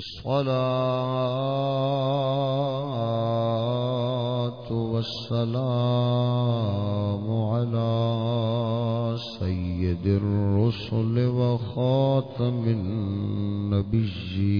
والصلاة والسلام على سيد الرسل وخاتم النبيين.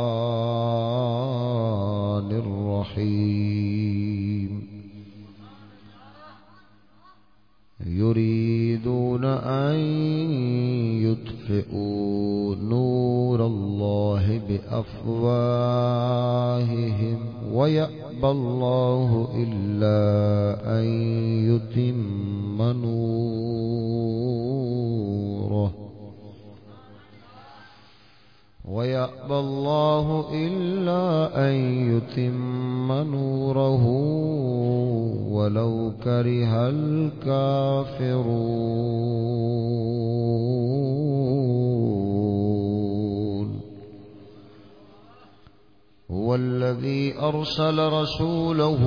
أرسل رسوله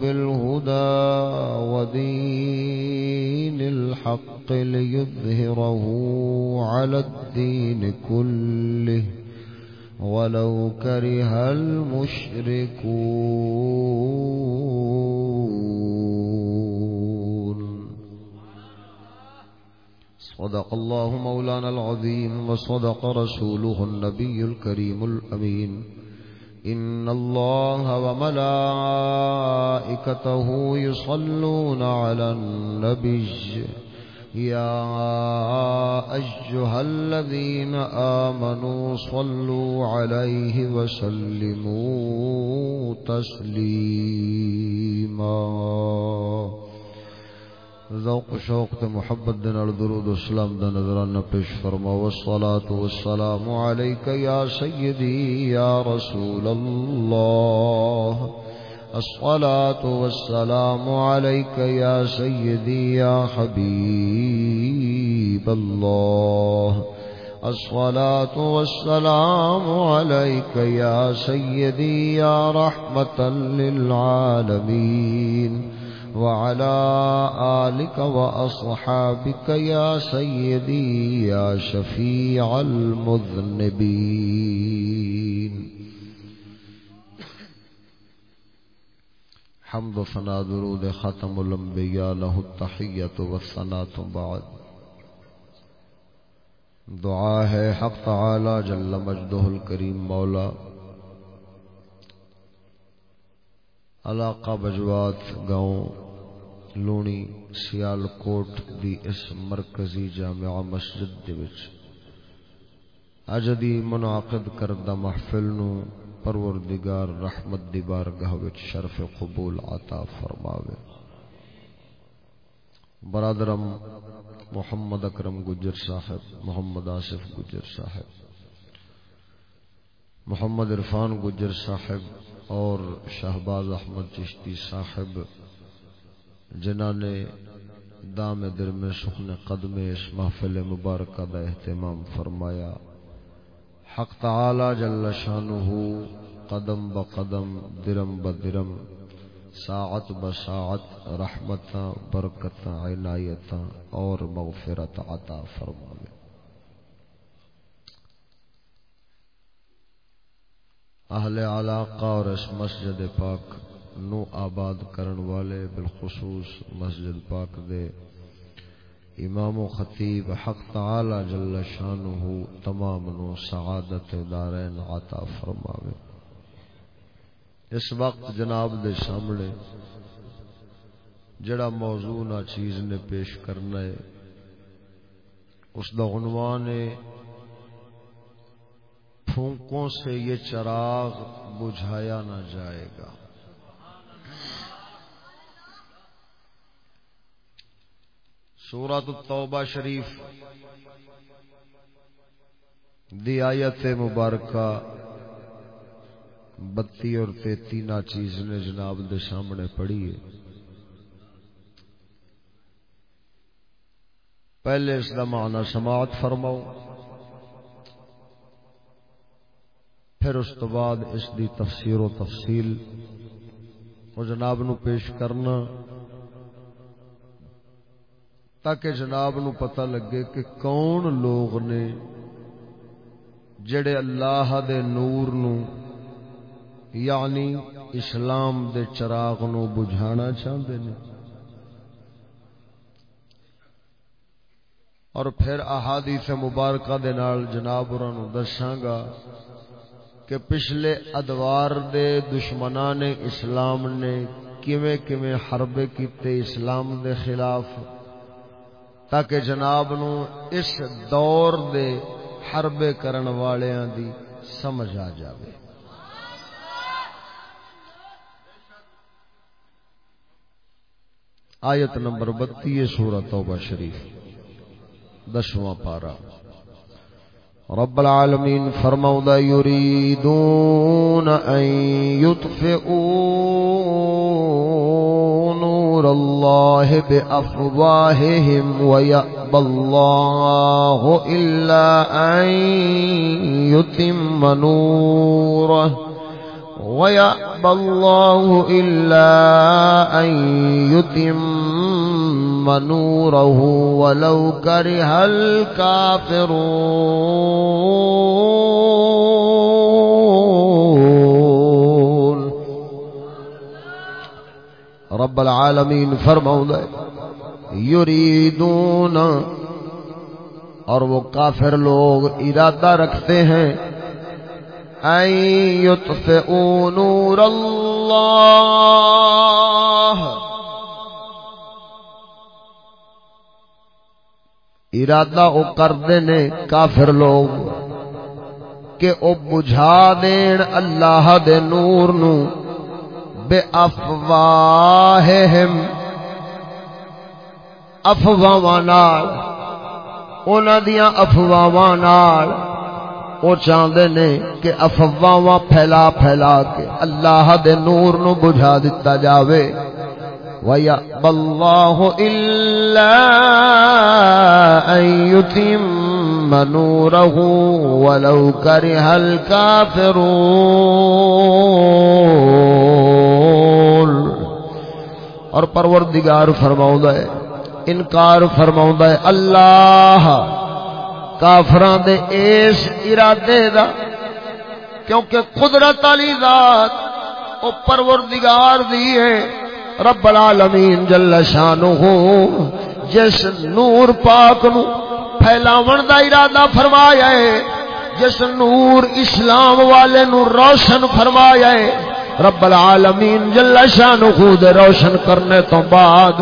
بالهدى ودين الحق ليظهره على الدين كله ولو كره المشركون. صدق الله مولانا العظيم وصدق رسوله النبي الكريم الأمين. وملائكته يصلون على النبي يا أيها الذين آمنوا صلوا عليه وسلموا تسليما ذوق شوق تے محبت دے نال درود و سلام دا نظرانہ پیش فرما، والصلاة والسلام علیک یا سیدی یا رسول اللہ الصلاة والسلام عليك يا سيدي يا حبيب الله. الصلاة والسلام عليك يا سيدي يا رحمة للعالمين. وعلى آلك وأصحابك يا سيدي يا شفيع المذنبين. حمد و ثنا درود ختم الانبیاء له التحیت و ثنات بعد. دعا ہے حق تعالی جل مجدہ الکریم مولا. علاقہ بجوات گاؤں لونی سیال کوٹ دی اس مرکزی جامعہ مسجد دے وچ. اج دی منعقد کردہ محفل نو پروردگار رحمت دی بارگاہ وچ شرف قبول عطا فرماوے۔ برادرم محمد اکرم گجر صاحب، محمد آصف گجر صاحب، محمد عرفان گجر صاحب اور شہباز احمد چشتی صاحب جنہوں نے دام در میں سخن قدم اس محفل مبارکہ دا اہتمام فرمایا۔ حق تعالی جل شانہ قدم بقدم درم بدرم ساعت بساعت رحمت برکت عنایت اور مغفرت عطا فرماوے۔ اہل علاقہ اور اس مسجد پاک نو آباد کرن والے بالخصوص مسجد پاک دے امام و خطیب حق تعالی جل شانہ تمام نو سعادت دارین عطا فرماوے۔ اس وقت جناب دے سامنے جڑا موضوع نہ چیز نے پیش کرنا ہے، اس دا عنوان ہے، پھونکوں سے یہ چراغ بجھایا نہ جائے گا۔ سورت التوبہ شریف دی آیت مبارکہ بتی اور تیتی نا چیز نے جناب دے سامنے پڑھی ہے۔ پہلے اس کا معنی سماعت فرماؤ، پھر اس تو بعد اس دی تفسیر و تفصیل وہ جناب نو پیش کرنا۔ تاکہ جناب نو پتہ لگے کہ کون لوگ نے جڑے اللہ دے نور نو یعنی اسلام دے چراغ نو بجھانا چاہتے ہیں اور پھر احادیث مبارکہ دے نال جناب نو دساں گا کہ پچھلے ادوار دے دشمنان اسلام نے کیویں کیویں حربے کیتے اسلام دے خلاف تاکہ جناب نو اس دور دے حربے کرن والیاں دی سمجھ آ جاوے۔ آیت نمبر بتی سورہ توبہ شریف، دسواں پارا رب العالمین فرماؤ دا یریدون ان یطفئون نور الله بأفواههم ويأبى الله إلا أن يتم نوره ويأبى الله إلا أن يتم نوره ولو كره الكافرون رب العالمین فرماؤں دے یریدون، اور وہ کافر لوگ ارادہ رکھتے ہیں نور اللہ۔ ارادہ وہ کرتے نے کافر لوگ کہ وہ بجھا دین اللہ دے نور نو۔ بے افواہہم۔ افواہاں نال، انہاں دیاں افواہاں نے کہ افواہاں پھیلا پھیلا کے اللہ دے نور نو بجھا دتا جاوے۔ وَيَأْبَى اللَّهُ إِلَّا أَن يُتِمَّ نُورَهُ وَلَوْ كَرِهَ الْكَافِرُونَ۔ اور پروردگار فرماؤں ہے، انکار فرماؤں ہے، اللہ کافران دے اس ارادے دا، کیونکہ قدرت علی ذات او پروردگار دی ہے، رب العالمین جل شانہ جس نور پاک نو پھیلاون دا ارادہ فرمایا ہے، جس نور اسلام والے نو روشن فرمایا ہے۔ رب العالمین جل شانہ خود روشن کرنے تو بعد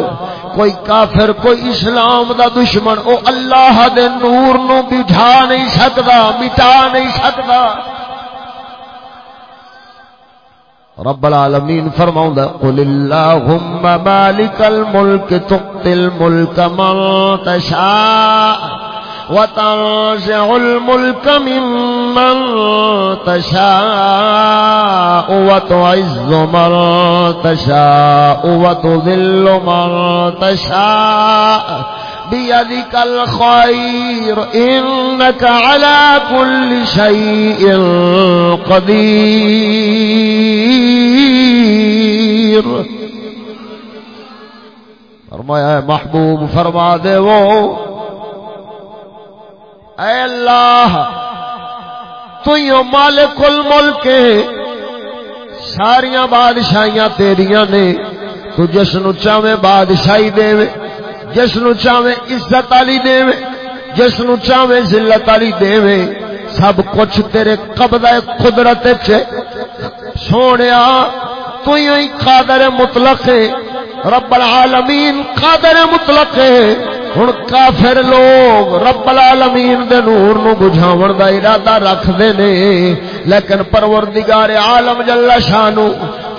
کوئی کافر، کوئی اسلام دا دشمن، او اللہ دے نور نو بجھا نہیں سکدا مٹا نہیں سکدا رب العالمین فرماؤں دا قل اللہم مالک الملک تقتل الملک من تشاء وتنزع الملك ممن تشاء وتعز من تشاء وتذل من تشاء بيدك الخير إنك على كل شيء قدير فرمایا محبوب، فرما دے وہ۔ اے اللہ تو ہی مالک الملک۔ ساریاں بادشاہیاں تیریاں نے۔ تو جس نو چاہے بادشاہی دے جس نو چاہے عزت والی دے جس نو چاہے ذلت والی دے سب کچھ تیرے قبضہ قدرت سونیا تو ہی قادر مطلق ہے۔ رب العالمین قادر مطلق ہے۔ ہن کافر لوگ رب العالمین دے نور نو بجھاون دا ارادہ رکھدے نے لیکن پروردگار عالم جل شانو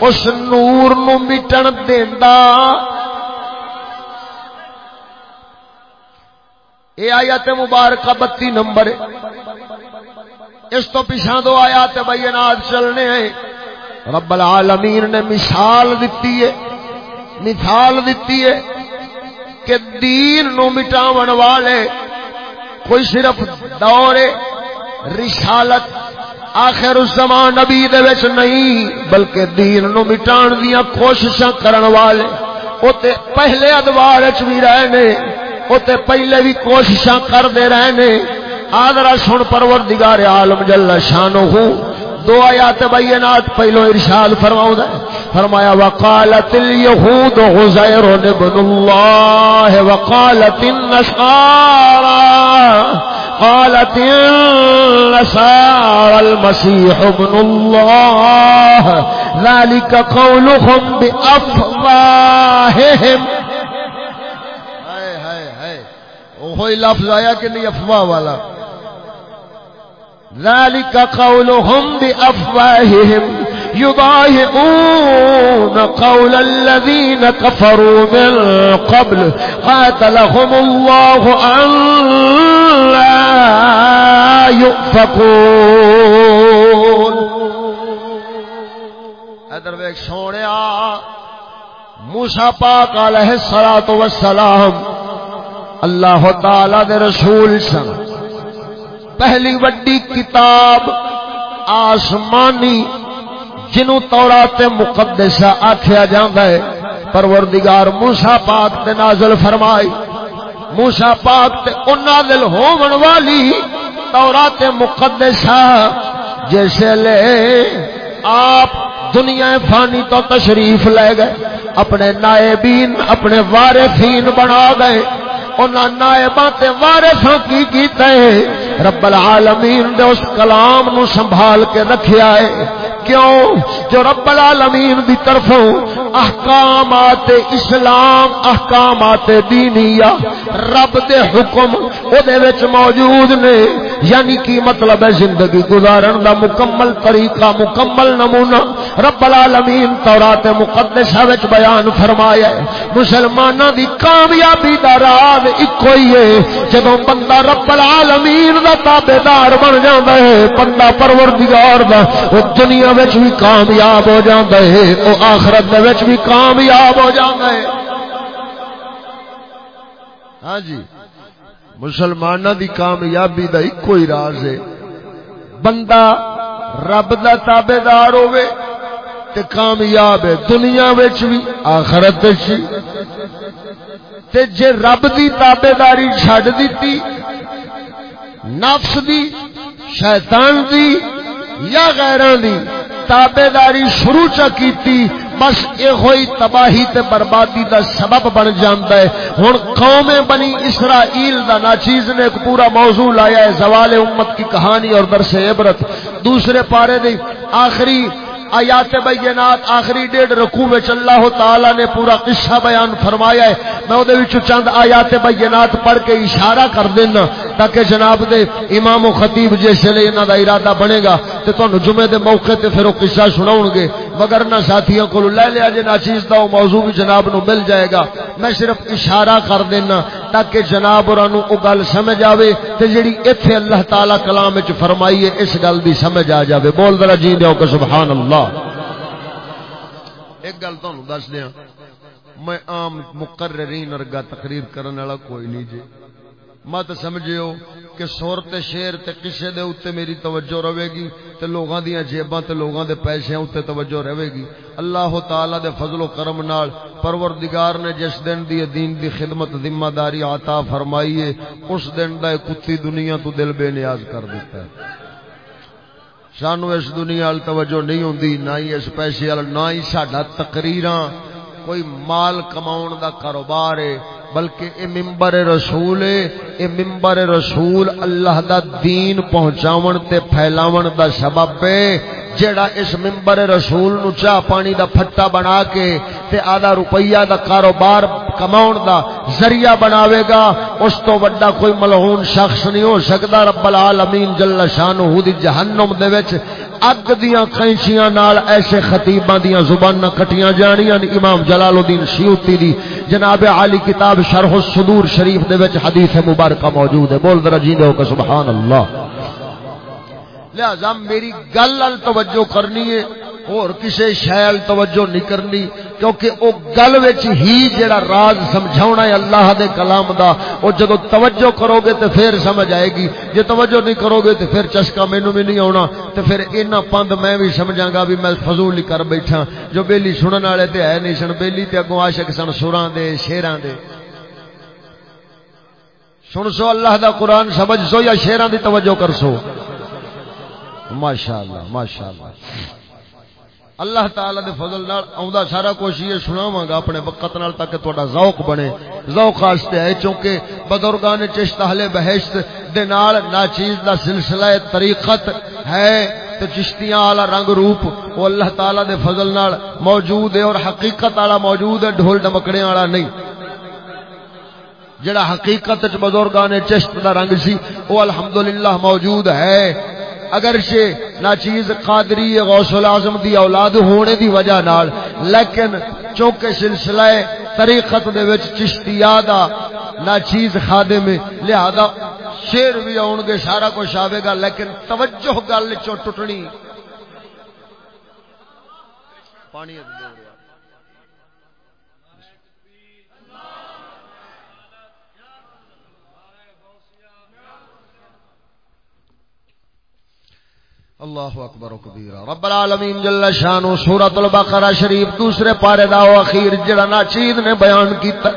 اس نور نو مٹن دیندا یہ آیت مبارکہ بتی نمبر اس تو پیچھا دو آیات بینات چلنے ہیں رب العالمین نے مثال دیتی ہے مثال دیتی ہے کہ دین نو مٹاون والے کوئی صرف دور رسالت آخر الزمان نبی دے وچ نہیں، بلکہ دین نو مٹان دیاں کوششاں کرن والے۔ او تے پہلے ادوار وچ بھی رہنے، او تے پہلے بھی کوششاں کردے رہنے۔ آدرا سن پروردگار عالم جل شانہ دو آیات بینات پہلو ارشاد فرماؤں ہے۔ فرمایا، وقالت اليهود غزير ابن الله وقالت النصارى، قالت النصارى المسيح ابن الله، ذلك قولهم بأفواههم۔ ہائے ہائے ہائے وہی لفظ آیا کہ نہیں، افواہ والا۔ ذلك قولهم بأفواههم. يضاهئون قول الذين كفروا من قبل. قاتلهم الله أن لا يؤفكون. ادر ویک سونے موسا پاک علیہ الصلوۃ والسلام اللہ تعالی دے رسول سن. پہلی وڈی کتاب آسمانی جنو تورات مقدسہ آخیا جاندہ ہے، پروردگار موسا پاک تے نازل فرمائی۔ موسا پاک تے ان نازل ہومن والی تورات مقدسہ، جیسے لے آپ دنیا فانی تو تشریف لے گئے، اپنے نائبین، اپنے وارثین بنا گئے۔ انہاں نائباں تے وارثاں کی کیتے رب العالمین دے اس کلام نو سنبھال کے رکھیا ہے۔ کیوں؟ جو رب العالمین دی طرفوں احکامات اسلام، احکامات دینیا رب دے حکم او دے وچ موجود نے یعنی کی مطلب ہے زندگی گزارن دا مکمل طریقہ، مکمل نمونہ رب العالمین تورات مقدسہ وچ بیان فرمایا ہے۔ مسلماناں دی کامیابی دا راز اکو ہی ہے۔ جدوں بندہ رب العالمین دا تابعدار بن جاندا ہے، بندہ پروردگار دا، او دنیا وچ بھی کامیاب ہو جاندا ہے، او آخرت دے وچ بھی کامیاب ہو جاندا ہے۔ ہاں جی مسلمانہ دی کامیابی دا ایک کوئی راز ہے۔ بندہ رب دا تابے دار ہوئے تے کامیاب ہے، دنیا وچ بھی آخرت وچ تے جے رب دی تابے داری چھڈ دتی، نفس دی، شیطان دی یا غیران دی تابے داری شروع چا کیتی، بس یہ ہوئی تباہی تے بربادی دا سبب بن جاندا ہے۔ ہن قوم بنی اسرائیل دا ناچیز نے ایک پورا موضوع لایا ہے، زوال امت کی کہانی اور درس عبرت۔ دوسرے پارے دی آخری آیات بینات آخری ڈیڑھ رکوع وچ اللہ تعالی نے پورا قصہ بیان فرمایا ہے۔ میں اودے وچ چند آیات بینات پڑھ کے اشارہ کر دینا تاکہ جناب دے امام و خطیب جس لے انہاں دا ارادہ بنے گا تے تانوں جمعے دے موقع تے پھر او قصہ سناون گے مگر نہ ساتھیوں کو لے لیا جے ناچیز دا موضوع بھی جناب نو مل جائے گا۔ میں صرف اشارہ کر دینا تاکہ جناب اور او گل سمجھ آوے تے جڑی ایتھے اللہ تعالی کلام وچ فرمائی ہے اس گل دی سمجھ آ جاوے۔ بول ذرا جی دیو کہ سبحان اللہ۔ ایک گل تانوں دس دیاں۔ میں عام مقررین ارگا تقریر کرنے والا کوئی نہیں جی۔ مت سمجھو کہ سور تے شیر تے قصے دے اوتے میری توجہ رہے گی تے لوگاں دیاں جیباں تے لوگاں دے پیسے اوتے توجہ رہے گی۔ اللہ تعالی دے فضل و کرم نال پروردگار نے جس دن دی دین دی خدمت ذمہ داری عطا فرمائی ہے، اس دن دا کتی دنیا تو دل بے نیاز کر دیتا ہے۔ سانو اس دنیا ال توجہ نہیں ہوندی، نہ ہی اس پیسے ال نہ ہی ساڈا تقریراں۔ کوئی مال کماؤن دا کاروبار ہے بلکہ اے ممبر رسول ہے اے ممبر رسول اللہ دا دین پہنچاون تے پھیلاون دا سبب ہے جیڑا اس ممبر رسول نو چاہ پانی دا پھٹا بنا کے تے آدھا روپیہ دا کاروبار کماؤن دا ذریعہ بناوے گا، اس تو وڈا کوئی ملعون شخص نہیں ہو سکتا، رب العالمین جل شانہ دی جہنم دے وچ اگ دیا کینچیاں نال ایسے خطیباں دیا زباناں کٹیاں جانیاں امام جلال الدین شیوتی دی۔ جناب علی کتاب شرح الصدور شریف دے وچ حدیث مبارکہ موجود ہے۔ بول ذرا جیندے ہو کہ سبحان اللہ۔ لہذا میری گل توجہ کرنی ہے۔ اور کسی شیل توجہ نہیں کرنی، کیونکہ او گل وچ ہی جڑا راز سمجھاونا ہے اللہ دے کلام دا، او جدو توجہ کرو گے تے پھر سمجھ آئے گی، جے توجہ نہیں کرو گے تے پھر چسکا مینوں بھی نہیں آنا تے پھر اینا پند میں بھی سمجھاں گا بھی میں فضول ہی کر بیٹھا۔ جو بیلی سنن والے تے ہے نہیں سن، بیلی تے اگوں عاشق سن، سراں دے، شیراں دے۔ سن سو اللہ دا قرآن، سمجھ سو یا شیراں دی توجہ کر سو۔ ماشاءاللہ ماشاءاللہ۔ اللہ تعالی دے فضل نال اوندا سارا کچھ یہ سناواں گا اپنے وقت نال تاکہ تہاڈا ذوق بنے۔ ذوق واسطے ہے چونکہ بزرگان چشت اہل بہشت دے نال ناچیز دا سلسلہ طریقت ہے تو چشتیاں والا رنگ روپ، وہ اللہ تعالی دے فضل نال موجود ہے اور حقیقت والا موجود ہے، ڈھول ڈمکڑے والا نہیں۔ جڑا حقیقت چ بزرگان چشت دا رنگ سی، وہ الحمدللہ موجود ہے۔ اگرچہ ناچیز قادری غوث العظم دی اولاد ہونے دی وجہ نال، لیکن چونکہ سلسلہ طریقت دے وچ چشتیہ دا ناچیز خادم لہذا شیر بھی آن گے سارا کچھ آئے گا، لیکن توجہ گل چو ٹوٹنی۔ پانی اللہ اکبر و کبیرہ. رب العالمین جل شانو سورۃ البقرہ شریف دوسرے پارے دا اخیر جڑا ناچید نے بیان کیتا.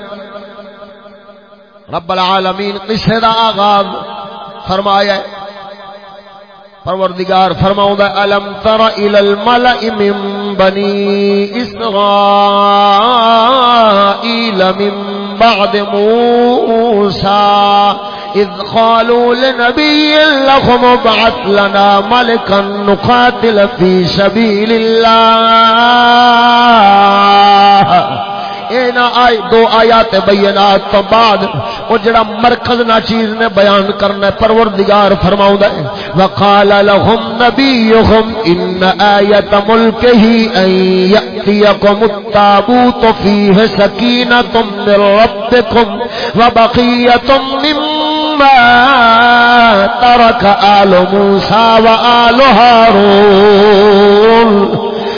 رب العالمین قصے دا آغاز فرمایا ہے. پروردگار فرماؤں دا الم تر الى الملئ من بنی اسرائیل من بعد موسى إذ قالوا لنبي لهم ابعث لنا ملكا نقاتل في سبيل الله. اے نہ آئی دو آیات بینات تو بعد وہ جڑا مرکز نا چیز نے بیان کرنا پروردگار فرماؤں دے وقال لهم نبیهم ان آیت ملکہی ان یأتیکم التابوت فیہ سکینت من ربکم وبقیت مما ترک آل موسیٰ و آل هارون۔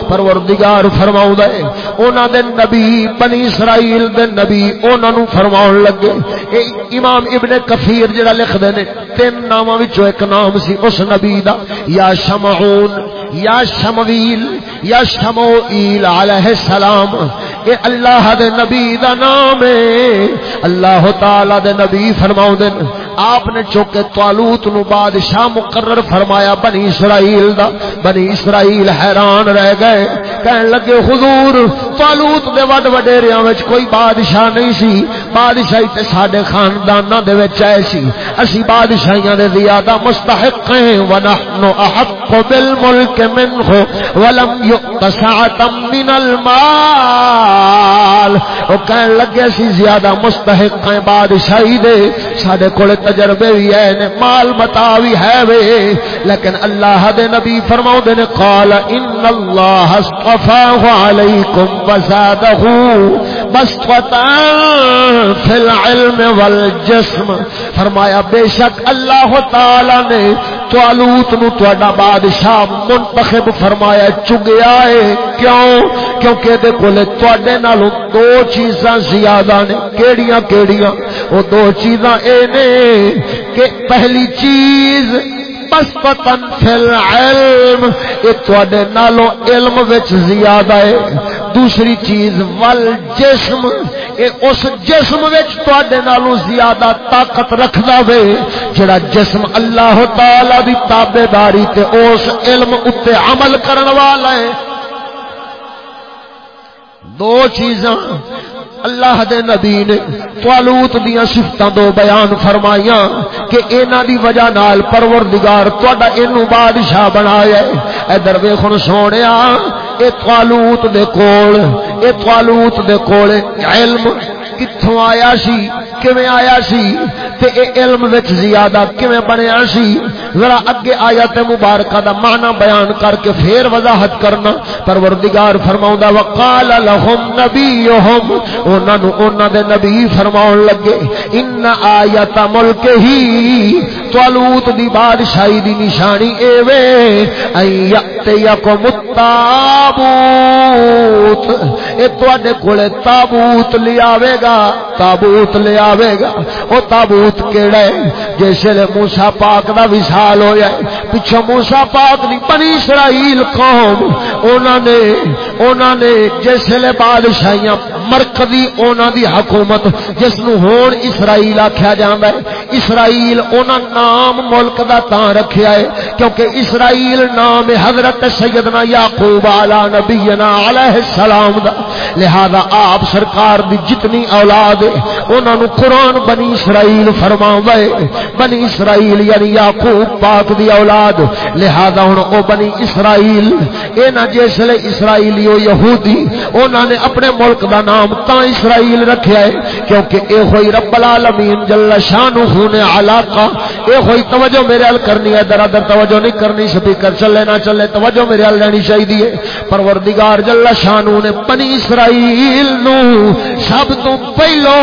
پروردگار فرماؤں دے اونا دے نبی، بنی اسرائیل دے نبی اونا نو لگے۔ اے امام ابن کفیر جڑا لکھ دے نے، تین نامہ وچو ایک نام سی، اس نبی دا۔ یا شمعون، یا شمویل، یا شموئیل علیہ السلام۔ اے اللہ دے نبی دا نام ہے۔ اللہ تعالی دے نبی فرماؤں دے۔ آپ نے چوکے طالوت نو بادشاہ مقرر فرمایا بنی اسرائیل دا، بنی اسرائیل حیران رہ گئے۔ کہن لگے، حضور طالوت دے وڈ وڈیریاں وچ کوئی بادشاہ نہیں سی۔ بادشاہی تے ساڈے خانداناں دے وچ آئے سی۔ اسی بادشاہیاں دے زیادہ مستحق ہیں۔ ونحن احق بالملک منه ولم يؤت سعه من المال۔ او کہن لگے اسی زیادہ مستحق ہیں بادشاہی دے۔ ساڈے کول تجربے بھی ہے، نے مال متا بھی ہے وے۔ لیکن اللہ دے نبی فرماؤ دے نے، قال ان اللہ اصطفاه علیکم وزاده بسطتا فی العلم والجسم۔ فرمایا، بے شک اللہ تعالی نے توالوت نو تہاڈا بادشاہ منتخب فرمایا، چگیا ہے؟ کیوں؟ کیونکہ دے کولے تواڈے نالوں دو چیزاں زیادہ نے۔ کیڑیاں کیڑیاں؟ او دو چیزاں اے نے کہ پہلی چیز بس پتن فل علم یہ تھوڑے نالوں علم وچ زیادہ ہے۔ دوسری چیز ول جسم یہ اس جسم وچ تھوڑے نالوں زیادہ طاقت رکھدا وے، جڑا جسم اللہ تعالی دی تابے داری تے اس علم اتے عمل کرن والا ہے۔ دو چیزاں اللہ دے نبی نے طالوت دیاں صفتاں دو بیان فرمائیاں کہ انہاں دی وجہ نال پروردگار تہاڈا اینو بادشاہ بنایا ہے۔ ادھر ویکھن سونیا اے طالوت دے کول، اے طالوت دے کول علم کتوں آیا سی، کیویں آیا سی؟ تے اے علم وچ زیادہ کیویں بنیا سی؟ ذرا اگے آیت مبارکہ دا معنی بیان کر کے پھر وضاحت کرنا۔ پروردگار فرماوندا وقال لهم نبيهم، انہاں نو انہاں دے نبی فرماون لگے ان آیت ملک ہی طالوت دی بادشاہی دی نشانی اے وے ایت یکم التابوت۔ اے تواڈے کولے تابوت لے آوے گا، تابوت لے آوے گا۔ او تابوت کیڑا ہے؟ جس لے موسی پاک دا وصال ہویا ہے۔ پیچھے موسی پاک دی بنی اسرائیل قوم، انہاں نے انہاں نے جس لے بادشاہیاں مرکزی انہاں دی حکومت جس نو ہون اسرائیل آکھیا جاندا ہے۔ اسرائیل انہاں نام ملک دا تاں رکھیا ہے، کیونکہ اسرائیل نام حضرت سیدنا یعقوب علی نبینا علیہ السلام دا۔ لہذا آپ سرکار دی جتنی اولاد ہے انہاں نو قرآن بنی اسرائیل فرماوے بنی اسرائیل یعنی یعقوب پاک دی اولاد۔ لہذا ہن او بنی اسرائیل اے نہ جس اسرائیلی او یہودی انہاں نے اپنے ملک دا نام نام تا اسرائیل رکھیا ہے کیونکہ اے ہوئی رب العالمین جل شانہ نے علاقہ، اے ہوئی توجہ میرے ال کرنی ہے در در توجہ نہیں کرنی سپیکر چلے نہ چلے، توجہ میرے ال لینی چاہیے۔ پروردگار جل شانہ نے بنی اسرائیل نو سب تو پہلو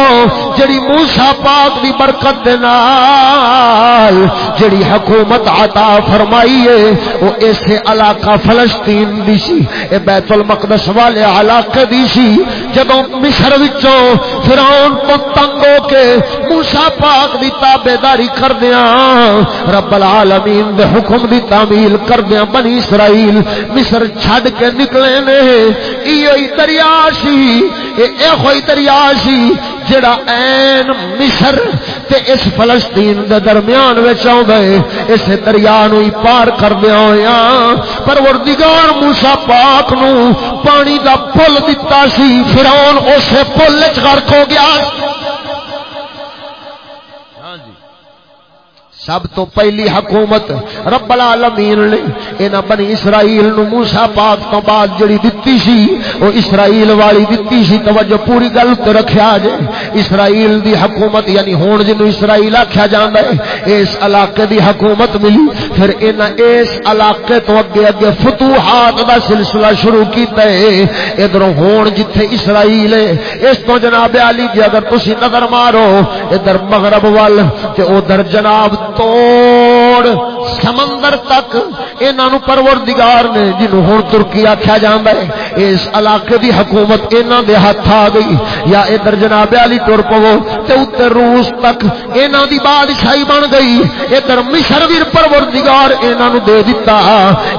جڑی موسی پاک دی برکت دے نال جڑی حکومت عطا فرمائی ہے، وہ ایسے علاقہ فلسطین دی سی، اے بیت المقدس والے علاقے دی سی۔ جدوں مصر وچوں فرعون تو تنگ ہو کے موسی پاک دی تابعداری کردیاں۔ رب العالمین دے حکم دی تعمیل کردیاں بنی اسرائیل۔ مصر چھڈ کے نکلے نے۔ ایو ہی دریا سی اے ہوئی دریا سی جڑا این مصر تے اس فلسطین دے درمیان وچ آوندا ہے اس دریا نو ہی پار کردیا ہویا پروردگار موسی پاک نو پانی دا پل دتا سی، فرعون اسے پل وچ غرق ہو گیا۔ سب تو پہلی حکومت رب العالمین نے انہاں بنی اسرائیل نو موسی پاک تو بعد جڑی دتی سی او اسرائیل والی دتی سی، توجہ پوری گل تے رکھیا جے۔ اسرائیل دی حکومت یعنی ہون جنو اسرائیل آکھیا جاندا ہے، اس علاقے دی حکومت ملی۔ پھر انہاں اس علاقے تو اگے اگے فتوحات دا سلسلہ شروع کیتا ہے۔ ادھر ہون جتھے اسرائیل ہے۔ اس تو جناب علی جی اگر تسی نظر مارو، ادھر مغرب وال تے ادھر جناب توڑ۔ سمندر تک انہوں پروردگار نے، جنہوں ہوں ترکی آخیا جا ہے، اس علاقے دی حکومت انہوں دے ہاتھ آ گئی۔ یا ادھر جناب علی تر پو تے اتر روس تک انہوں دی بادشاہی بن گئی۔ ادھر مصر بھی پروردگار انہوں دے دیتا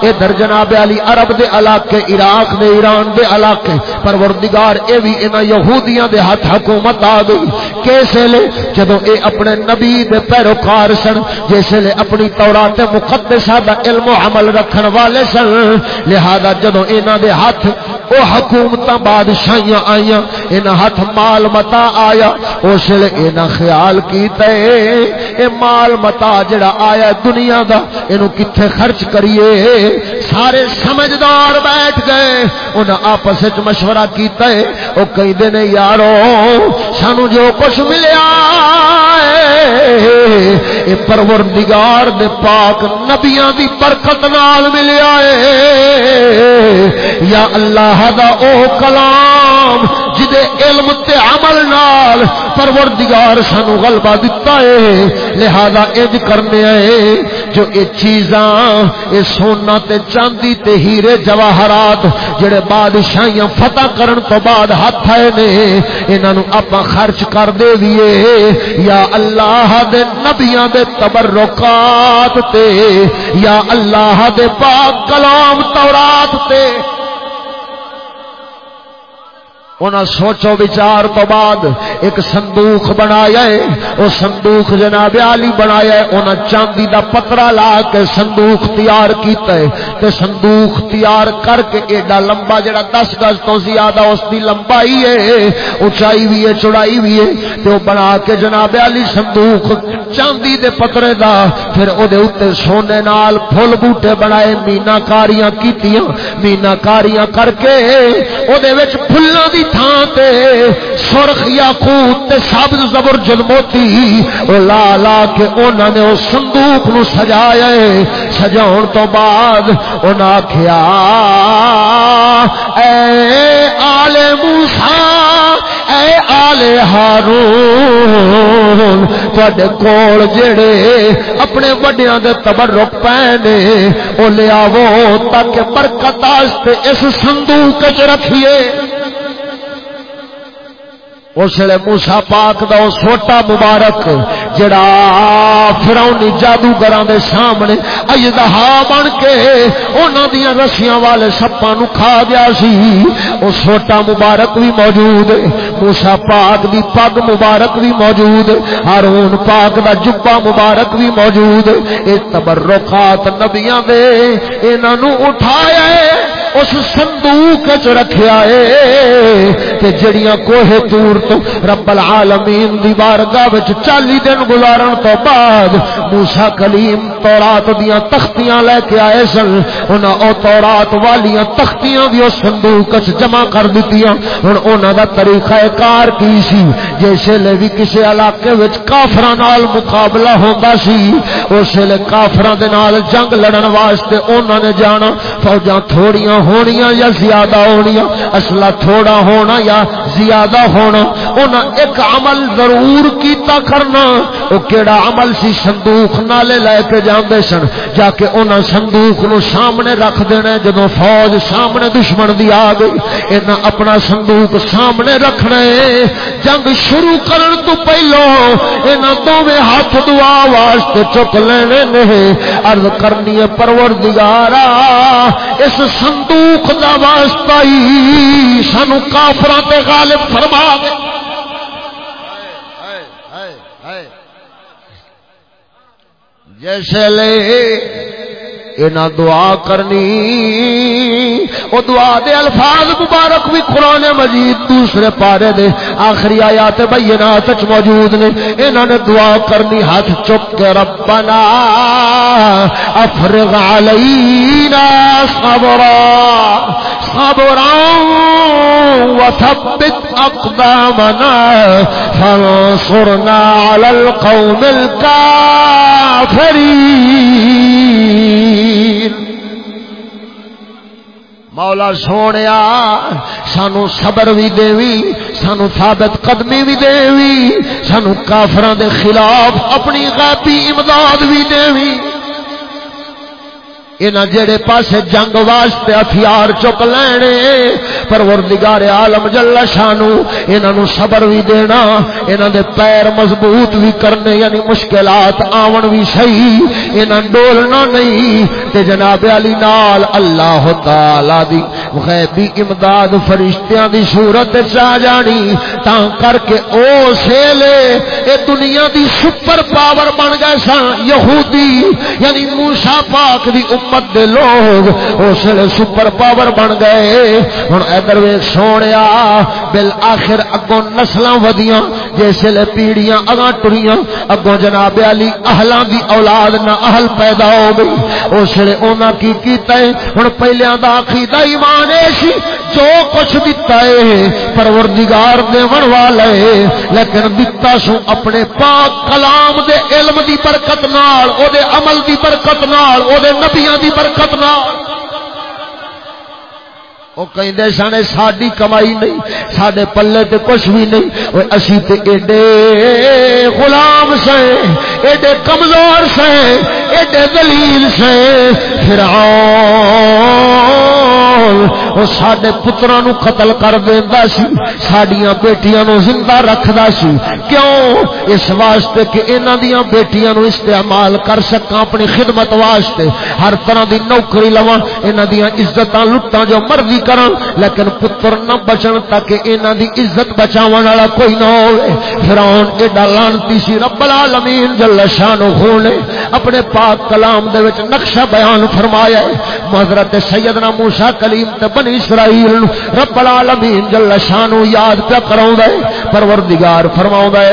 ادھر جناب علی عرب دے علاقے، عراق دے، ایران دے علاقے، پروردگار اے بھی انہاں یہودیاں دے ہاتھ حکومت آ گئی۔ کیسے لے؟ جدوں اے اپنے نبی دے پیروکار سن، جیسے لے اپنی تورات مقدسہ دا علم و عمل رکھن والے سن لہذا جدو انہاں دے ہاتھ او حکومت بادشاہیاں آئیاں انہاں ہاتھ مال متا آیا اس لے انہاں خیال کیتا ہے، اے مال متا جڑا آیا دنیا دا انہوں کتھے خرچ کریے؟ سارے سمجھدار بیٹھ گئے، انہاں آپس وچ مشورہ کیتا ہے، او کئی یارو، سانو جو کچھ ملیا اے پروردگار دے پاک نبیاں دی برکت نال ملیا ہے۔ یا اللہ دا او کلام، جدے علم تے عمل نال پروردگار سانو غلبہ دتا ہے، لہذا انج کرنے آئے، جو اے چیزاں، اے سونا تے چاندی تے ہیرے جواہرات، جڑے بادشاہیاں فتح کرن تو بعد ہاتھ آئے نے، انہاں نو اپا خرچ کر دے دیے یا اللہ دے نبیاں دے تبرکات تے، یا اللہ دے پاک کلام تورات تے۔ انہاں سوچو بچار تو بعد ایک صندوق بنایا ہے وہ صندوق جناب علی بنایا ہے، انہاں چاندی دا پترا لا کے صندوق تیار کیتا ہے۔ تے صندوق تیار کر کے ایڈا لمبا جڑا دس گز تو زیادہ اس دی لمبائی ہے، اونچائی بھی ہے، چوڑائی بھی ہے، تے وہ بنا کے جناب علی صندوق چاندی دے پترے دا، پھر او دے اوتے سونے نال پھول بوٹے بنائے مینا کاریاں کیتیاں مینا کاریاں کر کے او دے وچ پھلاں دی تھان تے سرخ یا کوت سبز زبر جل موتی، او لا لا کے انہوں نے اس صندوق نو سجایا سجاؤن تو بعد انہاں آخیا اے آل موسا اے آل ہارون تے کول جڑے اپنے وڈیاں دے تبرک پے نے، او لے آو تاکہ برکت اس صندوق چ رکھیے۔ اس لیے موسا پاک دا سوٹا مبارک جڑا فرونی جادوگر دے سامنے اجدہا بن کے رسیاں والے سپا نو کھا گیا سی وہ سوٹا مبارک بھی موجود موسا پاک دی پگ مبارک بھی موجود ہارون پاک دا جبا مبارک بھی موجود یہ تبرکات نبیاں دے انہوں اٹھایا اس سندوق چ رکھا ہے تے جڑیاں کوہ تور تو رب العالمین دی بارگاہ وچ 40 دن گزارن تو بعد موسی کلیم تورات دیاں تختیاں لے کے آئے سن، انہاں او تورات والیاں تختیاں بھی اس صندوق وچ جمع کر دتیاں۔ ہن انہاں دا طریقہ کار کی سی؟ جیسے لے بھی کسی علاقے وچ کافراں نال مقابلہ ہوندا سی، اس لے کافراں دے نال جنگ لڑن واسطے انہاں نے جانا، فوجاں تھوڑیاں ہونیاں یا زیادہ ہونیاں اصلہ تھوڑا ہونا یا زیادہ ہونا؟ ایک عمل ضرور کیتا کرنا وہ کیڑا عمل سی صندوق نالے لے کے جاندے سن، جا کے انہاں صندوق نو سامنے رکھ دینا جدو فوج سامنے دشمن دی آ گئی انہاں اپنا صندوق سامنے رکھنا ہے۔ جنگ شروع کرن تو پہلو انہاں دوویں ہاتھ دعا واسطے چک لینے نے عرض کرنی ہے، پروردگارا، اس صندوق دا واسطہ ہی سانو کافراں تے غالب فرما دے۔ جیسے لے اینا دعا کرنی، او دعا دے الفاظ مبارک بھی قرآن مجید دوسرے پارے دے، آخری آیات بینات اچ موجود نے، اینا نے دعا کرنی، ہاتھ چک کے ربنا افرغ علینا صبرا۔ صبرا وثبت اقدامنا فانصرنا على القوم الكافرين. مولا سونے سانو صبر بھی دے سانو ثابت قدمی بھی دے سانو کافران دے خلاف اپنی غیبی امداد بھی دے انہ جڑے پاسے جنگ واسطے ہتھیار چک لینے، پروردگار عالم جل شانو انہاں نو صبر بھی دینا، انہاں دے پیر مضبوط بھی کرنے یعنی مشکلات آون بھی صحیح، انہاں ڈولنا نہیں۔ تے جناب علی نال اللہ تعالی دی غیبی امداد فرشتیاں دی صورت چا جانی تا کر کے او سیلے، اے دنیا دی سپر پاور بن گئے سن، یہودی یعنی موسی پاک دی امت دے لوگ اس لیے سپر پاور بن گئے۔ ہوں ادھر ویک سونے بل آخر اگوں نسل ودیاں۔ جیسے پیڑیاں اگاں ٹریاں، اگوں جناب علی، اہلاں دی اولاد نہ اہل پیدا ہو گئی۔ اس لیے انہاں کی کیتا ہے؟ ہن پہلیاں دا عقیدہ ایمان ہے سی، جو کچھ دتا ہے، پروردگار دیون والا ہے۔ لیکن دتا سو اپنے پاک کلام دے علم دی برکت نال، او دے عمل دی برکت نال، او دے نبیاں دی برکت نہ وہ کہیں سنے ساری کمائی نہیں سڈے پلے تے کچھ بھی نہیں۔ اسی تے ایڈے غلام سے ایڈے کمزور سے ایڈے دلیل سے پھر وہ سڈے پترا نو قتل کر دینا سی سڈیا بیٹیاں نو زندہ رکھدا سی۔ کیوں؟ اس واسطے کہ انہاں دیاں بیٹیاں نو استعمال کر سکاں اپنی خدمت واسطے۔ ہر طرح دی نوکری لواں، انہاں دیاں عزتاں لٹاں جو مرضی کرن، لیکن پتر نہ بچن تک انہاں دی عزت بچاون والا کوئی نہ ہوے فرعون ایڈا لعنتی سی، رب العالمین جل شانہ نے اپنے پاک کلام دے وچ نقشہ بیان فرمایا ہے۔ حضرت سیدنا موسی کلیم تے بنی اسرائیل رب العالمین جل شانو یاد پہ کراؤں دے پروردگار فرماؤں دے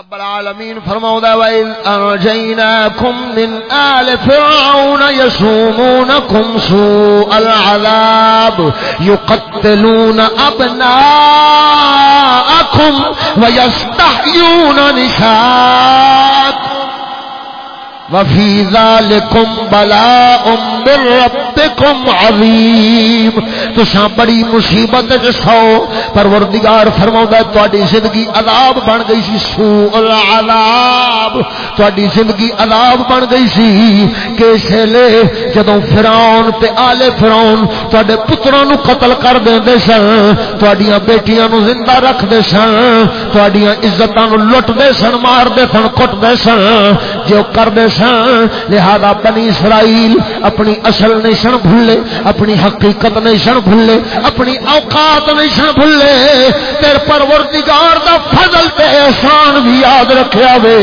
رب العالمين فرمودا وإذ أرجيناكم من آل فرعون يسومونكم سوء العذاب يقتلون أبناءكم ويستحيون نساءكم وفي ذلكم بلاء من ربكم عظيم. تساں بڑی مصیبت وچ سو پروردگار فرماوندا ہے تہاڈی زندگی عذاب بن گئی سی سو العذاب. تہاڈی زندگی عذاب بن گئی سی کیسے لے جدوں فرعون تے آل فرعون تہاڈے پتراں نو قتل کر دیندے سن تہاڈیاں بیٹیاں نو زندہ رکھ دے سن تہاڈیاں عزتاں نو لٹ دے سن مار دے سن کٹ دے سن، جو کر دے سن لہذا بنی اسرائیل اپنی اصل نہیں سن بھولے، اپنی حقیقت نہیں سن بھولے، اپنی اوقات نہیں سن بھولے۔ تیر پروردگار دا فضل تے احسان بھی یاد رکھیا وے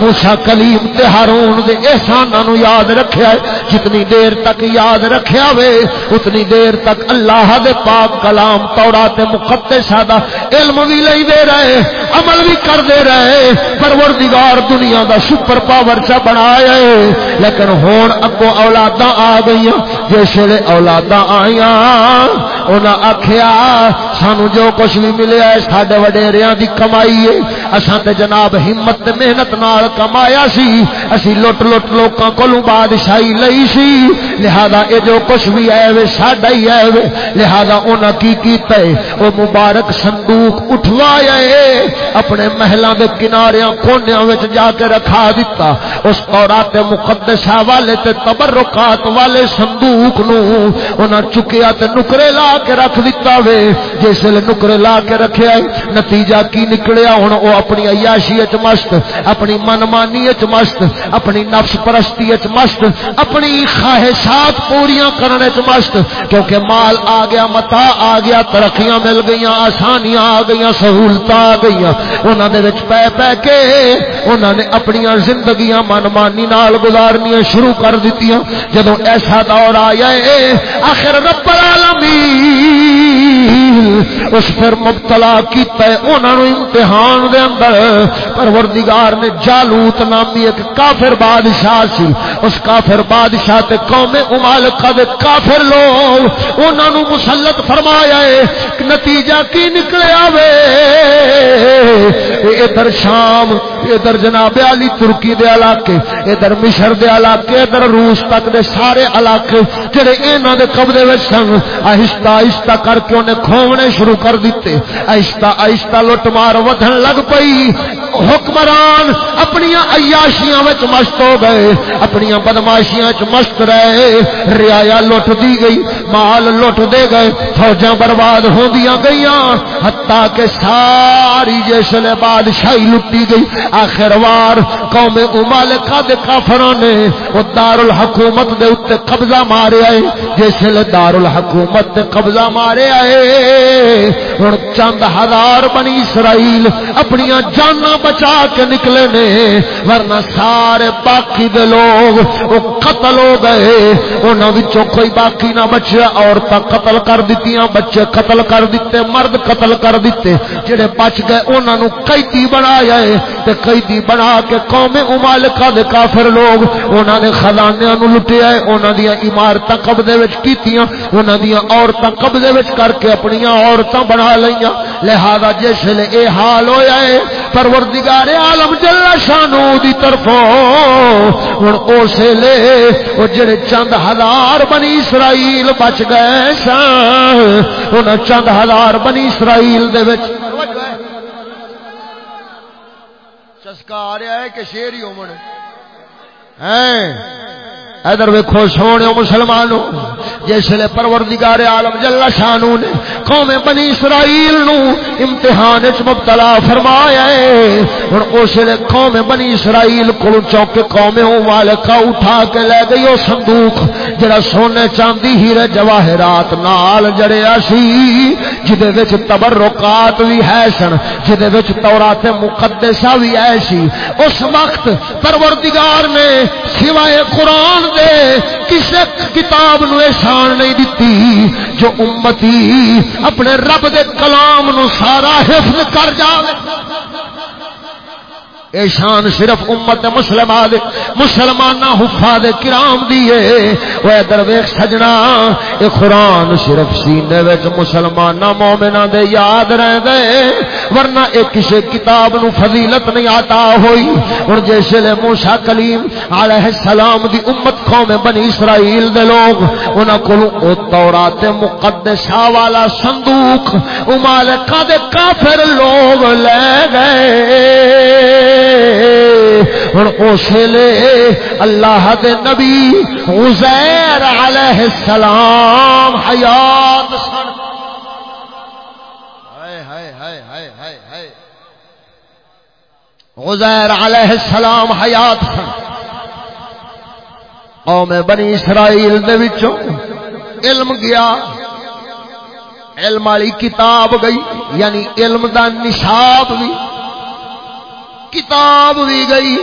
موسیٰ کلیم تے ہارون دے احسانانو یاد رکھیا ہے جتنی دیر تک یاد رکھیا وے اتنی دیر تک اللہ دے پاک کلام، تورات مقدسہ دا علم بھی لئی دے رہے، عمل بھی کر دے رہے۔ پروردگار دنیا دا سپر پاور چا بنایا لیکن ہوں اگو اولادا آ گئی جس ویلے اولادا آئی انہیں آخیا سانو جو کچھ بھی ملیا ہے سڈے وڈیریا کی کمائی ہے۔ اصا تے جناب ہمت محنت نال کمایا سی۔ اسی لٹ لٹ لوکاں کولوں بادشاہی لئی سی۔ لہذا یہ جو کچھ بھی ہے وے ساڈا ہی ہے وے لہذا انہاں کی کیتا ہے؟ او مبارک صندوق اٹھوایا ہے اپنے محلاں دے کناریاں، کونیاں وچ جا کے رکھا دیتا اس اور تورات مقدسہ والے تے تبرکات والے صندوق نو انہاں چکیا تے نکرے لا کے رکھ دیتا وے۔ جس ویلے نکرے لا کے رکھیا ہے، نتیجہ کی نکلیا؟ ہن او اپنی عیاشی وچ مست، اپنی من مانی وچ مست، اپنی نفس پرستی وچ مست، اپنی خواہشات پوریاں کرنے وچ مست۔ کیونکہ مال آ گیا، متا آ گیا، ترقیاں مل گئیاں، آسانیاں آ گئیاں، سہولتاں آ گئیاں۔ انہاں دے وچ پے پے کے انہاں نے اپنی زندگیاں من مانی نال گزارنیاں شروع کر دتیاں۔ جدوں ایسا دور آیا ہے آخر رب العالمین اس پر مبتلا کیتا ہے، انہاں نو امتحان دے اندر۔ پروردگار نے جالوت نامی ایک کافر بادشاہ سی۔ اس کافر بادشاہ تے قوم امالکہ دے کافر لوگ، انہاں نو مسلط فرمایا ہے نتیجہ کی نکلیا وے ادھر شام، ادھر جناب علی ترکی دے علاقے، ادھر مصر دے علاقے، ادھر روس تک دے سارے علاقے جڑے انہاں دے قبضے وچ سن۔ آہستہ آہستہ کر کے انہیں کھونے شروع کر دیتے۔ آہستہ آہستہ لٹ مار ودھن لگ پئی۔ حکمران اپنی عیاشیاں وچ مست ہو گئے۔ اپنی بدماشیاں وچ مست رہے۔ رعایا لٹ دی گئی، مال لٹ دے گئے۔ فوجاں برباد ہوندیاں گئیاں۔ حتی کہ ساری جسل بادشاہی لٹی گئی۔ آخر وار قوم امالکا دے کافران نے وہ دار الحکومت دے اتے قبضہ مارے آئے۔ جسل دار الحکومت قبضہ مارے آئے، ہن چند ہزار بنی اسرائیل اپنی جانا بچا کے نکلے نے، ورنہ سارے باقی دے لوگ وہ قتل ہو گئے۔ انہاں وچوں کوئی باقی نہ بچیا، عورتاں قتل کر دتیاں، بچے قتل کر دیتے مرد قتل کر دیتے جڑے بچ گئے، انہاں نو قیدی بنایا ہے۔ تے قیدی بنا کے قوم امالکا دے کافر لوگ، انہاں نے خزانیاں نو لٹیا ہے، انہاں دیاں عمارتاں قبضے وچ کیتیاں، انہاں دیاں عورتاں قبضے وچ کر کے اپنی عورتاں بنا لیاں لہذا جس لے اے حال ہویا ہے پروردگار عالم جل شانو دی طرفوں، ہن اسے لے او جڑے چند ہزار بنی اسرائیل بچ گئے سن، انہاں چند ہزار بنی اسرائیل دے وچ۔ چسکا آ رہا ہے کہ شیر ہی ہومن ادھر ویکو سونے مسلمانوں جسے پروردگار عالم جلا شانو نے قوم بنی اسرائیل نو امتحان چ مبتلا فرمایا ہے۔ ہن اس قوم بنی اسرائیل کو چوک قوم مالکا اٹھا کے لے گئی او صندوق، جڑا سونے چاندی ہیرے جواہرات نال جڑیا سی، جدے وچ تبرکات بھی ہے سن، جدے وچ تورات مقدسہ بھی ہے سی۔ اس وقت پروردگار نے سوائے قرآن نے کسے کتاب نو احسان نہیں دیتی جو امتی اپنے رب دے کلام نو سارا حفظ کر جاوے۔ اے شان صرف امت مسلمہ دے، مسلمانہ حفاظ کرام دیئے او اے درویخ سجنا، اے قرآن صرف سینے وچ مسلمانہ مومنہ دے یاد رہ دے ورنہ ایک کسی کتاب نو فضیلت نہیں آتا ہوئی۔ اور جیسے لے موسیٰ کلیم علیہ السلام دی امت قوم بنی اسرائیل دے لوگ، انہاں کلو او تورات مقدسہ والا صندوق امالکہ دے کافر لوگ لے گئے۔ ہوں اس لیے اللہ دے نبی عزیر علیہ السلام حیات سن۔ عزیر علیہ السلام حیات سن۔ قوم بنی اسرائیل دے وچوں علم گیا۔ علم والی کتاب گئی یعنی علم دا نصاب بھی۔ کتاب بھی گئی۔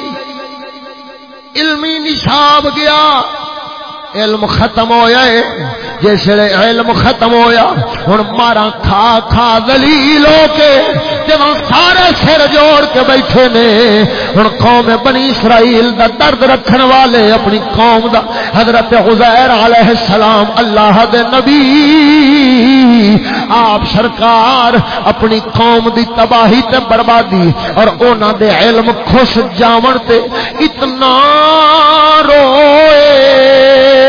علمی نصاب گیا۔ علم ختم ہویا ہے۔ جسے علم ختم ہویا ہوں مارا کھا کھا دلیل ہو کے جب سارے سر جوڑ کے بیٹھے نے۔ ہوں قوم بنی اسرائیل دا درد رکھن والے، اپنی قوم دا۔ حضرت حزیر علیہ السلام، اللہ دے نبی۔ آپ سرکار اپنی قوم دی تباہی تے بربادی اور اونا دے علم خوش جاون تے اتنا روئے۔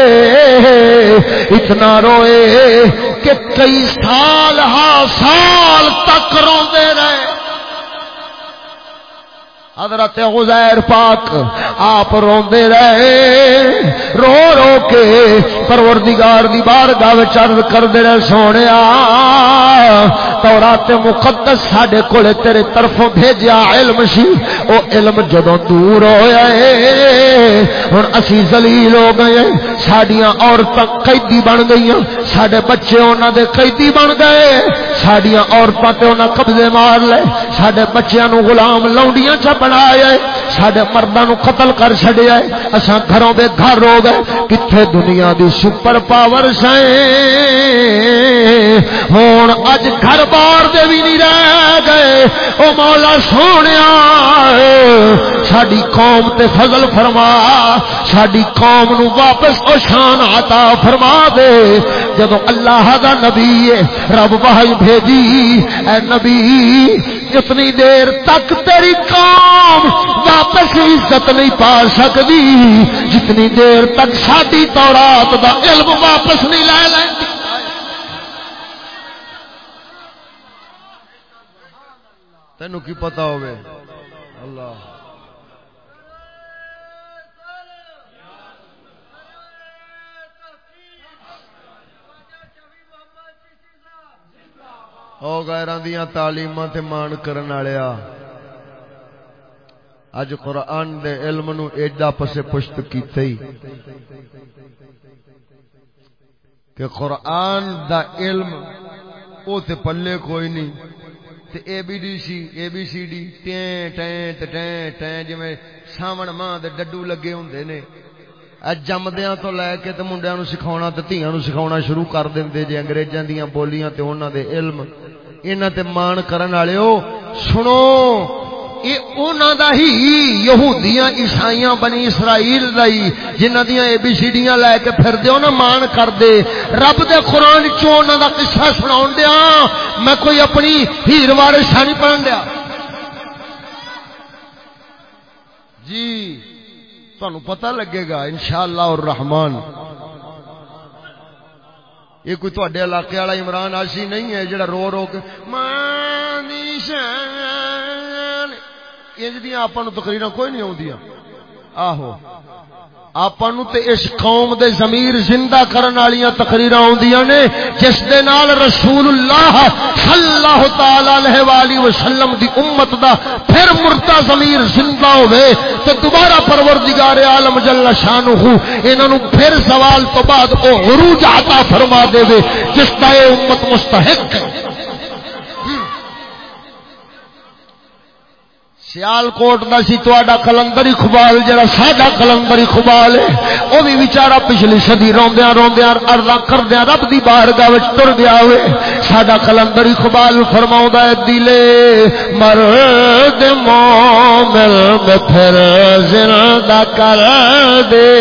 اتنا روئے کہ کئی سال ہاں سال تک روندے رہے۔ حضرت غزیر پاک، آپ روندے رہے، رو رو کے پروردگار دی بارگاہ وچ عرض کردے رہے، سونیا، تورات مقدس ساڈے کول تیرے طرفوں بھیجیا علم سی، او علم جدوں دور ہویا اے ہن اسی ذلیل ہو گئے ساڈیاں عورتاں قیدی بن گئیاں، ساڈے بچے انہاں دے قیدی بن گئے، ساڈیاں عورتاں تے انہاں قبضے مار لے، ساڈے بچیاں نو غلام لونڈیاں چ بنایا ہے، ساڈے مرداں قتل کر چھڈیا ہے۔ اساں گھروں دے گھر ہو گئے کتھے دنیا دی سپر پاور سائیں ہن اج گھر بار دے بھی نہیں رہ گئے۔ او مولا سونیا، ساڈی قوم تے فضل فرما۔ ساڈی قوم نو واپس او شان عطا فرما دے۔ جدو اللہ دا نبی ہے، رب وحی بھیجی، اے نبی اتنی دیر تک تیری قوم واپس عزت نہیں پا سکتی، جتنی دیر تک ساری تورات دا علم واپس نہیں لے لیں تینو کی پتا ہوئے اللہ۔ او غیراں دیاں تعلیماں تے مان کرن والیا اج قرآن دے علم نو ایڈا پسے پشت کیتے ہی۔ کہ قرآن دا علم او تے پلے کوئی نہیں تے A B D C, A B C D ٹیں ٹیں ٹیں ٹیں جویں ساون ماں دے ڈڈو لگے ہوندے نے۔ جمدیاں تو لے کے تے منڈیاں نو سکھاونا تے تھیاں نو سکھاونا شروع کر دیندے جے انگریزاں دیاں بولیاں تے انہاں دے علم۔ انہاں تے مان کرن والےو سنو، اے انہاں دا ہی یہودیاں، عیسائیاں، بنی اسرائیل دا ہی، جنہاں دیاں اے بی سی ڈیاں لے کے پھر دیو نا، مان کر دے رب دے قرآن چوں انہاں دا قصہ سناون دیاں میں کوئی اپنی ہیر وارث نہیں پڑھن دیا جی۔ تمہیں پتہ لگے گا، انشاءاللہ الرحمن۔ یہ کوئی تھوڑے علاقے والا عمران آشی نہیں ہے جڑا رو رو کے آپ تقریر کوئی نہیں آدی آہو۔ آپ اس قوم دے ضمیر زندہ کرن والیاں تقریر آدیاں نے، جس دے نال رسول اللہ صلی اللہ تعالی علیہ والہ وسلم دی امت دا پھر مرتا ضمیر زندہ ہوے تے دوبارہ پروردگار عالم جل شانہ انہاں نو پھر سوال تو بعد او عروج عطا فرما دے وے، جس دا اے امت مستحق ہے سیال کوٹ دا سی تا کلندر اقبال جڑا ساڈا کلندر اقبال ہے۔ وہ بھی بچارا پچھلی سدی روندیا روندیا اردا کردیا رب دی بارگاہ وچ تر گیا ہوئے۔ ساڈا کلندر اقبال فرما ہے، دلے مرد مومل میں پھر زندہ کر دے۔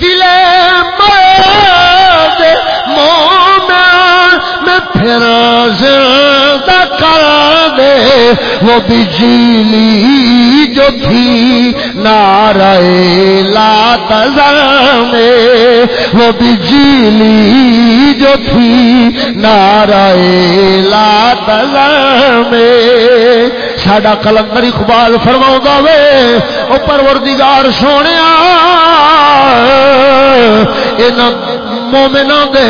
دلے مرد مومل پھر زندہ کر دے۔ وہ بجلی جو تھی، نعرہ لا تزر میں وہ بجلی جو تھی، نعرہ لا تزر میں ساڈا کلندر اقبال فرما وے وہ پروردگار سونے مومنا دے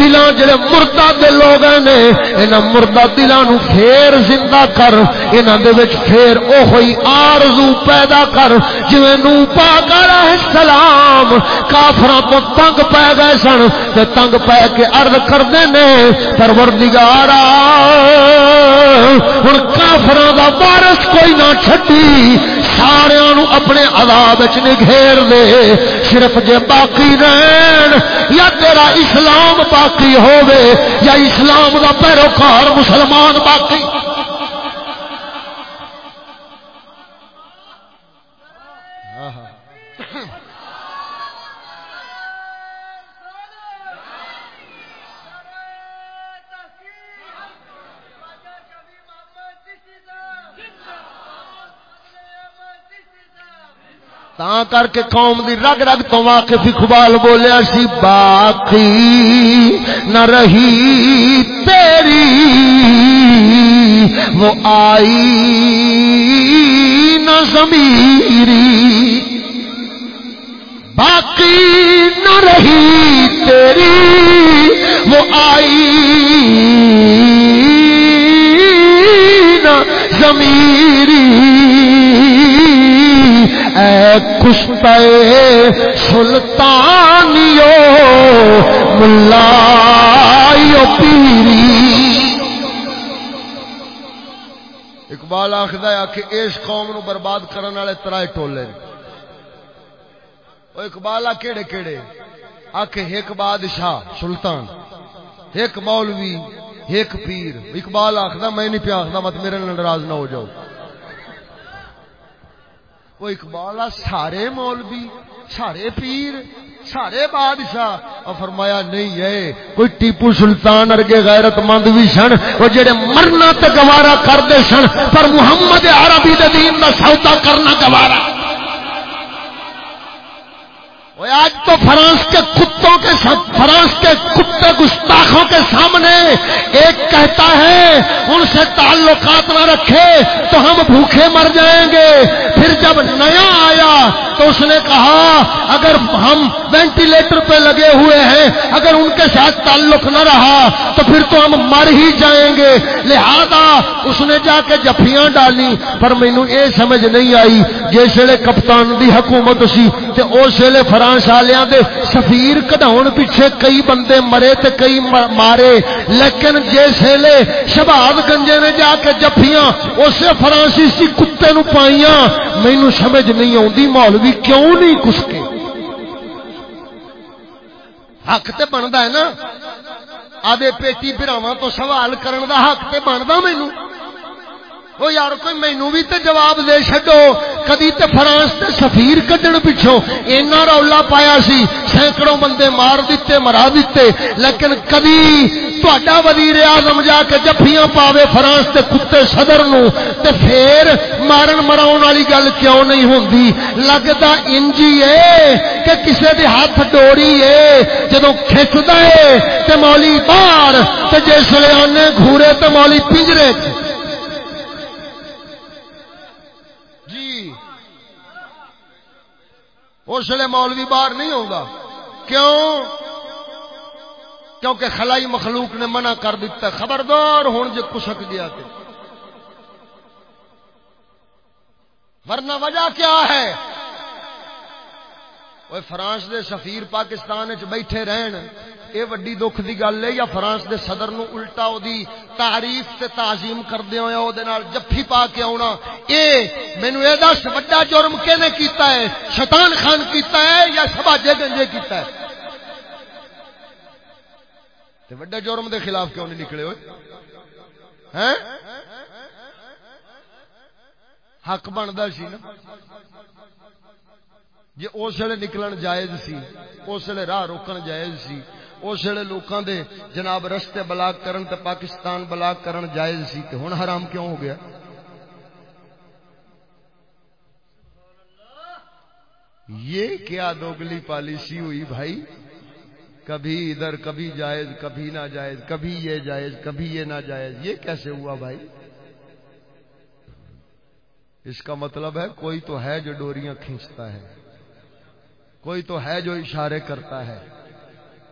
دلان جڑے مردہ دے لوگ نے، انہاں مردہ دلان نو پھر زندہ کر، انہاں دے وچ پھر اوہی آرزو پیدا کر، جویں نو پاک علیہ السلام کافراں تو تنگ پے گئے سن، تے تنگ پے کے عرض کردے نے، پروردگارا، ہن کافراں دا وارث کوئی نہ چھٹی سارے نو اپنے عذاب وچ نگھیر دے، صرف جے باقی رہن، یا تیرا اسلام باقی ہوے یا اسلام دا پیروکار مسلمان باقی تا کر کے قوم دی رگ رگ تو واقف اقبال بولیا سی باقی نہ رہی تیری وہ آئی نہ زمیری باقی نہ رہی تیری وہ آئی نہ زمیری اے کشتے سلطانیو ملا پیری۔ اقبال آخر آ کہ اس قوم نو برباد کرنے والے ترائے ٹولے۔ وہ اقبال آ کہڑے کہڑے آ کے ایک بادشاہ سلطان ایک مولوی ایک پیر۔ اقبال آخر میں نہیں پیا آخر مت میرے ناراض نہ ہو جاؤ۔ وہ اقبال سارے مولوی، سارے پیر، سارے بادشاہ۔ اور فرمایا، نہیں ہے، کوئی ٹیپو سلطان ارگے غیرت مند بھی سن، وہ جڑے مرنا تو گوارا کرتے سن، پر محمد عربی دے دین کا سودا کرنا گوارا۔ اج تو فرانس کے کتوں کے فرانس کے کتے گستاخوں کے سامنے ایک کہتا ہے، ان سے تعلقات نہ رکھے تو ہم بھوکے مر جائیں گے۔ پھر جب نیا آیا تو اس نے کہا، اگر ہم وینٹیلیٹر پہ لگے ہوئے ہیں، اگر ان کے ساتھ تعلق نہ رہا تو پھر تو ہم مر ہی جائیں گے۔ لہذا اس نے جا کے جفیاں ڈالی، پر مینو یہ سمجھ نہیں آئی، جس ویلے کپتان دی حکومت سی تے اس ویلے فرانس سالیاں دے سفیر کڈاؤن پیچھے کئی بندے مرے تے کئی مارے لیکن جس ویلے شباد گنجے نے جا کے جفیاں اسے فرانسیسی کتے نو پائیاں مینو سمجھ نہیں آتی مولوی کیوں نہیں کسکے حق تے بنتا ہے نا آدھے پیٹی براواں تو سوال کرن دا حق تے بنتا مینو وہ یار کوئی مینو بھی تے جواب دے چڈو کدی تے فرانس تے سفیر کڈن پچھوں اینا رولا پایا سی، سینکڑوں بندے مار دیتے، مرا دیتے، لیکن کدی تہاڈا وزیر اعظم جا کے جفیاں پاوے فرانس تے کتے صدر نو تے پھر مارن مراون والی گل کیوں نہیں ہوندی؟ لگدا انجی اے کہ کسے دے ہاتھ ڈوری اے، جدوں کھچدا اے، تے مولی باہر، تے جس لے آنے گھورے تے مولی پنجرے اس لیے مولوی باہر نہیں ہوگا کیوں؟ کیونکہ خلائی مخلوق نے منع کر دیتا خبردار ہوں جے کسک گیا تو ورنہ وجہ کیا ہے؟ وہ فرانس دے سفیر پاکستان بیٹھے رہن۔ اے وڈی دکھ دی گل ہے یا فرانس دے صدر نو الٹا او دی تعریف تے تعظیم کردے ہوئے ہاں او دے نال جفی پا کے آنا اے، مینوں اے دس، وڈا جرم کینے کیتا ہے؟ شیطان خان کیتا ہے یا سباجے گنجے کیتا ہے؟ تے وڈا جرم دے خلاف کیوں نہیں نکلے ہوئے؟ ہیں حق بنتا سی نا۔ جی اس ویلے نکلن جائز سی، اس ویلے راہ روکن جائز سی۔ اس ویلے لوکاں دے جناب رستے بلاک کرن تے پاکستان بلاک کرن جائز سی تے ہن حرام کیوں ہو گیا؟ یہ کیا دوگلی پالیسی ہوئی بھائی؟ کبھی ادھر کبھی جائز، کبھی نہ جائز، کبھی یہ جائز، کبھی یہ نہ جائز، یہ کیسے ہوا بھائی؟ اس کا مطلب ہے کوئی تو ہے جو ڈوریاں کھینچتا ہے، کوئی تو ہے جو اشارے کرتا ہے۔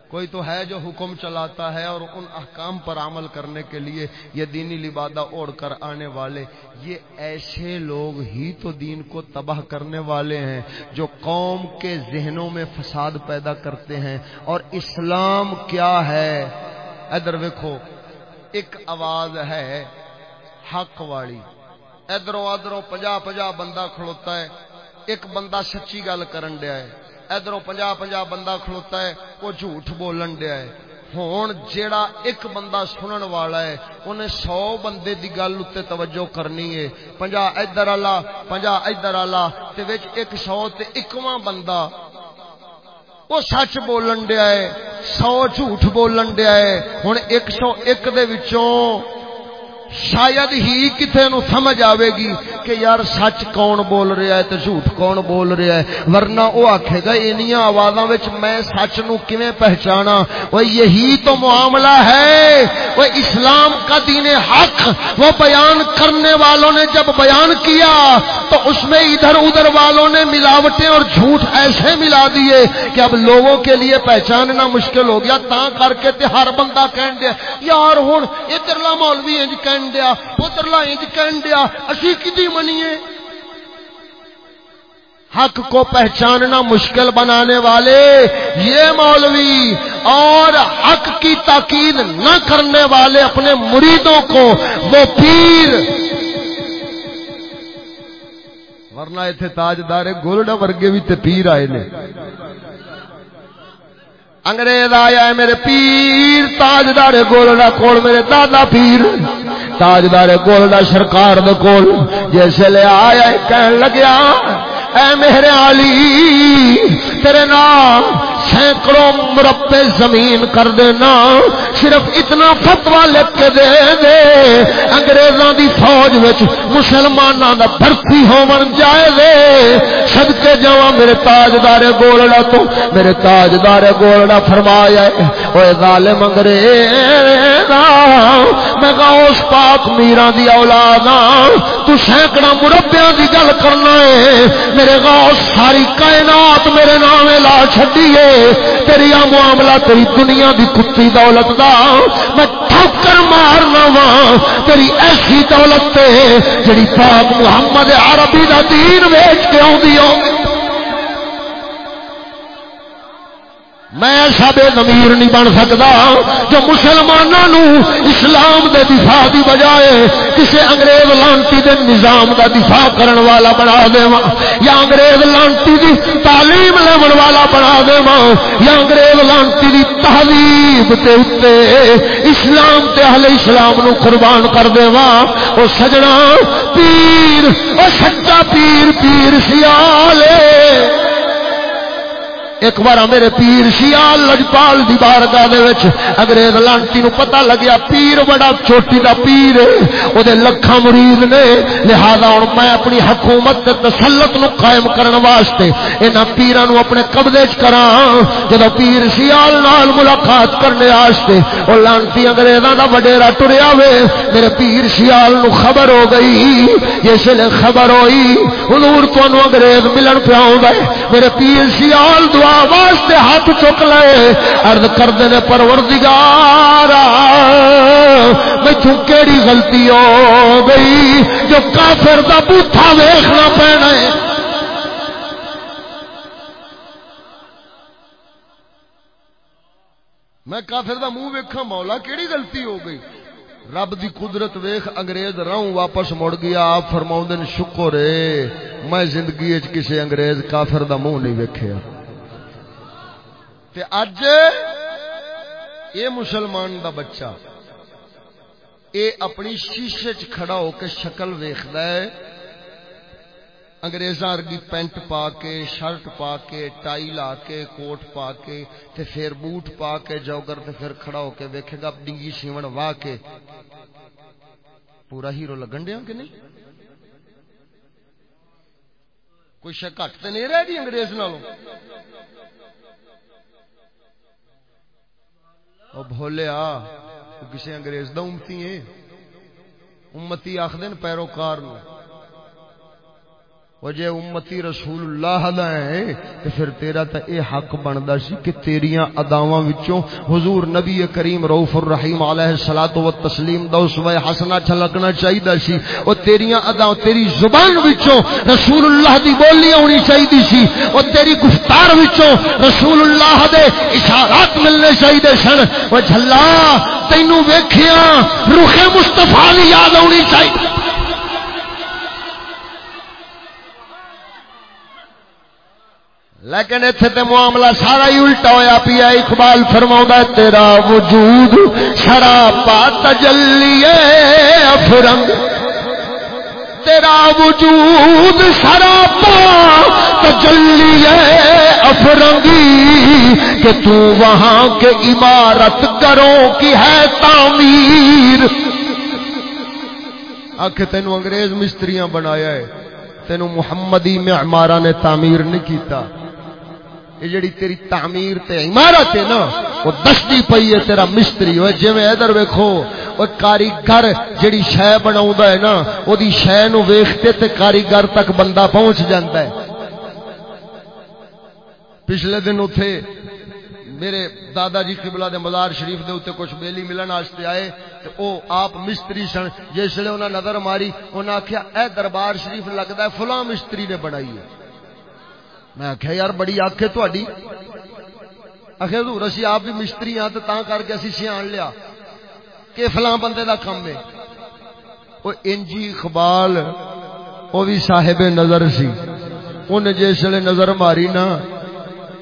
کوئی تو ہے جو حکم چلاتا ہے اور ان احکام پر عمل کرنے کے لیے یہ دینی لبادہ اوڑھ کر آنے والے، یہ ایسے لوگ ہی تو دین کو تباہ کرنے والے ہیں جو قوم کے ذہنوں میں فساد پیدا کرتے ہیں۔ اور اسلام کیا ہے؟ ادھر ویکھو، ایک آواز ہے حق والی۔ ادھروں ادھروں پجا پجا بندہ کھڑوتا ہے، ایک بندہ سچی گل کرن دیا ہے۔ ادھروں پنجا پنجا بندہ کھلوتا ہے، وہ جھوٹ بولن دیا ہے۔ ہون جیڑا ایک بندہ سنن والا ہے، انہیں سو بندے دی گل اتنے توجہ کرنی ہے۔ پنجا ادھر والا پنجا ادھر والا، تے وچ ایک سو تے اکواں بندہ۔ وہ سچ بولن دیا ہے، سو جھوٹ بولن دیا ہے۔ ہن ایک سو ایک دے وچوں شاید ہی کتنے نو سمجھ آئے گی کہ یار سچ کون بول رہا ہے تو جھوٹ کون بول رہا ہے، ورنہ وہ آکھے گا انیاں آوازاں وچ میں سچ نو کیویں پہچانا؟ وہ یہی تو معاملہ ہے۔ وہ اسلام کا دین حق وہ بیان کرنے والوں نے جب بیان کیا، تو اس میں ادھر ادھر والوں نے ملاوٹیں اور جھوٹ ایسے ملا دیے کہ اب لوگوں کے لیے پہچاننا مشکل ہو گیا۔ تا کر کے تے ہر بندہ کہن دیا، یار ہن ادھرلا مولوی انج کہن دیا ادھرلا انج کہن دیا اسی کدی منیے حق کو پہچاننا مشکل بنانے والے یہ مولوی اور حق کی تاکید نہ کرنے والے اپنے مریدوں کو وہ پیر ورنہ اتنے تاجدار گولڈا ورگے بھی تے پیر آئے نے انگریز آیا ہے میرے پیر تاجدار گولڈا کول میرے دادا پیر تاجدار گولڈا سرکار دے کول۔ جیسے لے آیا کہن لگیا، اے میرے علی، تیرے نام سینکڑوں مربے زمین کر دینا، صرف اتنا فتوا لکھ کے دے دے۔ انگریزاں دی فوج وچ مسلماناں دا بھرتی ہون جائے دے صدقے جاواں میرے تاجدار گولڑا تو، میرے تاجدار گولڑا فرمایا ہے اوے ظالم انگریز میں غوث پاک میرا دی اولاد ہاں تو سینکڑا مربیاں دی گل کرنا ہے۔ میرے غوث ساری کائنات میرے نام لا چھڈیے تیری معاملہ تیری دنیا دی کتی دولت دا، میں ٹھوکر مارنا وا تیری ایسی دولت تے جڑی پاک محمد عربی دا دین ویچ کے آدھی میں ایسا بے ضمیر نہیں بن سکتا جو مسلمانوں اسلام دے دفاع دی بجائے کسی انگریز لانتی دے نظام دا دفاع کرن والا بنا دے یا انگریز لانتی دی تعلیم لون والا بنا دے یا انگریز لانتی دی تہذیب تے اتے اسلام تے اہل اسلام نو قربان کر دے او سجنا پیر، او سچا پیر پیر سیالے۔ ایک بار میرے پیر شیال لجپال دی بارگاہ دے وچ انگریز لانٹی نو پتہ لگیا، پیر بڑا چھوٹی دا پیر او دے لکھاں مرید نے، لہذا ہن میں اپنی حکومت تے تسلط نو قائم کرن واسطے انہاں پیراں نو اپنے قبضے وچ کراں۔ جدو پیر شیال نال ملاقات کرنے واسطے او لانٹی انگریزاں دا وڈیرا ٹریا وے، میرے پیر شیال نو خبر ہو گئی۔ جس لے خبر ہوئی، حضور تو انگریز ملن پیا ہوندا میرے پیر شیال دعا واسطے ہاتھ چک لے ارد کر دے پروردگار میں کیڑی غلطی ہو گئی؟ جو کافر دا بوتھا ویخنا پینا ہے۔ میں کافر دا منہ ویکھا مولا کیڑی غلطی ہو گئی؟ رب دی قدرت ویخ انگریز راؤں واپس مڑ گیا، آپ فرماؤں دن شکر ہے، میں زندگی اچ کسی انگریز کافر دا منہ نہیں ویکھیا۔ تے اج اے مسلمان دا بچہ اے اپنی شیشے چ کھڑا ہو کے شکل ویکھدا ہے۔ انگریزاں ارگی پینٹ پا کے، شرٹ پا کے، ٹائی لا کے، کوٹ پا کے تے پھر بوٹ پا کے جوگر تے پھر کھڑا ہو کے ویکھے گا ڈنگی سیون وا کے۔ پورا ہیرو لگن دیا کہ نہیں؟ کوئی شک گھٹ تو نہیں رہ گئی انگریز نالوں؟ او بھولیا کسی انگریز دا امتی ہے امتی آخدن پیروکار نو۔ وہ جے امتی رسول اللہ دا ہے، تے پھر تیرا تا اے حق بندا سی کہ تیریاں اداواں وچوں حضور نبی کریم رؤوف الرحیم علیہ الصلات و تسلیم دا اسوہ حسنہ چھلکنا چاہیدا سی۔ او تیریاں ادا، تیری زبان وچوں رسول اللہ دی بولی ہونی چاہیدی سی۔ او تیری گفتار وچوں رسول اللہ دے اشارات ملنے چاہیدے سن۔ او جھلا، تینوں ویکھیاں، روح مصطفی دی یاد ہونی چاہیے لیکن اتنے معاملہ سارا ہی الٹا ہوا پیا اقبال فرما تیرا وجود شرابا تجلیے افرنگ۔ تیرا وجود شرابا تجلیے افرنگی کہ تو وہاں کے عمارت کرو کی ہے تعمیر۔ آخ تینوں انگریز مستریاں بنایا ہے۔ تینوں محمدی معمارہ نے تعمیر نہیں کیتا۔ یہ جڑی تیری تعمیر تے عمارت ہے نا، وہ دستی پئی ہے، تیرا مستری ہوئے، جویں ادھر ویکھو او کاریگر جڑی شے بناوندا ہے نا او دی شے نو ویکھتے تے کاریگر تک بندہ پہنچ جاندا ہے۔ پچھلے دن اوتھے میرے دادا جی قبلہ دے مزار شریف دے اوتے کچھ بیلی ملن واسطے آئے، تے او آپ مستری سن، جس لے انہاں نظر ماری، انہاں آکھیا، اے دربار شریف لگدا ہے، فلاں مستری نے بنائی ہے۔ میں آخیا یار بڑی آخ ہے تھی آخر حضور اسی آپ بھی مستری ہاں تو کر کے اسی سیاح لیا. کہ فلاں بندے دا کم ہے. وہ انجی اقبال وہ بھی صاحب نظر سی. ان جس نظر ماری نا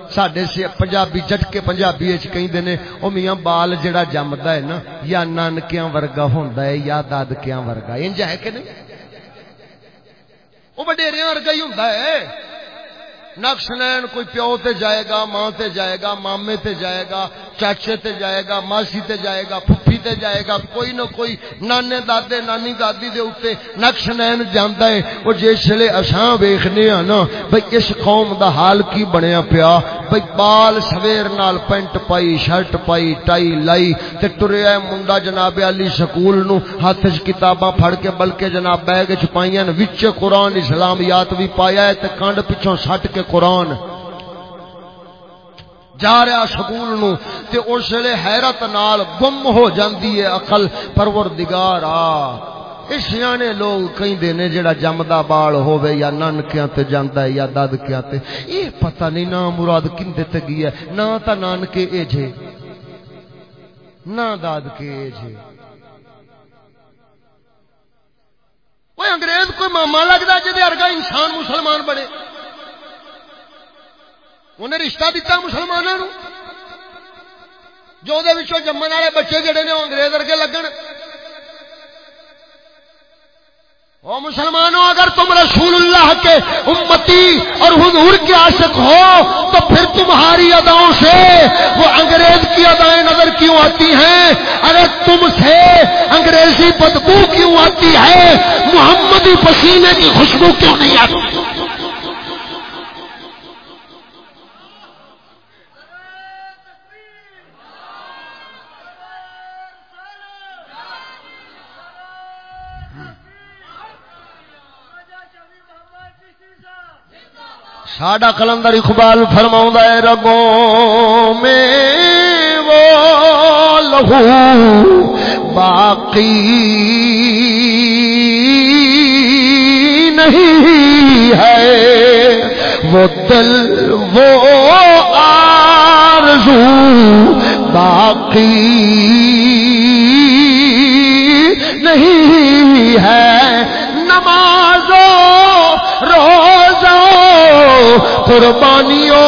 سڈے پنجابی جٹکے پنجابی کہیں نے وہ میاں بال جڑا جمدا ہے نا، یا نانکیاں ورگا ہوندا ہے، یا دادکیاں ورگا انج ہے کہ نہیں؟ وہ وڈیریاں ورگا ہی ہوندا ہے۔ نقش نین کوئی پیو تے جائے گا، ماں تے جائے گا، مامے تے جائے گا، چاچے تے جائے گا، ماسی تے جائے گا پھپھی تے جائے گا، کوئی نہ کوئی نانے دادے، نانی دادی دے اوتے نقش نین جاندا ہے۔ او جسلے اساں ویکھنے ہاں نا، بھئی اس قوم دا حال کی بنیا پیا؟ بھئی بال سویر نال پینٹ پائی، شرٹ پائی، ٹائی لائی تے ٹریا منڈا جناب علی سکول نو۔ ہاتھ وچ کتاباں پھڑ کے، بلکہ جناب بیگ وچ پائیاں وچ قرآن اسلامیات بھی پایا ہے تے کانڈ پچھوں سٹ کے قرآن۔ جا رہا سکول نو تے اس ویلے حیرت نال گم ہو جاندی ہے عقل پروردگار، آ۔ سیانے لوگ کہیں نے جڑا جمدا بال ہوے یا نانکیاں تے جاندا ہے یا دادکیاں تے اے پتہ نہیں نا مراد کندے تے گیا نہ تا نانکے اے جے نہ دادکے اے جے کوئی انگریز کوئی ماما لگتا جی ارگا انسان مسلمان بنے۔ انہیں رشتہ دیتا مسلمانوں جو جمن والے بچے جڑے نے انگریز ارگے لگن۔ او مسلمانوں، اگر تم رسول اللہ کے امتی اور حضور کے عاشق ہو، تو پھر تمہاری اداؤں سے وہ انگریز کی ادائیں نظر کیوں آتی ہیں؟ اگر تم سے انگریزی بدبو کیوں آتی ہے؟ محمدی پسینے کی خوشبو کیوں نہیں آتی؟ ساڈا کلندر اقبال فرما ہے رگوں میں وہ لہو باقی نہیں ہے۔ وہ دل، وہ آرزو باقی قربانیوں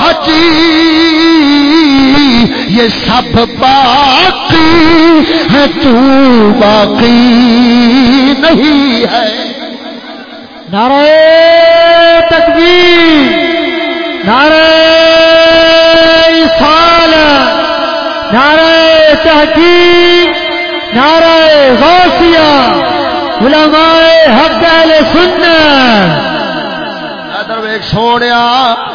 حجی یہ سب باقی ہے، تو باقی نہیں ہے۔ نعرہ تکبیر، نعرہ سال نعرہ تحقیق، نعرہ غوثیہ، علماء حق اہل سنت۔ ادر ویک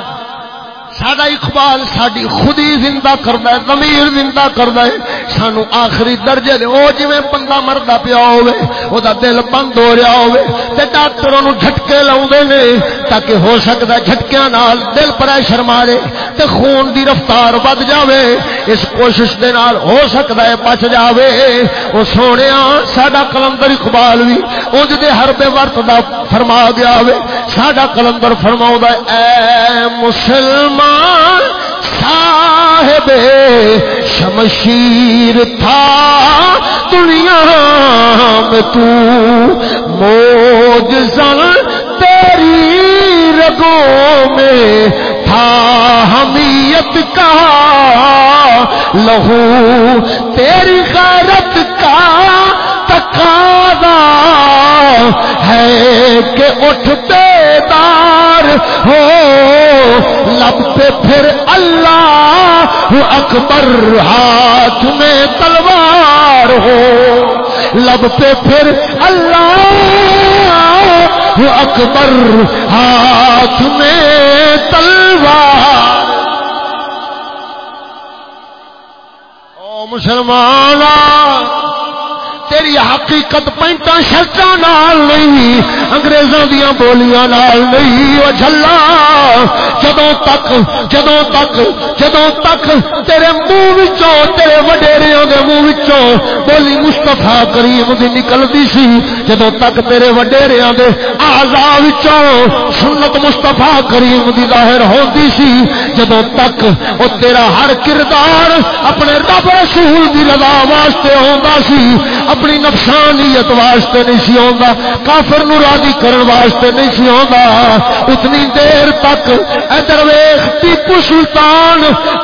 ساڈا اقبال ساری خودی زندہ کرتا ہے زمیر زندہ کرتا ہے۔ سانو آخری درجے دے، او جویں بندہ مردا پیا ہوے او دا دل بند ہو رہا ہوے تے ڈاکٹر اونوں جھٹکے لاوندے نے تاکہ ہو سکدا جھٹکیاں نال دل پریشر مارے، تے خون دی رفتار ود جاوے، اس کوشش دے نال ہو سکدا ہے بچ جاوے۔ او سونیا، ساڈا کلندر اقبال وی اونج دے ہر بے ورت دا فرما گیا ہوے ساڈا کلندر فرماوندا اے مسلمان صاحب شمشیر تھا، دنیا میں تو موج زل تیری رگوں میں تھا۔ حمیت کا لہو تیری غیرت کا تقاضا ہے کہ اٹھ بیدار ہو، لب پہ پھر اللہ اکبر ہاتھ میں تلوار ہو، لب پہ پھر اللہ اکبر ہاتھ میں تلوار۔ مسلمان تیری حقیقت پینٹا شرطا نال نہیں انگریزوں دیا بولیاں نال نہیں۔ وہ جلا جدوں تک جدوں تک جدوں تک تیرے منہ وچوں، تیرے وڈیریاں دے منہ وچوں بولی مصطفی کریم دی نکلدی سی، جدوں تک تیرے وڈیریاں دے اعضاء وچوں سنت مصطفی کریم دی ظاہر ہوندی سی، جدوں تک او تیرا ہر کردار اپنے رب رسول دی رضا واسطے ہوندا سی، اپنے اپنی نفسانیت واسطے نہیں سی آتا کافر نو راضی کرن واسطے نہیں سی آتا اتنی دیر تک ادھر ویخ ٹیپو سلطان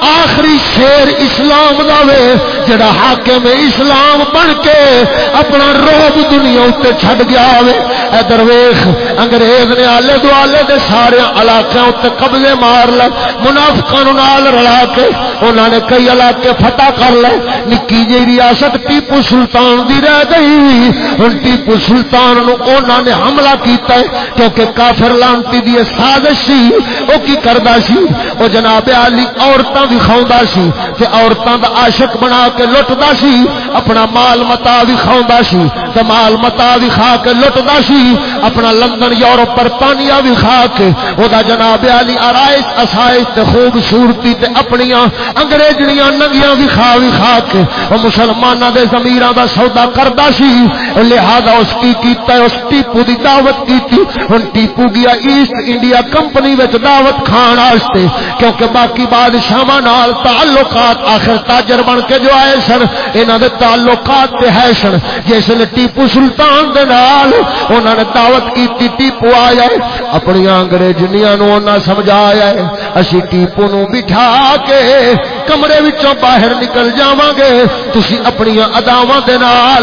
آخری شیر اسلام دا وے، جڑا حاکم اسلام بن کے اپنا روب دنیا اتنے چھڈ گیا وے۔ ادھر ویخ انگریز نے آلے دوالے دے سارے علاقے اتنے قبضے مار لے منافقوں نال رلا کے انہوں نے کئی علاقے فتح کر لے۔ نکی جی ریاست ٹیپو سلطان دی رہ گئی۔ ہوں ٹیپو سلطان نو انہوں نے حملہ کیتا ہے کیونکہ کافر لانتی دی سازش سی۔ وہ کی کردا سی؟ وہ جناب علی عورتاں وکھاوندا سی تے عورتاں دا عاشق بنا کے لٹدا سی۔ اپنا مال متا وکھاوندا سی تے مال متا وکھا کے لٹدا سی۔ اپنا لندن، یورپ برطانیہ وکھا کے او دا جناب علی آرائش اسائش تے خوبصورتی تے اپنیاں انگریزیاں ننگیاں وکھا وکھا کے او مسلماناں دے ضمیراں دا سودا کردا سی۔ لہذا اس کی کیتا ہے، اس ٹیپو دی دعوت کیتی۔ ہن ٹیپو گیا ایسٹ انڈیا کمپنی وچ دعوت کھان واسطے، کیونکہ باقی بادشاہاں نال تعلقات آخر تاجر بن کے جو آئے سن، انہاں دے تعلقات تے ہے سن۔ جس نے ٹیپو سلطان دے نال انہاں نے دعوت کیتی، ٹیپو آیا ہے۔ اپنی انگریزنیاں نو انہاں سمجھایا ہے۔ اسی ٹیپو نو بٹھا کے کمرے وچوں باہر نکل جاواں گے۔ تسی اپنی اداواں دے نال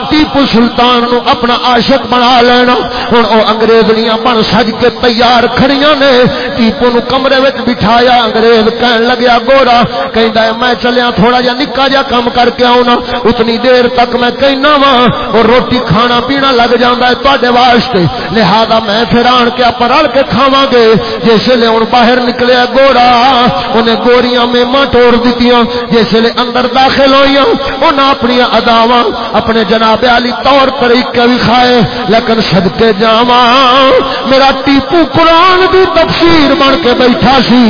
ٹیپو سلطان نو اپنا عاشق بنا لینا۔ ہن او انگریزنیاں بن سج کے تیار کھڑیاں نے۔ ٹیپو نو کمرے وچ بٹھایا۔ انگریز کہن لگیا، گورا کہندا ہے، میں چلیا، تھوڑا جا نکا جا کم کر کے آونا اتنی دیر تک میں کہنا وا۔ اور روٹی کھانا پینا لگ جاندا ہے تواڈے واسطے۔ لہذا میں پھر آن کے اپ رل کے کھاواں گے۔ جس لے ہن باہر نکلیا، گورا انہیں گوریاں میما توڑ دتیاں۔ جس لے اندر داخل ہوئیاں، انہاں اپنی اداواں، اپنے جناب علی طور طریقے بھی کھائے، لیکن صدقے جاواں میرا ٹیپو قرآن دی تفسیر بن کے بیٹھا سی۔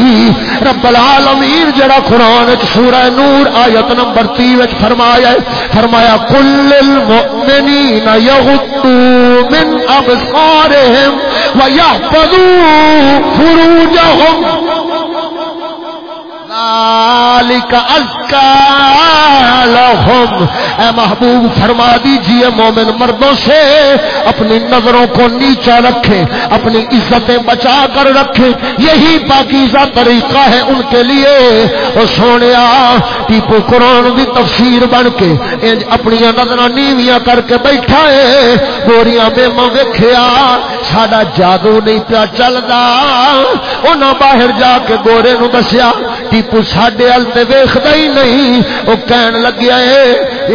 رب العالمین جڑا قرآن وچ سورہ نور آیت نمبر 30 وچ فرمایا ہے، فرمایا کل المؤمنین یغضوا من ابصارهم ويحفظوا فروجهم ذالک ازکا لہم۔ اے محبوب، فرما دیجیے مومن مردوں سے، اپنی نظروں کو نیچا رکھے، اپنی عزتیں بچا کر رکھے۔ یہی پاکیزہ طریقہ ہے ان کے لیے۔ وہ سونے ٹیپو قرآن بھی تفسیر بن کے اپنی نظر نیویاں کر کے بیٹھا ہے۔ گوریاں بے ویکھیا، ساڈا جادو نہیں پیا چلتا انہاں باہر جا کے گورے نو دسیا، ٹیپو ساڈے ال تے ویکھدا ہی نہیں۔ وہ کہن لگیا ہے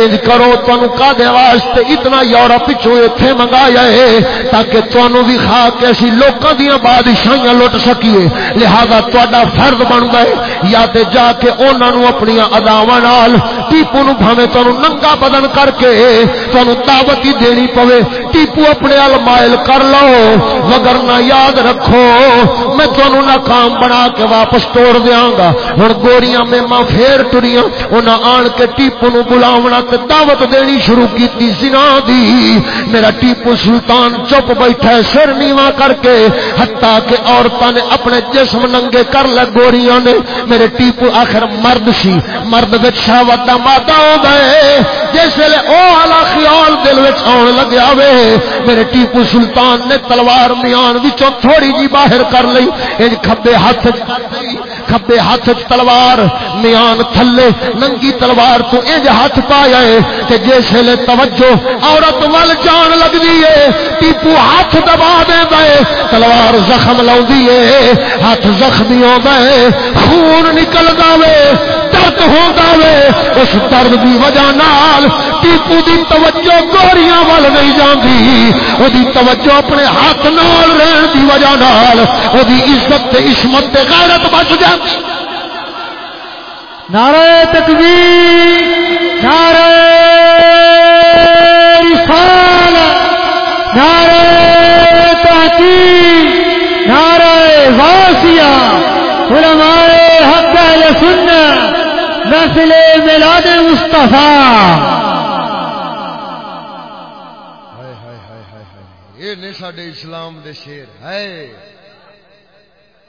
انج کرو تانوں کا دے واسطے اتنا یورپ چوں ایتھے منگایا ہے تاکہ تانوں بھی کھا کے اسی لوکاں دیاں بادشاہیاں لٹ سکیے۔ لہذا تہاڈا فرض بندا ہے یا تے جا کے انہاں نو اپنی اداواں نال، ٹیپو نو بھاویں تانوں ننگا بدن کر کے تانوں دعوت ہی دینی پوے۔ ٹیپو اپنے ال مائل کر لو، مگر نہ یاد رکھو، میں تانوں ناکام بنا کے واپس توڑ دیاں گا۔ ہن گوریاں میں ماں پھر ٹریاں، انہاں آن کے ٹیپو نو بلاونا تے دعوت دینی شروع کیتی زنا دی۔ میرا ٹیپو سلطان چپ بیٹھا ہے، سر نیواں کر کے۔ حتیٰ کہ عورتاں نے اپنے جسم ننگے کر لے، گوریاں نے میرے ٹیپو آخر مرد سی۔ مرد وچ شہوت دا مادہ ہو گئے۔ جس ویلے او والا خیال دل وچ آن لگیا وے، میرے ٹیپو سلطان نے تلوار میان وچوں تھوڑی جی باہر کر لئی اج کھبے ہاتھ کھبے ہاتھ تلوار، میان تھلے، ننگی تلوار تو انج ہاتھ پایا ہے کہ جس ویلے توجہ عورت ول جان لگدی ہے ٹیپو ہاتھ دبا دے دے تلوار زخم لاؤندی ہے ہاتھ زخمی ہو گئے خون نکلدا وے درد ہوندا وے اس درد دی وجہ نال ٹیپو دی توجہ گوریاں ول نہیں جاندی۔ او دی توجہ اپنے ہاتھ نال رہن دی وجہ نال او دی عزت تے عصمت تے غیرت بچ جاندی۔ نعرہ تکبیر، نعرہ رسالت نعرہ تحقیق، نعرہ غاسیہ علماء حق اہل سنت۔ نسل میلاد مصطفیٰ۔ یہ نہیں سڈے اسلام دے شیر ہے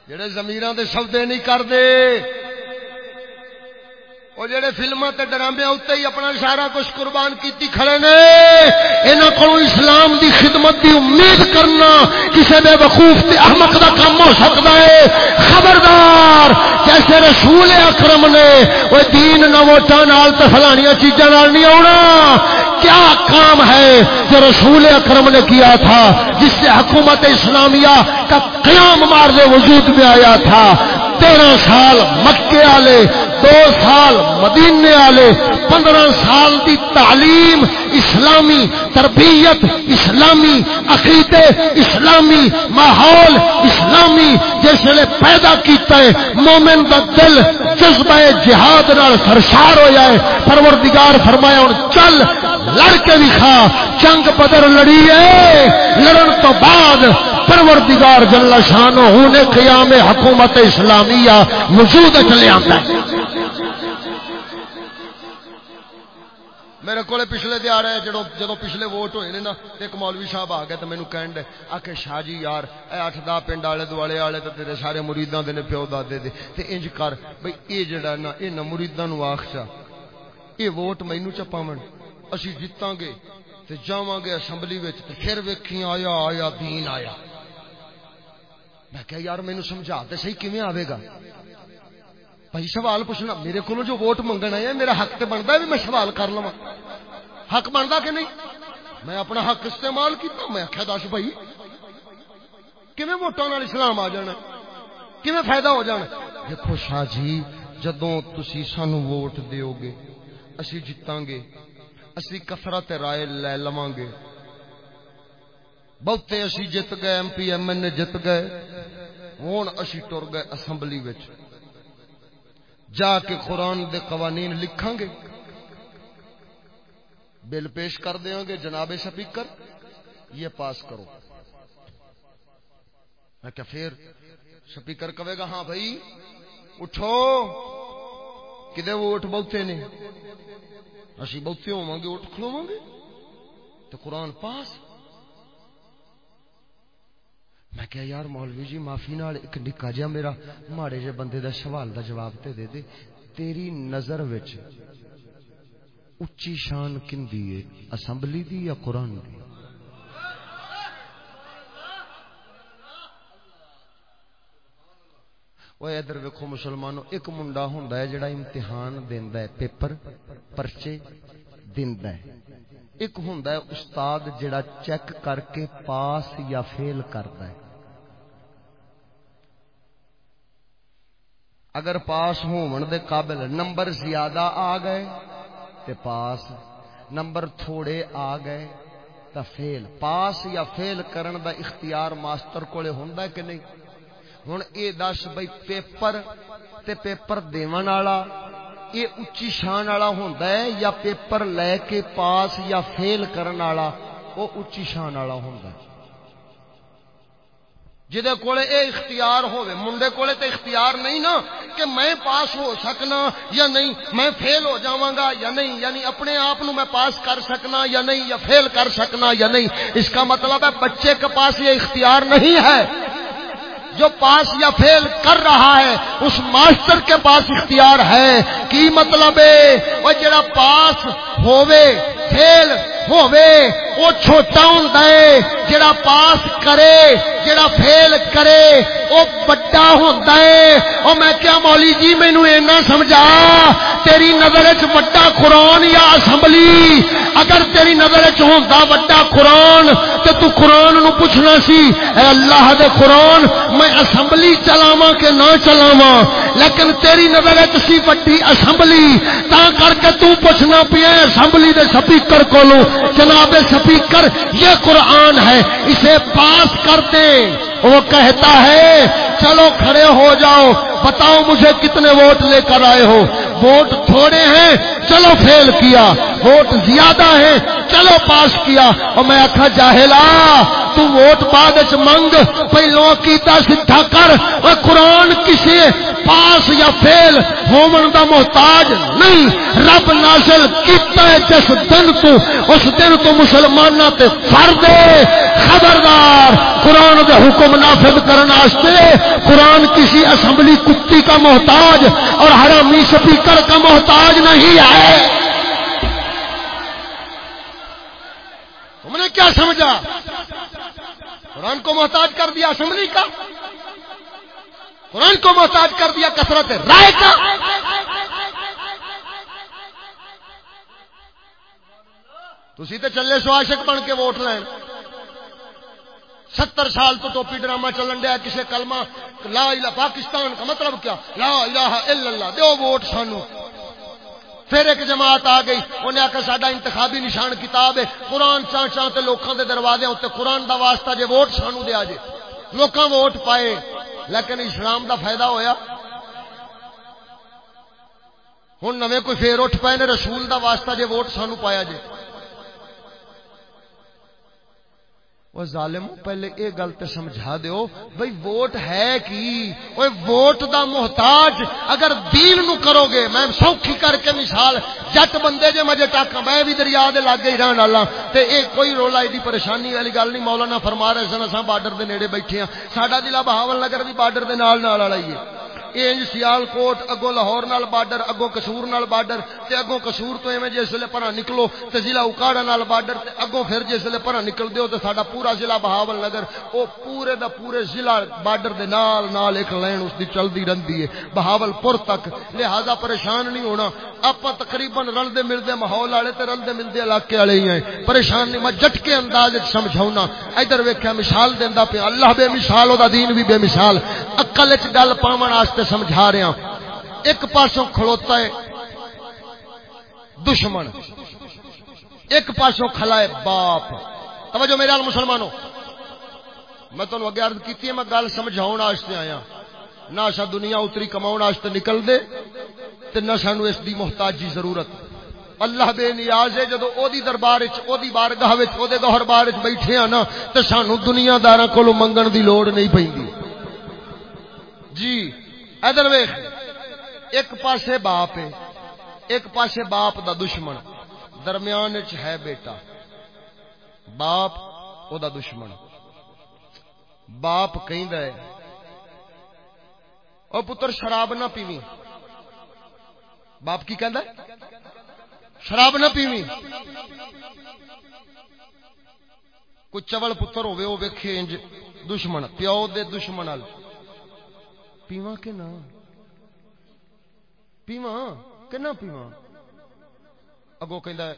جڑے زمیران دے سودے نہیں کرتے وہ جڑے فلموں تے ڈرامے اتنے ہی اپنا سارا کچھ قربان کیتی کھڑے نے۔ انہوں کو اسلام دی خدمت دی امید کرنا کسی بے وقوف تے احمق دا کام ہو سکتا ہے۔ خبردار، جیسے رسول اکرم نے وہ دین نہ ووٹاں نال تے فلانیاں چیزاں نال نہیں آنا کیا کام ہے جو رسول اکرم نے کیا تھا، جس سے حکومت اسلامیہ کا قیام مار وجود میں آیا تھا؟ تیرہ سال مکے والے، دو سال مدینے والے، پندرہ سال دی تعلیم اسلامی، تربیت اسلامی، عقیدے اسلامی، ماحول اسلامی جس نے پیدا کیتا ہے۔ مومن دا دل جذبہ جہاد نال سرشار ہو جائے پروردگار فرمایا ہوں چل، لڑ کے دکھا جنگ بدر لڑی ہے، لڑن تو بعد پروردگار جل شان ہونے قیام حکومت اسلامیہ وجود چلے آتا ہے۔ میرے کو پچھلے دیا رہے جدو جدو پچھلے ووٹ ہوئے نا ایک مولوی صاحب آ گئے تو مینو کہن دے آ کے شاہ جی یار، اے اٹھ دہ پنڈ والے دوالے والے تو تیرے سارے مریداں دے نے پیو دادے دے۔ تے انج کر، بھئی اے جڑا نا، اے نہ مریداں نو آخ چا، اے ووٹ مینو چ پاون۔ اسی جیتاں گے، تے جاواں گے اسمبلی وچ، تے پھر ویکھی آیا آیا، دین آیا۔ میں کہ یار مینو سمجھا تے صحیح کیویں آوے گا? بھائی، سوال پوچھنا، میرے کو جو ووٹ منگنا ہے میرا حق تے بنتا ہے بھی میں سوال کر لوا حق بنتا کہ نہیں؟ میں اپنا حق استعمال کیتا، میں آخیا دس بھائی کیون ووٹوں اسلام آ جانا کیون فائدہ ہو جانا دیکھو شاہ جی جدو تسی سانو ووٹ دیو گے اسی جیتاں گے، اسی کثرت رائے لے لواں گے بہتے اسی جت گئے ایم پی ایم این جت گئے ہوں اسی ٹر گئے اسمبلی وچ جا کے قرآن دے قوانین لکھاں گے بل پیش کر دیں گے جناب سپیکر یہ پاس کرو میں کیا پھر سپیکر کہے گا ہاں بھائی اٹھو کدے ووٹ بہتے نے اسی بہتے ہوا گے اٹھ کھلوا گے تو قرآن پاس میں کہا، یار مولوی جی معافی نال ایک نکا جہا میرا، ماڑے جے بندے دا سوال دا جواب تے دے دے، تیری نظر وچ اچھی شان کندی ہے، اسمبلی دی یا قرآن دی? وہ ادھر ویکو مسلمانوں، ایک منڈا ہوں جڑا امتحان دینا ہے، پیپر پرچے دینا ہے۔ ایک ہوں استاد جڑا چیک کر کے پاس یا فیل کرتا ہے۔ اگر پاس ہون دے قابل نمبر زیادہ آ گئے تے پاس نمبر تھوڑے آ گئے تا فیل۔ پاس یا فیل کرن دا اختیار ماسٹر کولے ہوندا ہے کہ نہیں؟ ہن اے دس بھئی پیپر تے پیپر دیون والا، اے اچھی شان والا ہوندا ہے یا پیپر لے کے پاس یا فیل کرن والا، او اچھی شان والا ہوندا ہے۔ جہدے کولے اے اختیار ہوئے منڈے کولے تے اختیار نہیں نا کہ میں پاس ہو سکنا یا نہیں، میں فیل ہو جاواں گا یا نہیں یعنی اپنے آپ نو میں پاس کر سکنا یا نہیں یا فیل کر سکنا یا نہیں۔ اس کا مطلب ہے بچے کے پاس یہ اختیار نہیں ہے۔ جو پاس یا فیل کر رہا ہے، اس ماسٹر کے پاس اختیار ہے۔ کی مطلب ہے؟ وہ جڑا پاس ہووے، فیل ہووے، وہ چھوٹا ہوں جڑا پاس کرے، جڑا فیل کرے، وہ بڑا ہوتا ہے۔ وہ میں کیا مولی جی مینو اینا سمجھا، تیری نظر چا قرآن یا اسمبلی۔ اگر تیری نظر چاہتا وڈا قرآن، تو تو قرآن نو پوچھنا سی، اے اللہ دے قرآن، میں اسمبلی چلاوا کہ نہ چلاوا لیکن تیری نظر سی وڈی اسمبلی، تا کر کے تو پوچھنا پیا اسمبلی دے سپیکر کو جناب سپیکر، یہ قرآن ہے، اسے پاس کرتے وہ کہتا ہے، چلو کھڑے ہو جاؤ، بتاؤ مجھے کتنے ووٹ لے کر آئے ہو۔ ووٹ تھوڑے ہیں، چلو فیل کیا۔ ووٹ زیادہ ہیں، چلو پاس کیا۔ اور میں آخا جاہلا تو ووٹ بعد منگ، پہلو کیتا سدھا کر۔ اور قرآن کسی پاس یا فیل ہومن دا محتاج نہیں۔ رب نازل کیتا ہے جس دن تو، اس دن تو مسلمان تے فرد خبردار، قرآن دے حکم نافذ کرنا قرآن کسی اسمبلی کتی کا محتاج اور حرامی سپیکر کا محتاج نہیں ہے۔ تم نے کیا سمجھا؟ قرآن کو محتاج کر دیا اسمبلی کا قرآن کو محتاج کر دیا کثرت رائے کا تھی تو چلے سو عاشق بن کے ووٹ لین۔ ستر سال تو ٹوپی ڈرامہ چلن دیا کسی کلمہ لا الہ پاکستان کا مطلب کیا؟ لا الہ الا اللہ، دیو ووٹ سانو۔ پھر ایک جماعت آ گئی، انہیں آخر ساڈا انتخابی نشان کتاب ہے۔ قرآن چان چان تے لوکاں دے دروازے اتنے قرآن دا واسطہ جے ووٹ سانو دیا جے۔ لوکاں ووٹ پائے، لیکن اسلام دا فائدہ ہویا۔ ہوں نویں کوئی پھر اٹھ پائے نے، رسول دا واسطہ جے ووٹ سانو پایا جے۔ وہ ظالم پہلے یہ گل تو سمجھا دیو بھائی ووٹ ہے کی؟ وہ ووٹ دا محتاج، اگر دین نو کرو گے، میں سوکھی کر کے مثال، جٹ بندے جے مجھے ٹاکا میں بھی دریا دے لاگے ہی رہن والا تے اے کوئی رولا، ایڈی پریشانی والی گل نہیں، مولانا فرما رہے سن، اساں بارڈر دے نیڑے بیٹھے ہاں۔ ساڈا ضلع بہاول نگر بھی بارڈر دے نال نال والا ہی ہے۔ انج سیال کوٹ اگوں لاہور نال بارڈر، اگوں کسور نال بارڈر، تے اگوں کسور تو ایویں جس ویلے پرا نکلو، تے ضلع اکاڑا نال بارڈر، تے اگوں پھر جس ویلے پرا نکل دیو، تے ساڈا پورا پورا ضلع بہاول نگر، او پورے دا پورے ضلع بارڈر دے نال نال ایک لائن اس دی چلدی رہندی ہے۔ بہاول پور تک، لہذا پریشان نہیں ہونا۔ اپا تقریباً رلدے ملدے ماحول والے تے رلدے ملدے علاقے والے ہی ہیں۔ پریشان نہیں، میں جٹ انداز وچ سمجھاونا ادھر ویکھیا مثال دیندا پیا۔ اللہ بے مثال، او دا دین بھی بے مثال۔ عقل وچ گل پاون واسطے سمجھا رہا ہاں۔ ایک پاسوں کھلوتا ہے، دشمن۔ ایک پاسوں کھلا ہے باپ۔ توجہ میرے حال مسلمانوں، میں تمہیں اگے عرض کی میں گل سمجھاؤ واسطے آیا۔ نہ اصا دنیا اتری کماؤ واسطے نکل دے، تے نہ سانو اس دی محتاجی ضرورت۔ اللہ بے نیاز ہے، جدو او دی دربار وچ، او دی بارگاہ وچ، او دے دربار وچ بیٹھے ہاں نا، تے سانو دنیا داراں کولوں منگن دی لوڑ نہیں پیندی جی ادھر ویخ ایک پاسے باپ ہے، ایک پاسے باپ دا دشمن۔ درمیان ہے بیٹا۔ باپ او دا دشمن۔ باپ کہیں او پتر، شراب نہ پیوی۔ باپ کی کہندا شراب نہ پیویں کوئی چول پتر ہوے او ویکھے انج دشمن، پیو دے دشمن ال پیواں کہ نہ؟ پیواں کہ نہ پیواں؟ اگو کہندا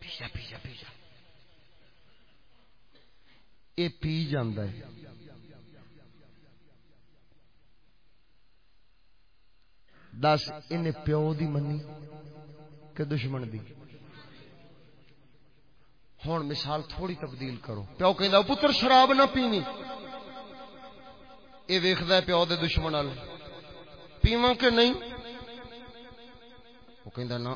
پیجا پیجا پیجا اے پی جاندا ہے۔ دس ان پیو دی منی کہ دشمن دی۔ ہوں مثال تھوڑی تبدیل کرو۔ پیو کہ پتر، شراب نہ پینی۔ یہ ویخد پیو دے دشمن وال پیواں کہ نہیں؟ وہ کہ نہ۔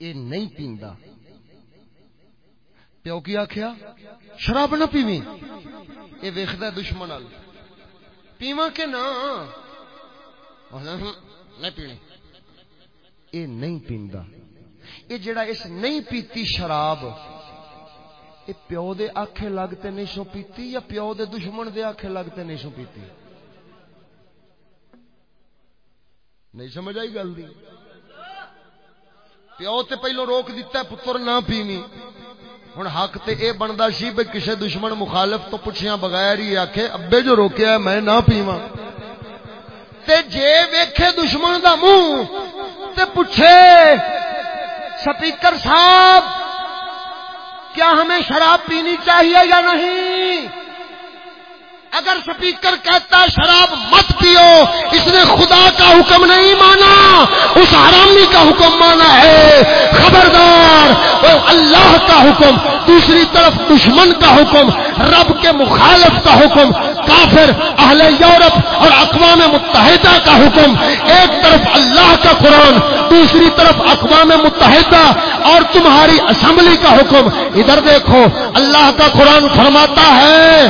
یہ نہیں پیندا۔ پیو کی آخیا شراب نہ پیویں۔ یہ ویخد دشمن وال پیواں کہ نہ؟ نہیں پینی یہ نہیں پیندا۔ یہ جڑا اس نہیں پیتی شراب یہ پیو دے آکھے لگتے نہیں سو پیتی یا پیو دے دشمن دے آکھے لگتے نہیں سو پیتی؟ نہیں سمجھ آئی گل دی؟ پیو تے پہلو روک دیتا ہے، پتر نہ پیوی ہوں حق تے اے بنتا سی بھائی کسے دشمن مخالف تو پوچھیا بغیر ہی آکھے، ابے جو روکیا ہے میں نہ پیواں۔ تے جے ویکھے دشمن دا منہ، تے پوچھے سپیکر صاحب، کیا ہمیں شراب پینی چاہیے یا نہیں؟ اگر سپیکر کہتا ہے شراب مت پیو، اس نے خدا کا حکم نہیں مانا، اس حرامی کا حکم مانا ہے۔ خبردار، وہ اللہ کا حکم، دوسری طرف دشمن کا حکم، رب کے مخالف کا حکم، کافر، اہل یورپ اور اقوام متحدہ کا حکم۔ ایک طرف اللہ کا قرآن، دوسری طرف اقوام متحدہ اور تمہاری اسمبلی کا حکم۔ ادھر دیکھو، اللہ کا قرآن فرماتا ہے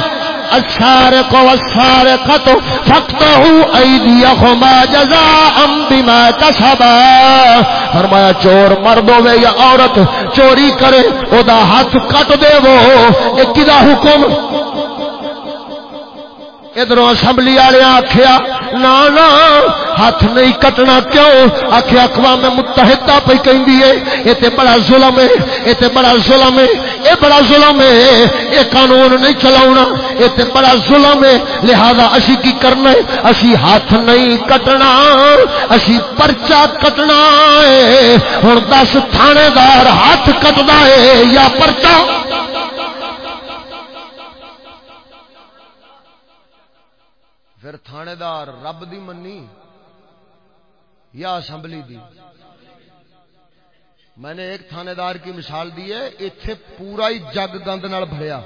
السارق والسارقة فقطعوا أيديهما جزاء بما كسبا۔ فرمایا، چور مرد ہوے یا عورت چوری کرے او دا ہاتھ کٹ دے وہ۔ اے کدا حکم؟ ادھر اسمبلی والے آخیا نا نا، ہاتھ نہیں کٹنا کیوں؟ آخیا اقوام متحدہ پہ کہ بڑا ظلم ہے، یہ بڑا ظلم ہے، یہ بڑا ظلم ہے، یہ قانون نہیں چلا یہ بڑا ظلم ہے، لہذا اسی کی کرنا ہے؟ اسی ہاتھ نہیں کٹنا، اسی پرچا کٹنا ہے ہوں دس تھانے دار ہاتھ کٹنا ہے یا پرچا پھر تھانے دار رب دی منی یا اسمبلی دی؟ میں نے ایک تھانے دار کی مثال دی ہے اتنے پورا ہی جگ گند بھریا۔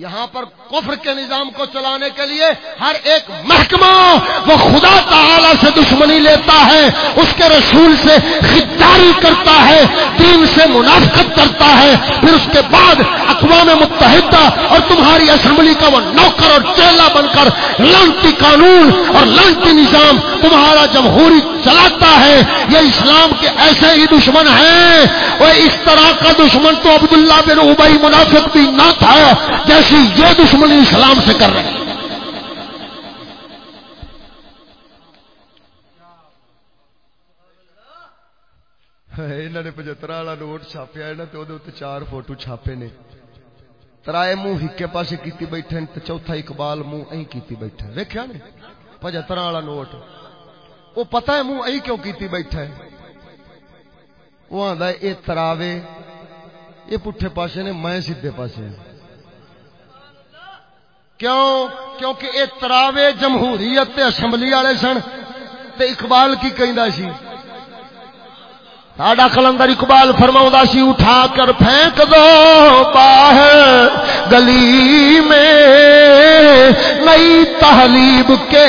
یہاں پر کفر کے نظام کو چلانے کے لیے ہر ایک محکمہ وہ خدا تعالی سے دشمنی لیتا ہے، اس کے رسول سے خداری کرتا ہے، دین سے منافقت کرتا ہے، پھر اس کے بعد اقوام متحدہ اور تمہاری اسمبلی کا وہ نوکر اور چیلا بن کر لانتی قانون اور لانتی نظام تمہارا جمہوری چلاتا ہے، یہ اسلام کے ایسے ہی دشمن ہیں۔ وہ اس طرح کا دشمن تو عبداللہ بن ابئی منافق بھی نہ تھا، جیسے یہ دشمنی اسلام سے کر رہے ہیں۔ انہوں نے پچہتر والا نوٹ چھاپیا ہے نا تو چار فوٹو چھاپے نے۔ ترائے منہ ہکے پاسے کیتی بیٹھے تو چوتھا اقبال منہ اہ کیتی بیٹھے۔ ویکیا نے؟ پچہتر والا نوٹ۔ وہ پتا ہے منہ اہ کیوں کیتی بیٹھا ہے؟ وہ آدھا یہ تراوے یہ پٹھے پاسے نے، میں سیدھے پاسے کیوں؟ کیونکہ یہ تراوے جمہوریت اسمبلی والے سن تے اقبال کی کہندا سی۔ ساڈا کلندر اقبال فرما سی، اٹھا کر پھینک دو باہر گلی میں۔ نئی تحلیب کے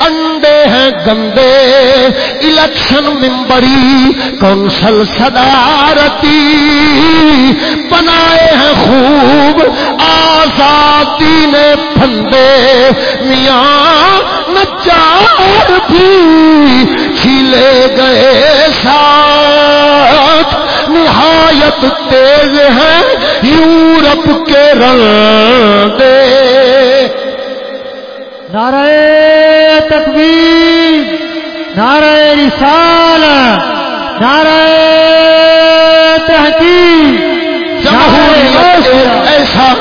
انڈے ہیں گندے۔ الیکشن ممبری کونسل صدارتی۔ بنائے ہیں خوب آزادی نے پھندے۔ میاں نچار بھی چھیلے گئے ساتھ۔ نہایت تیز ہیں یورپ کے رنگ۔ دے نعرہ تکبیر نعرہ رسالت نعرہ تحقیق۔ ایسا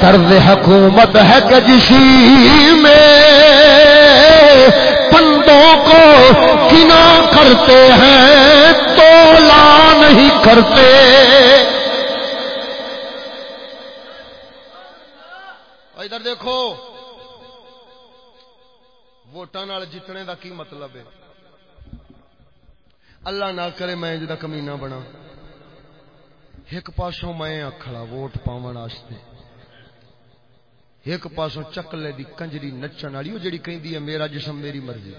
طرز حکومت ہے کہ جسی میں پندوں کو کنا کرتے ہیں، تولا نہیں کرتے۔ ادھر دیکھو ووٹان جتنے دا کی مطلب ہے؟ اللہ نہ کرے میں جدا کمینہ بنا ایک پاسوں میں کھڑا ووٹ پاون واسطے ایک پاسوں چکلے دی کنجری نچن والی جڑی کہندی ہے، میرا جسم میری مرضی۔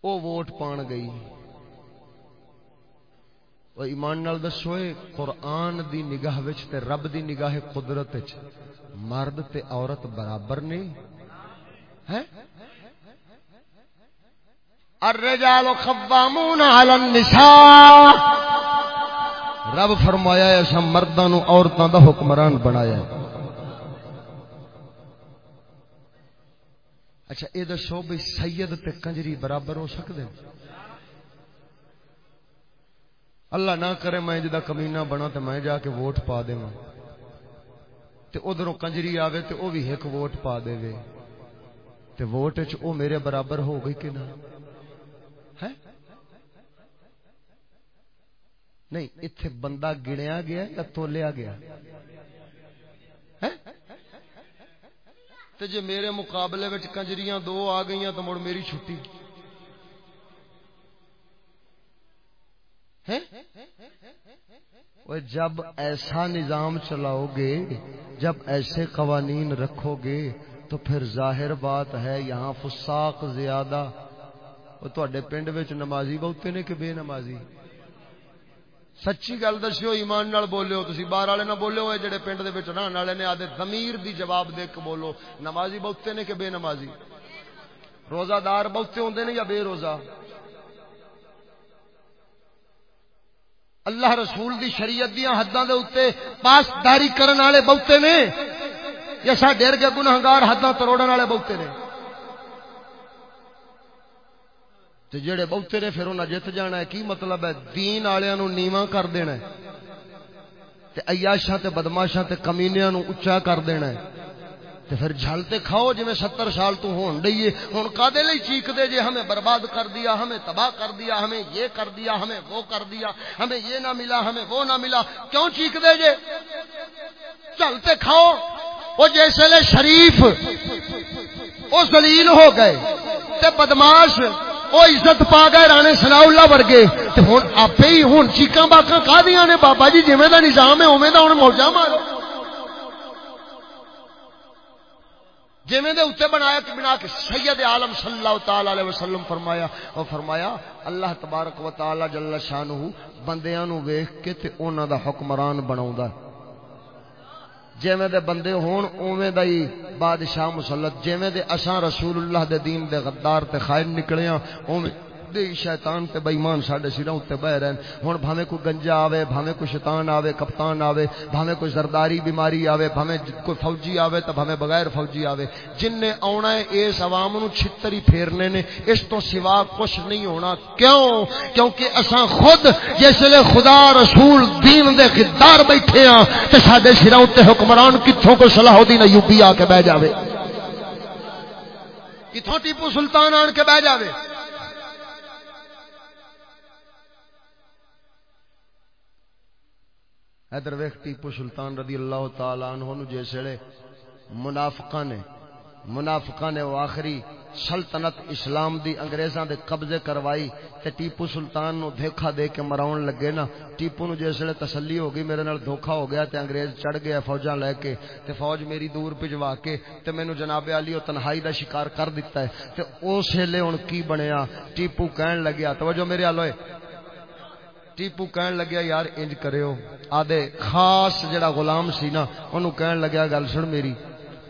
او ووٹ پان گئی۔ او ایمان نال دسو قرآن دی نگاہ وچ تے رب دی نگاہ قدرت وچ مرد تے عورت برابر نے ہیں الرجال خوامون علی النساء۔ رب فرمایا ہے اسا مرداں نو عورتاں دا حکمران بنایا اچھا اے دسو بھی سید تے کنجری برابر ہو سکدے؟ اللہ نہ کرے میں جدا کمینہ بنا تے میں جا کے ووٹ پا دیواں۔ تے ادھروں کنجری آوے تے او بھی ایک ووٹ پا دے وے۔ تے ووٹ وچ او میرے برابر ہو گئی کہ نہ ہے نہیں اتنے بندہ گنیا گیا یا تولیا گیا؟ تو جی میرے مقابلے میں کنجریاں دو آ گئی تو مڑ میری چھٹی۔ جب ایسا نظام چلاؤ گے، جب ایسے قوانین رکھو گے، تو پھر ظاہر بات ہے یہاں فساق زیادہ۔ تے پنڈ نمازی بہتے نے کہ بے نمازی؟ سچی گل دسو ایمان نال بولو تھی باہر والے نہ بولو جڑے پنڈ دے رہن والے نے، آدھے زمیر دی جواب دے کے بولو، نمازی بہتے نے کہ بے نمازی؟ روزہ دار بہتے ہوں نے یا بے روزہ؟ اللہ رسول دی شریعت دیا حداں دے اتنے پاسداری کرنے والے بہتے نے، یا ساڈے ارگے گنہگار حداں تروڑن والے بہتے نے؟ تے جڑے بہتے نے پھر انہیں جت جانا ہے، کی مطلب ہے؟ دین والوں نیواں کر دینا ہے۔ تے عیاشاں تے بدماشاں تے کمینیاں نو اچا کر دینا ہے۔ تے پھر جھلتے کھاؤ جی ستر سال تو ہون ڈئیے ہوں کدے لئی چیخ دے جے، ہمیں برباد کر دیا، ہمیں تباہ کر دیا، ہمیں یہ کر دیا، ہمیں وہ کر دیا، ہمیں یہ نہ ملا، ہمیں وہ نہ ملا۔ کیوں چیخ دے جے چلتے کھاؤ۔ وہ جیسے شریف وہ زلیل ہو گئے۔ تے بدماش وہ عزت پا گئے رانے سنا اللہ ورگے ہوں آپ ہی ہوں چیقا باقا کا دیا نے بابا جی جی کا نظام ہے اوے ہوں موجہ مارو جی اتنے بنایا کہ بنا کے سید عالم صلی اللہ تعالی علیہ وسلم فرمایا اور فرمایا، اللہ تبارک و تعالی جل شان بندیاں نو ویخ کے تے انہاں دا حکمران بناوندا ہے۔ جیویں دے بندے ہون، اوویں دا ہی بادشاہ مسلط، جیویں دے اساں رسول اللہ دے دین دے غدار تے خائن نکلیاں اوویں دے شیطان تے بے ایمان ساڈے سراں اوتے بہ رہن ہن بھاویں کوئی گنجا آوے، بھاویں کوئی شیطان آوے، کپتان آوے، بھاویں کوئی زرداری بیماری آوے، بھاویں کوئی فوجی آوے تے بھاویں بغیر فوجی آوے۔ جن نے آونا ہے، اس عوام نو چھتری پھیرنے نے۔ اس تو سوا کچھ نہیں ہونا۔ کیوں؟ کیونکہ اساں خود جس لے خدا رسول دین دے خدار بیٹھے ہاں تے ساڈے سراں اوتے حکمران کتھوں کو صلاح الدین ایوبی آ کے بیٹھ جاوے۔ کتھوں ٹیپو سلطان آن کے بیٹھ جاوے؟ ادھر ویخ ٹیپو سلطان رضی اللہ تعالیٰ عنہ جیسے منافقہ نے منافقہ نے وہ آخری سلطنت اسلام دی انگریزاں دے قبضے کروائی تے ٹیپو سلطان نو دھوکا دے کے مراون لگے نا۔ ٹیپو نو جیسے تسلی ہو گئی، میرے نال دھوکا ہو گیا تے انگریز چڑھ گیا فوجاں لے کے تے فوج میری دور بھجوا کے تے مینوں جناب علی او تنہائی دا شکار کر دیتا ہے۔ تے اس ویلے ہن کی بنیا؟ ٹیپو کہن لگیا، توجہ میرے الوئے ٹیپو کہن لگیا، یار انج کریو. آدھے خاص جڑا غلام سی نا انہوں کہن لگیا، گل سن میری،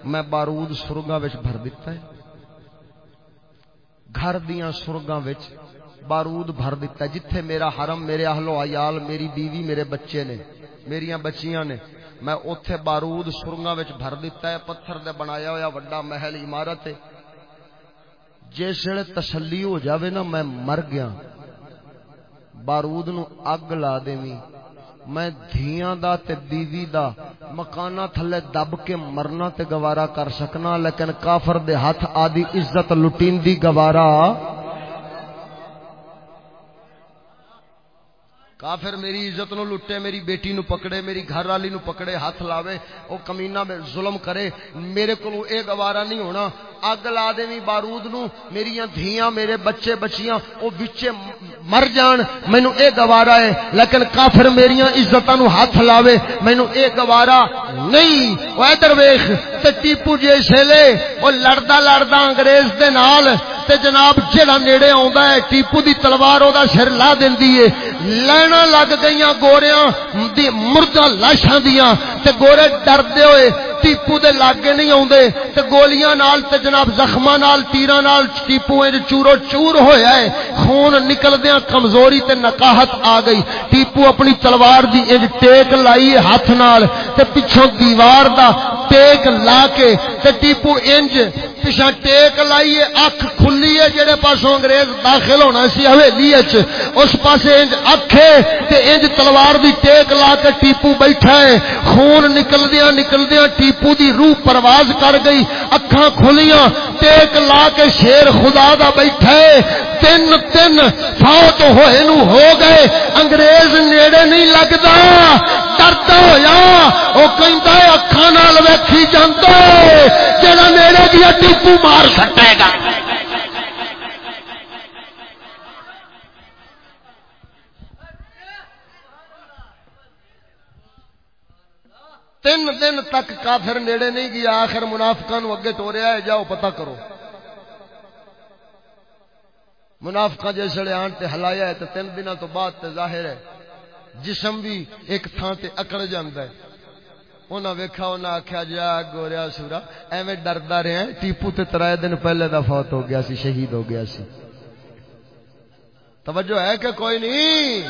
میں بارود سرگاں وچ بھر دیتا ہے۔ گھر دیاں سرگاں وچ بارود بھر دیتا ہے۔ جتھے میرا حرم، میرے اہل و عیال، میری بیوی، میرے بچے نے، میریاں بچیاں نے، میں اوتھے بارود سرنگا وچ بھر دیتا ہے۔ پتھر دے بنایا ہوا وڈا محل عمارت ہے۔ جس ویلے تسلی ہو جاوے نا، میں مر گیا۔ بارود نو اگ لا دیویں میں دھیاں دا تے بیوی دا مکانہ تھلے دب کے مرنا تے گوارا کر سکنا، لیکن کافر دے ہاتھ آدی عزت لٹین دی گوارا۔ کافر میری عزت نو لٹے، میری بیٹی نو پکڑے، میری گھر والی نو پکڑے، ہاتھ لاوے، او کمینہ میں ظلم کرے، میرے کو اے گوارا نہیں ہونا۔ اگ لا دیں بارود نو میری دھیاں، میرے بچے بچیاں، او بچے مر جان مینو اے گوارا ہے۔ لیکن کافر میری عزت نو ہاتھ لاوے مینو اے گوارا نہیں۔ او ادھر ویخ تے ٹیپو جیسے لے او لڑدا لڑدا انگریز دے نال تے جناب جڑا نیڑے آندا ہے، ٹیپو دی تلوار او دا سر لا دیندی ہے۔ لینا لگ گئیاں گوریاں، دی مردہ لاشاں دیاں، تے گورے ڈردے ہوئے۔ ٹیپو دے لاگے نہیں آوندے، تے گولیاں نال تے جناب زخماں نال، تیراں نال ٹیپو اے چورو چور ہویا ہے، خون نکلدیاں کمزوری تے نقاہت آ گئی۔ ٹیپو اپنی تلوار دی انج ٹیک لائی ہاتھ نال، تے پیچھوں دیوار دا ٹیک لا کے، تے ٹیپو انج پیچھا ٹیک لائیے اکھ کھلی ہے، جڑے پاسوں انگریز داخل ہونا سی حویلی اس پاسے انج اکھے تے انج تلوار دی ٹیک لا کے ٹیپو بیٹھا ہے۔ خون نکلدیاں نکلدیاں ٹیپو دی روح پرواز کر گئی، اکھاں کھلیاں، ٹیک لا کے شیر خدا دا بیٹھا ہے تین تین فوت ہوئے نو ہو گئے، انگریز نیڑے نہیں لگدا لگتا درد او کہندا ہے، اکھاں نال ویکھی جانا جڑا نیڑے دی ٹیپو مار سکے گا۔ تین دن تک کافر نیڑے نہیں گیا، آخر منافقہ نو اگے ٹوریا ہے، جاؤ پتہ کرو۔ منافقہ جیسے آن تے ہلایا ہے تو تین دنوں تو بعد تے ظاہر ہے، جسم بھی ایک تھان تے اکڑ جاندہ ہے۔ انہاں ویکھا، انہاں آکھیا جی جا گوریا سورا، ایویں ڈردا رہے ہیں ٹیپو تے ترائے دن پہلے دا فوت ہو گیا سی، شہید ہو گیا سی۔ توجہ ہے کہ کوئی نہیں؟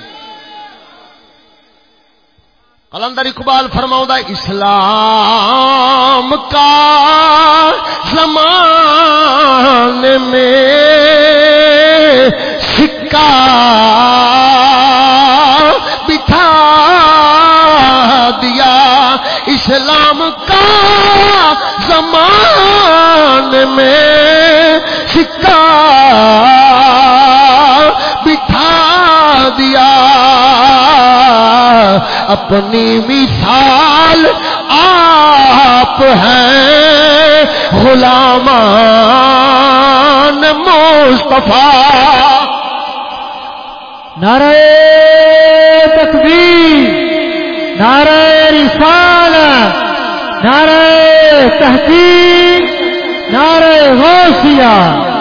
قلندر اقبال فرماؤں اسلام کا زمان میں سکا بٹھا دیا۔ اسلام کا زمان میں سکا دیا۔ اپنی مثال آپ ہیں غلامان مصطفیٰ۔ نعرہ تکبیر، نعرہ رسال نعرہ تحقیق، نعرہ غوثیہ۔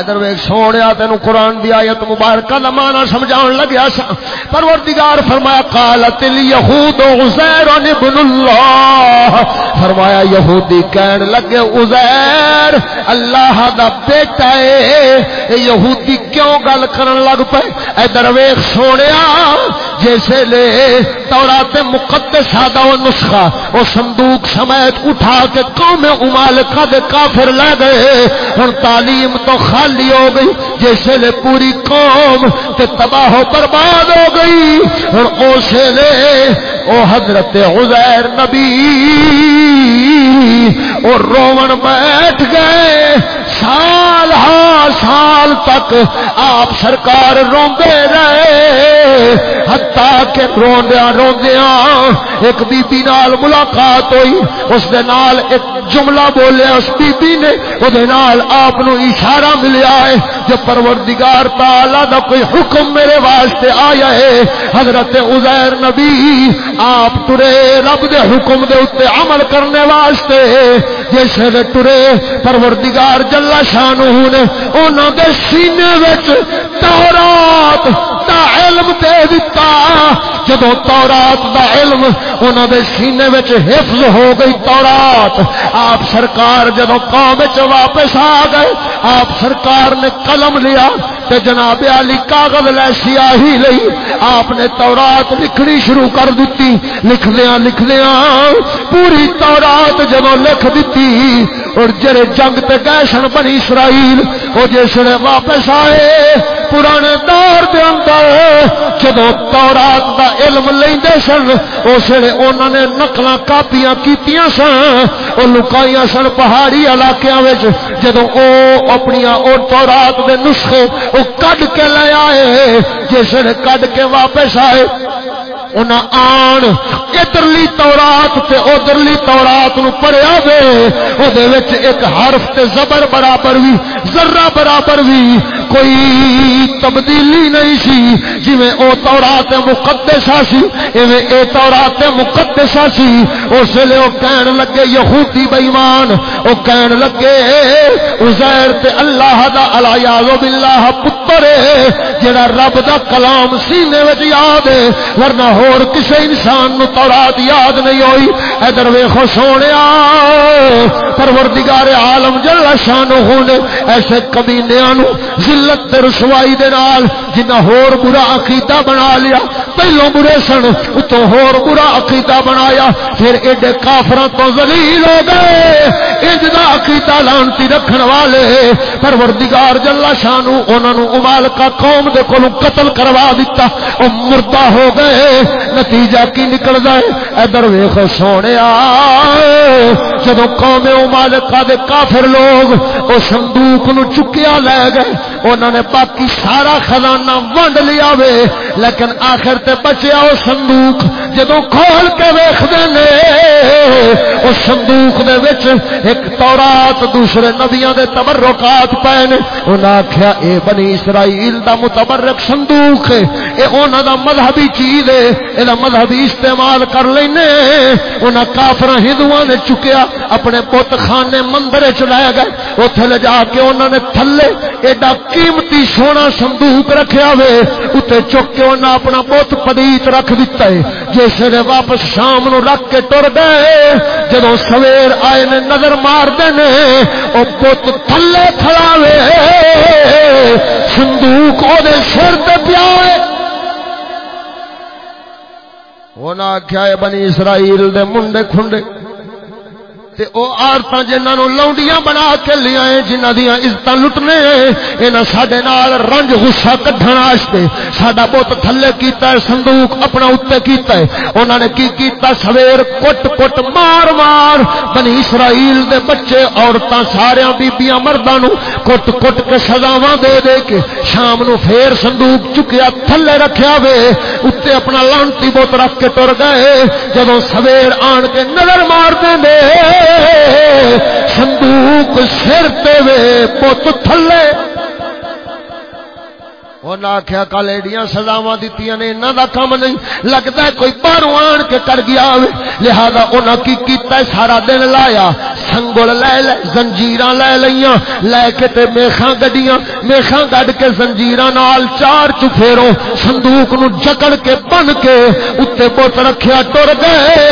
ادھر ویک سونے تین قرآن دی آیت مبارکہ دا مانا سمجھاؤن لگیا سا۔ پروردگار فرمایا، قالت الیہود عزیر ابن اللہ۔ فرمایا، یہودی کہن لگے، عزیر، اللہ دا بیٹا ہے یہودی کیوں گل کرن لگ پے ادھر ویک سونے جیسے لے تورات مقدس دا وہ نسخہ، وہ صندوق سمیت اٹھا کے قوم امالکہ دے کافر لے گئے۔ ہن تعلیم تو خالی خالی ہو گئی جیسے لے پوری قوم تے تباہ و برباد ہو گئی۔ ہوں اسے لے او حضرت عزیر نبی، او رومن بیٹھ گئے۔ سال ہاں سال تک آپ سرکار روندے رہے۔ ہتا کہ روندیا روندیا ایک بی بی نال ملاقات ہوئی۔ اس دے نال ایک جملہ بولیا اس بی بی نے، وہ دے نال آپ نو اشارہ لیا ہے جو پروردگار تعالی دا کوئی حکم میرے واسطے آیا ہے، حضرت عزیر نبی، آپ ترے رب دے حکم دے اتے عمل کرنے واسطے۔ جس نے ترے پروردگار جلا شانو نے انہوں دے سینے وچ تورات دا علم دے دیتا جدو تورات دا علم انہوں دے سینے وچ حفظ ہو گئی تورات، آپ سرکار جدو قوم واپس آ گئے، آپ سرکار نے قلم لیا تے جناب علی کاغذ لے سیاہی لئی۔ آپ نے تورات لکھنی شروع کر دیتی لکھدیاں لکھدیاں پوری تورات جدو لکھ دیتی اور جڑے جنگ تے گئے سن بنی اسرائیل، وہ جس نے واپس آئے پرانے دور دے اندر جدو تورات دا علم لیندے سن، اس نے انہوں نے نقل کاپیاں کیتیاں سن۔ او لکائیاں سن پہاڑی علاقیاں علاقے جدو او اپنی او تورات دے نسخے او کڈ کے لے آئے، جس نے کڈ کے واپس آئے۔ انہاں آن ادھرلی تورات تے ادھرلی تورات نو پڑھیا وے، او دے وچ ایک حرف تے زبر برابر وی، ذرہ برابر وی، کوئی تبدیلی نہیں سی، جویں او تورات مقدسہ سی، ایویں اے تورات مقدسہ سی، اس لے او کہن لگے یہودی بے ایمان او کہن لگے عزیر تے اللہ دا الیاذ باللہ پتر، جڑا رب دا کلام سینے وچ یاد ہے، ورنہ ہور کسے انسان نو تورات یاد نہیں ہوئی۔ ادھر ویکھو سونیا، پروردگار عالم جل شان ہونے ایسے کمینیاں نو ذلت تے رسوائی دے نال جنہ ہور برا عقیدہ بنا لیا۔ پہلو برے سن، اتو ہور برا عقیدہ بنایا، پھر ایڈے کافراں تو ذلیل ہو گئے۔ انج دا عقیدہ لانتی رکھن والے، پروردگار جل شان انہاں نو امال کا قوم دے کولوں قتل کروا دیتا او مردہ ہو گئے۔ نتیجہ کی نکل جائے ادھر ویخ، سونے جدو قوم مالکا دے کافر لوگ او صندوق نو چکیا لے گئے انہوں نے باقی سارا خزانہ ونڈ لیا وے۔ لیکن آخر تے بچیا او صندوق جدو کھول کے ویختے نے اس صندوق دے وچ ایک تورات دوسرے نبیاں دے تبرکات پے نے۔ انہاں آکھیا، اے بنی اسرائیل دا متبرک صندوق ہے، اے انہاں دا مذہبی چیز ہے۔ اے دا مذہبی استعمال کر لینے۔ انہاں کافراں ہندوؤں نے چکیا، اپنے بت خانے مندر چ لے گئے۔ اوتھے لے جا کے انہاں نے تھلے ایڈا قیمتی سونا صندوق رکھیا وے، اوتے چک کے انہاں اپنا بت پدیت رکھ دتا ہے۔ جس نے واپس شام نو رکھ کے ٹر گئے جدو سویر آئے نے نظر مار دینے، او بت تھلے کھڑاوے صندوق او دے سر تے پیا انہاں آخیا بنی اسرائیل دے منڈے کھنڈے تے او عورتاں جنہاں نو لونڈیاں بنا کے لیا اے جنہاں دیاں عزتاں لٹنے انہاں ساڈے نال رنج غصہ کڈھن واسطے ساڈا بت تھلے کیتا ہے، صندوق اپنا اوتے کیتا ہے۔ انہاں نے کی کیتا؟ سویر کٹ کٹ مار مار بنی اسرائیل دے بچے، عورتاں، ساریاں بیبییاں مرداں نو کٹ کٹ کے سزاواں دے دے کے شام نو پھر صندوق چکیا، تھلے رکھیا وے۔ اوتے اپنا لانتی بت رکھ کے ٹر گئے۔ جدوں سویر آن کے نظر مار دے صندوق سر وے پت تھلے۔ انہیں آخیا کل ایڈیاں سزاوا دیتی نے انہوں کا کم نہیں۔ لگتا ہے کوئی باہروں آن کے کر گیا لہذا انہیں کی کیتا ہے سارا دن لایا۔ سنگل لے لے زنجیر لے لیا لے کے تے میخاں گڈیاں۔ میخاں گڈ کے زنجیر نال چار چفیروں صندوق نو جکڑ کے بن کے اتنے بت رکھیا، ٹر گئے۔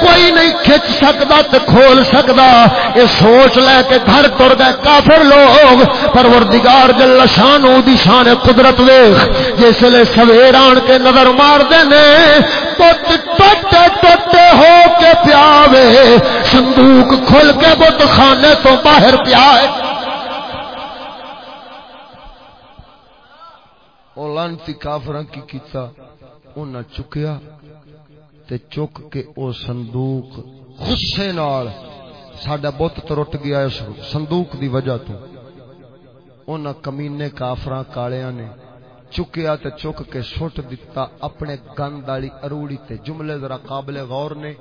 کوئی نہیں کھچ سکتا تے کھول سکتا یہ سوچ لے کے گھر تر گئے کافر لوگ، پروردگار جل شان دی شان قدرت ویخ جس لے سویر آن کے نظر مار دینے پت ٹوٹے ٹوٹے ہو کے پیاوے۔ صندوق کھل کے بت خانے تو باہر پیائے او لانتی کافراں کی کیتا انہاں چکیا۔ تے چک کے او صندوق غصے نال ساڈا بت ترٹ گیا اس صندوق دی وجہ تو۔ انہاں کمینے کافراں کالیاں نے چکیا تے چک کے سٹ دتا اپنے گند والی اروڑی تے۔ جملے ذرا قابل غور نے۔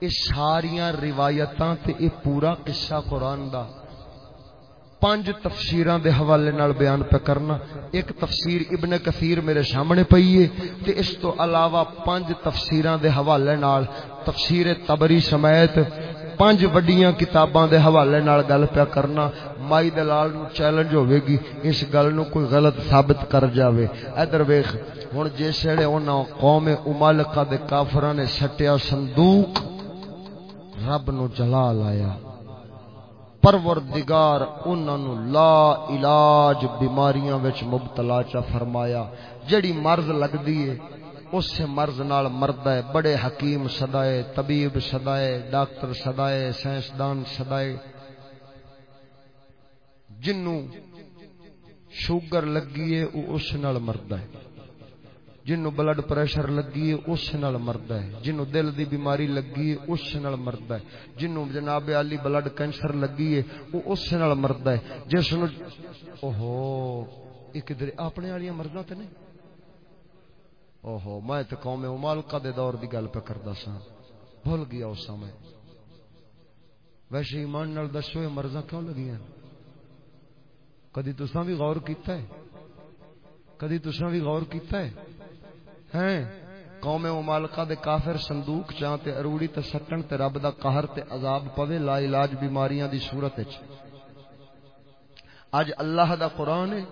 یہ ساریاں روایتاں تے یہ پورا قصہ قرآن دا۔ پانچ تفسیراں دے حوالے نال بیان پہ کرنا۔ ایک تفسیر ابن کثیر میرے سامنے پئی ہے تے اس تو علاوہ پانچ تفسیراں دے حوالے نال تفسیر تبری سمیت پانچ وڈیاں کتاباں دے حوالے نال گل پیا کرنا۔ مائی دلال نو چیلنج ہوے گی، اس گل نو کوئی غلط ثابت کر جاوے۔ ادھر ویکھ، ہن جسڑے انہاں قوم امالکہ دے کافراں نے سٹیا صندوق، رب نو جلا لایا پروردگار انہاں نو لا علاج بیماریاں وچ مبتلا چا فرمایا۔ جڑی مرض لگدی ہے، اس مرض نال مرد ہے، بڑے حکیم سدائے طبیب سدائے ڈاکٹر سدائے سائنسدان سدائے جنوں شوگر لگی ہے، وہ اس نال مرد ہے۔ جنوں بلڈ پریشر لگی ہے، اس نال مرد ہے۔ جنوں دل دی بیماری لگی ہے، اس نال مرد ہے۔ جنوں جناب علی بلڈ کینسر لگی ہے، وہ اس نال مرد ہے۔ جس نو اوہو، ایک در اپنے والی مرداں تے نہیں؟ اوہو، میں تے قوم امالکا دے دور دی گل پہ کردا سا بھول گیا اس سمے۔ ویسے ایمان نال دسو، یہ مرضاں کیوں لگیاں؟ کدی تساں بھی غور کیتا ہے؟ کدی تساں بھی غور کیتا ہے؟ ہیں۔ قوم ممالکہ دے کافر صندوق چاں تے اروڑی تے سٹن تے رب دا قہر تے عذاب پوے، لا علاج بیماریاں دی صورت وچ۔ اج اللہ دا قرآن ہے،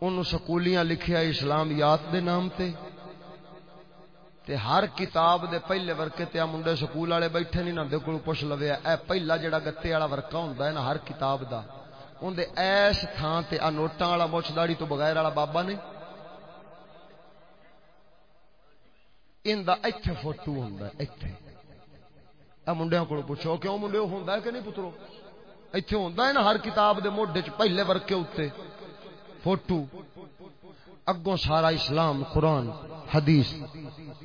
ان سکولیاں لکھیا اسلامیات دے نام تے۔ تے ہر کتاب دے پہلے ورکے تے منڈے سکول والے بیٹھے نہیں نہ، دے کول پوچھ لوے، اے پہلا جڑا گتے والا ورکا ہوندا ہے نا، ہر کتاب دا۔ اون دے ایس تھاں تے آ نوٹاں والا مچھ داڑھی تو بغیر والا بابا نے۔ ان دا ایتھے فوٹو ہوندا ہے، ایتھے۔ اے منڈیاں کول پوچھو، کیوں منڈے ہوندا ہے کہ نہیں پترو؟ ایتھے ہوندا ہے نا ہر کتاب دے موڈے چ پہلے ورکے اوتے۔ فوٹو۔ اگوں سارا اسلام، قرآن، حدیث،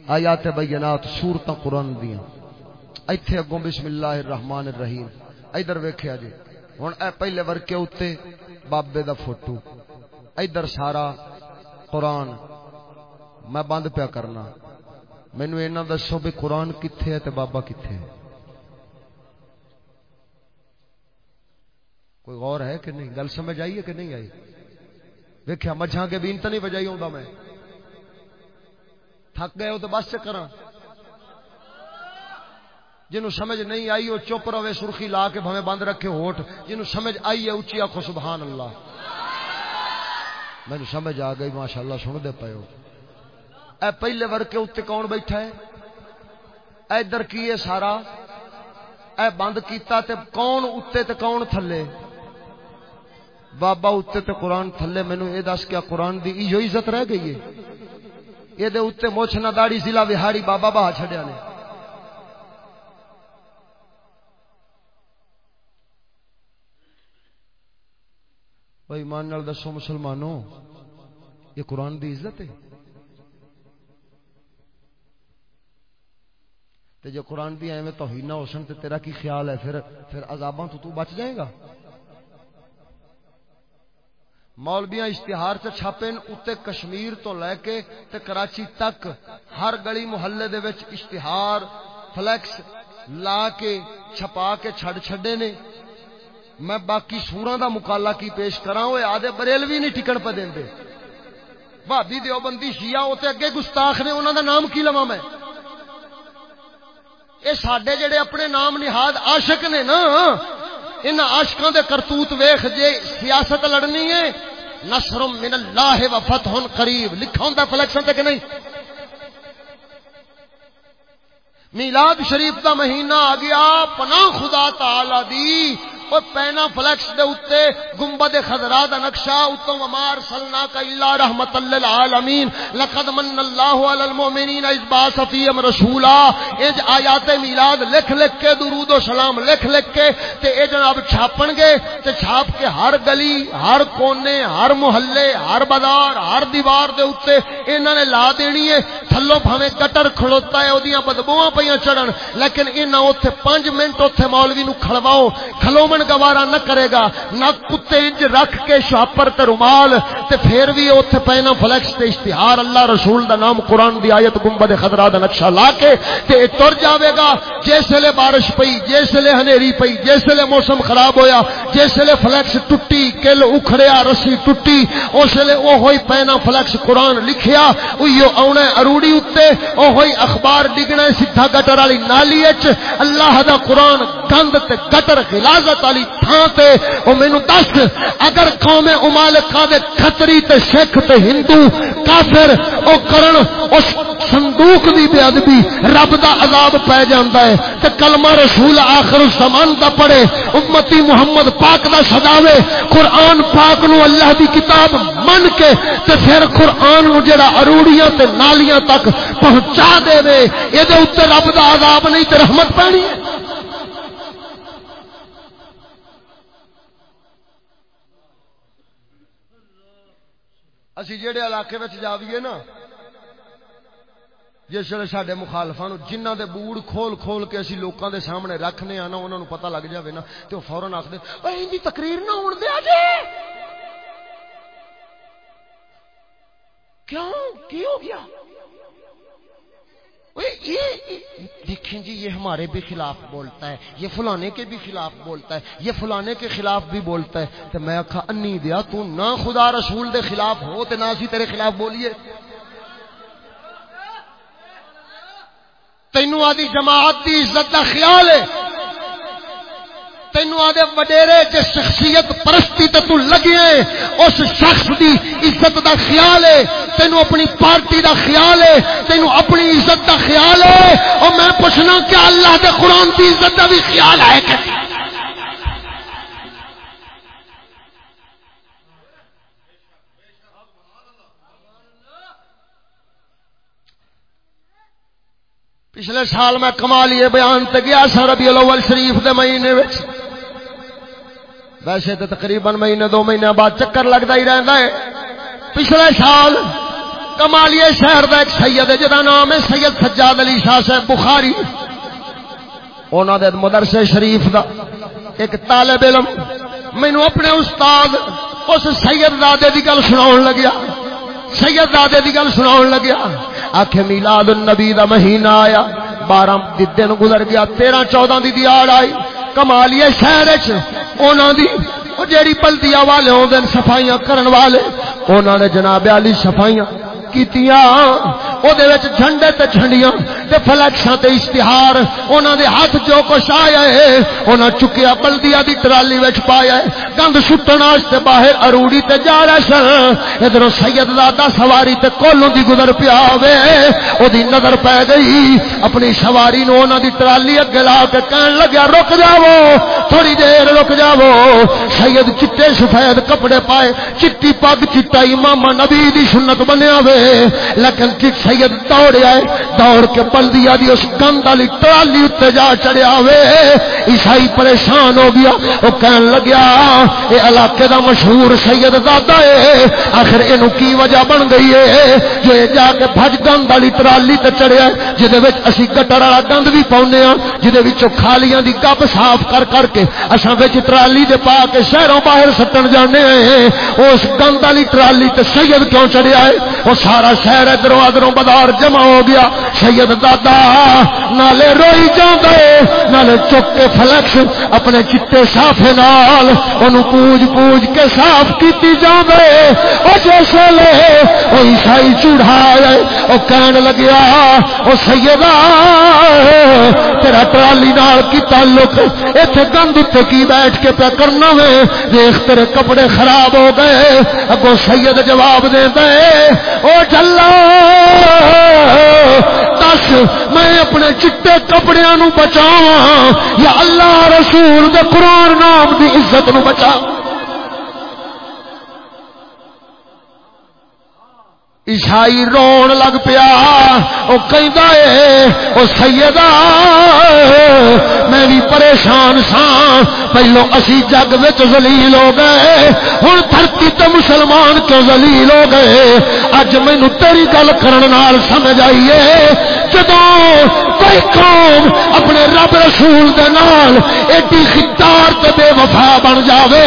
آیات بینات سورت قرآن دیا ایتھے اگوں بسم اللہ الرحمن الرحیم۔ ادھر ویکھیا جی۔ ہن اے پہلے ورکے اوتے بابے دا فوٹو۔ ادھر سارا قرآن۔ میں بند پیا کرنا۔ مینو اینا دسو بھی قرآن کتھے ہے تے بابا کتھے ہے کوئی غور ہے کہ نہیں؟ گل سمجھ آئی ہے کہ نہیں آئی؟ ویکیا مجھا کے بین تو نہیں بجائی ہوں میں۔ تھک گئے ہو تو بس چکر جنہوں سمجھ نہیں آئی، وہ چپ رہے، سرخی لا کے بھویں بند رکھے، ہوٹ۔ جنہوں سمجھ آئی ہے اچھی آخو سبحان اللہ۔ مینو سمجھ آ گئی ماشاء اللہ سن دے پے اے پہلے ورکے اتنے کون بیٹھا ہے؟ ادھر کی ہے سارا؟ اے بند کیتا تے کون اتنے تے کون تھلے؟ بابا اتنے تے قرآن تھلے مینو یہ دس کیا قرآن دی ایو عزت رہ گئی ہے؟ یہ دے اتنے موچ داڑی ضلع بہاڑی بابا بہا چھڈیا نے۔ بھائی مان نال دسو مسلمانوں، یہ قرآن دی عزت ہے؟ تے جو قرآن دی ایویں توہین ہو سن تے تیرا کی خیال ہے؟ پھر پھر عذاباں تو تو بچ جائے گا؟ مولبیاں اشتہار چ چھاپے اتنے کشمیر تو لے کے تے کراچی تک ہر گلی محلے دے وچ اشتہار، فلیکس لا کے چھپا کے چھڑ چھڈے نے۔ میں باقی سوراں دا مکالا کی پیش کراں، اوے آدھے بریلوی نہیں ٹکن پہ دیندے بھابی دیوبندی شیعہ، اوتے اگے گستاخ نے، انہاں دا نام کی لواں میں؟ اے ساڈے جڑے اپنے نام نہاد عاشق نے نا ان عاشقاں دے کرتوت ویکھ جے سیاست لڑنی ہے نصر من اللہ و فتح قریب لکھا ہوندا فلیکشن تے کہ نہیں میلاد شریف دا مہینہ آ گیا پناہ خدا تعالی دی اور پینا فلیکس دے اتے گنبد خضرا دا نقشہ اتو ومار سلنا کا اللہ رحمت للعالمین. لقد من اللہ علی المؤمنین از باس فیم رسولا. اج آیات میلاد لکھ لکھ کے، درود و سلام لکھ لکھ کے، تے اے جناب چھاپن گے، تے چھاپ کے ہر گلی، ہر کونے، ہر محلے، ہر بازار، ہر دیوار دے اتے انہاں نے لا دینی ہے. تھلو بھاویں گٹر کھڑوتا ہے، اودیاں بدبوواں پیاں چڑھن. لیکن انہاں اوتھے 5 منٹ اوتھے مولوی نو کھڑواؤ. کھلو منگن گوارا نہ کرے گا؟ نہ کتے انج رکھ کے شاپر تے رومال تے پھر بھی اوتھے پینا فلیکس تے اشتہار۔ اللہ رسول دا نام قرآن دی آیت گنبد خضرا دا نقشہ لا کے تے تر جاوے گا۔ جس لے بارش پئی جس لے ہنیری پئی جس لے موسم خراب ہویا جس لے فلیکس ٹوٹی، کل اکھڑیا، رسی ٹوٹی اس لے او ہوئی پینا فلیکس قرآن لکھیا۔ اوہی اونا اروڑی اتے، او ہوئی اخبار ڈگنا سدھا گٹر والی نالی اچ۔ اللہ دا قرآن گند تے گٹر غلازت والی تھان تے، او مینوں دس، اگر قوم امالکا دے کھتری تے سکھ تے ہندو کافر، او کرن اس صندوق دی بے ادبی رب دا عذاب پہ جاندا ہے تے کلمہ رسول آخر الزمان دا پڑھے، امتی محمد پاک دا سداوے قرآن پاک نو اللہ دی کتاب من کے تے پھر قرآن نو جڑا اروڑیاں تے نالیاں تک پہنچا دے وے اے دے اوتے رب دا عذاب نہیں تے رحمت پانی ہے۔ اسی جڑے علاقے وچ جاویے نا، جس ویلے سارے مخالفا جنہ دے بوڑ کھول کھول کے اسی لوکاں دے سامنے رکھنے آنا انہوں پتہ لگ جاوے نا تو وہ فورن آخر ان تقریر نہ ہون دیا جی! کیوں؟ کی ہو گیا؟ دیکھیں جی یہ ہمارے بھی خلاف بولتا ہے، یہ فلانے کے بھی خلاف بولتا ہے، یہ فلانے کے خلاف بھی بولتا ہے۔ تو میں آخا انی دیا، تو نہ خدا رسول دے خلاف ہو تو نہ سی تیرے خلاف بولیے۔ تینوں آدھی جماعت دی عزت کا خیال ہے۔ تینوں آدھے وڈیرے جس شخصیت پرستی تے تو لگے اس شخص دی عزت دا خیال ہے تینوں اپنی پارٹی دا خیال ہے تینوں اپنی عزت دا خیال ہے۔ اور میں پوچھنا کیا اللہ دے قرآن دی عزت دا بھی خیال ہے کہ پچھلے سال میں کمالیے بیان تے گیا سا ربی الاول شریف دے مہینے وچ۔ ویسے تو تقریباً مہینے دو مہینے بعد چکر لگتا ہی رہتا ہے۔ پچھلے سال کمالیے شہر کا ایک سید ہے جہاں نام ہے سید سجاد علی شاہ صاحب بخاری۔ انہوں دے مدرسے شریف دا ایک طالب علم مینو اپنے استاد اس سید دادے کی گل سنا لگیا۔ سید دادے کی گل سنا لگیا۔ آخ میلاد النبی دا مہینہ آیا۔ بارہ دن گزر گیا، تیرہ، چودہ دی دیاڑ آئی۔ کمالیے شہر انہوں دی جیڑی پلدیا والے آدھے سفائیاں کرن والے انہوں نے جناب علی سفائیاں کیتیاں او دے وچ جھنڈے تے جھنڈیاں تے فلیکساں تے اشتہار، انہاں دے ہاتھ جو کچھ آیا ہے، انہاں چکیا بلدیا دی ٹرالی وچ پایا ہے، گند سٹن واسطے باہر اروڑی تے جا رہے سن۔ ادھر سید زادہ سواری تے کولوں دی گزر پیا وے او دی نظر پے گئی۔ اپنی سواری نو انہاں دی ٹرالی اگے لا کے کہن لگا رک جاؤ، تھوڑی دیر رک جاؤ۔ سید چٹے سفید کپڑے پائے، چٹی پگ چٹا امام نبی دی سنت بنیا وے لیکن کی سید دوڑیا ہے دوڑ کے بلدیا دی اس گند والی ٹرالی اتنے جا چڑیا وے۔ عیسائی پریشان ہو گیا، وہ کہن لگیا یہ علاقے دا مشہور سید دادا ہے، آخر یہ کی وجہ بن گئی ہے؟ جو یہ جا کے بج گند والی ٹرالی تے چڑیا ہے جہد اسی گٹر والا گند بھی پاؤنے ہاں جہد خالیاں دی گب صاف کر کر کے اصا ٹرالی دے پا کے شہروں باہر سٹن جانے ہیں۔ اس گند والی ٹرالی تے سید کیوں چڑیا ہے؟ وہ سارا شہر ادھر ادھر بازار جمع ہو گیا۔ سید دادا نالے روئی جاندے، نالے چک کے فلکس اپنے چٹے صافے نال اونوں پوج پوج کے صاف کیتی جاندے۔ او جیسے لے او عیسائی چڑھائے او کہن لگیا، او سیدا تیرا ٹرالی نال کی تعلق؟ ایتھے گند تے کی بیٹھ کے پہ کرنا وے دیکھ تیرے کپڑے خراب ہو گئے۔ اگو سید جواب دے دے او چلا دس، میں اپنے چٹے کپڑے نو بچاواں یا اللہ رسول دے قرآن نام دی عزت نو بچاواں۔ عیسائی رون لگ پیا وہ کہ سیدہ میں بھی پریشان سا پہلو اسی جگ بچ زلیل ہو گئے ہوں دھرتی تو مسلمان کیوں زلیل ہو گئے اج مینو تیری گل کرن سمجھ آئیے جدو کوئی قوم اپنے رب رسول دے نال ایڈی خدار تے بے وفا بن جاوے،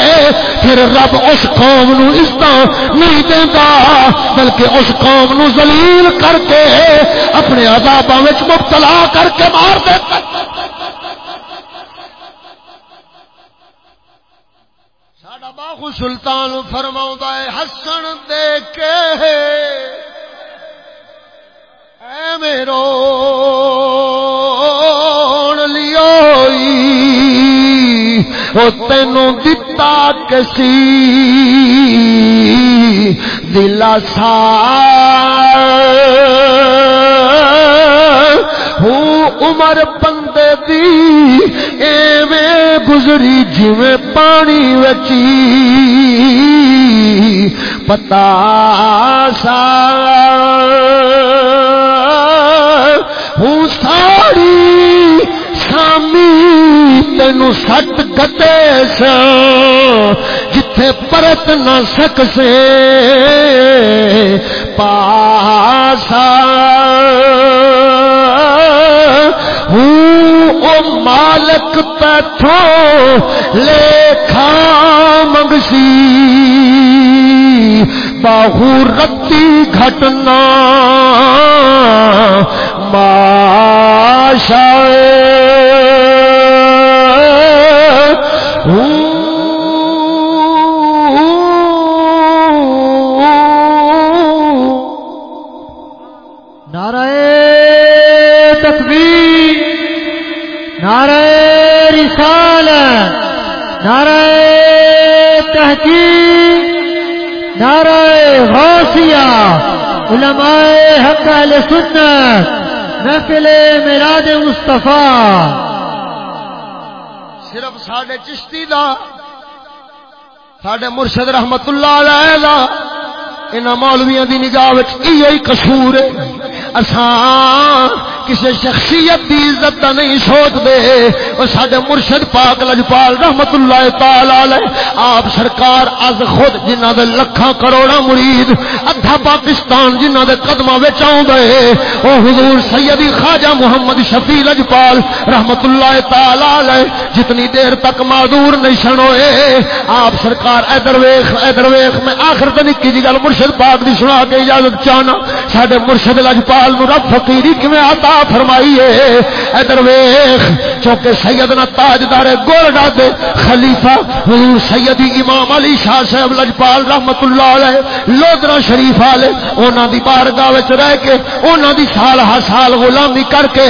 پھر رب اس قوم نو عزت نہیں دیتا بلکہ اس قوم نو ذلیل کر کے اپنے عذاباں وچ مبتلا کر کے مار دیتا۔ ساڈا باہو سلطان فرما ہے ہسن دے کے۔ اے میرو وہ تینوں دتا کسی دلا سا عمر بندے دی ایویں گزری جویں پانی وچی پتا سا ہوں ساری سامی تین سٹ گتے سا، جتھے پرت نہ سکسے، پاسا۔ ہوں او مالک پیٹھو لے کھا منگسی، باہو رتی گھٹنا۔ ماشا نعرہ تکبیر نعرہ رسالت نعرہ تحقیق نعرہ غوثیہ علماء حق اہل سنت محفل میلاد مصطفیٰ۔ صرف ساڈے چشتی دا، ساڈے مرشد رحمت اللہ علیہ دا، انہاں مولویاں دی نگاہ وچ ایہی قصور ہے۔ اساں کسی شخصیت دی عزت دا نہیں سوچ دے۔ او ساڈے مرشد پاک لجپال رحمت اللہ تعالی علیہ، آپ سرکار از خود جنہاں دے لکھاں کروڑاں مرید، ادھا پاکستان جنہاں دے قدماں وچ آوندا ہے او حضور سیدی خواجہ محمد شفیع لجپال رحمت اللہ تعالی علیہ، جتنی دیر تک معذور نہیں سن ہوئے، آپ سرکار ادھر ویکھ ادھر ویکھ میں آخر تے نکی جی گل مرشد پاک دی سنا کے اجازت چاہنا۔ ساڈے مرشد لجپال نو رب فقیری کیویں عطا فرمائی ہے ادھر ویخ چونکہ سیدنا تاجدار گولڈا دے، خلیفہ حضور سیدی امام علی شاہ صاحب لجپال رحمت اللہ علیہ، لودرا شریف والے، انہاں دی بارگاہ وچ رہ کے، انہاں دی سال ہر سال غلامی کر کے،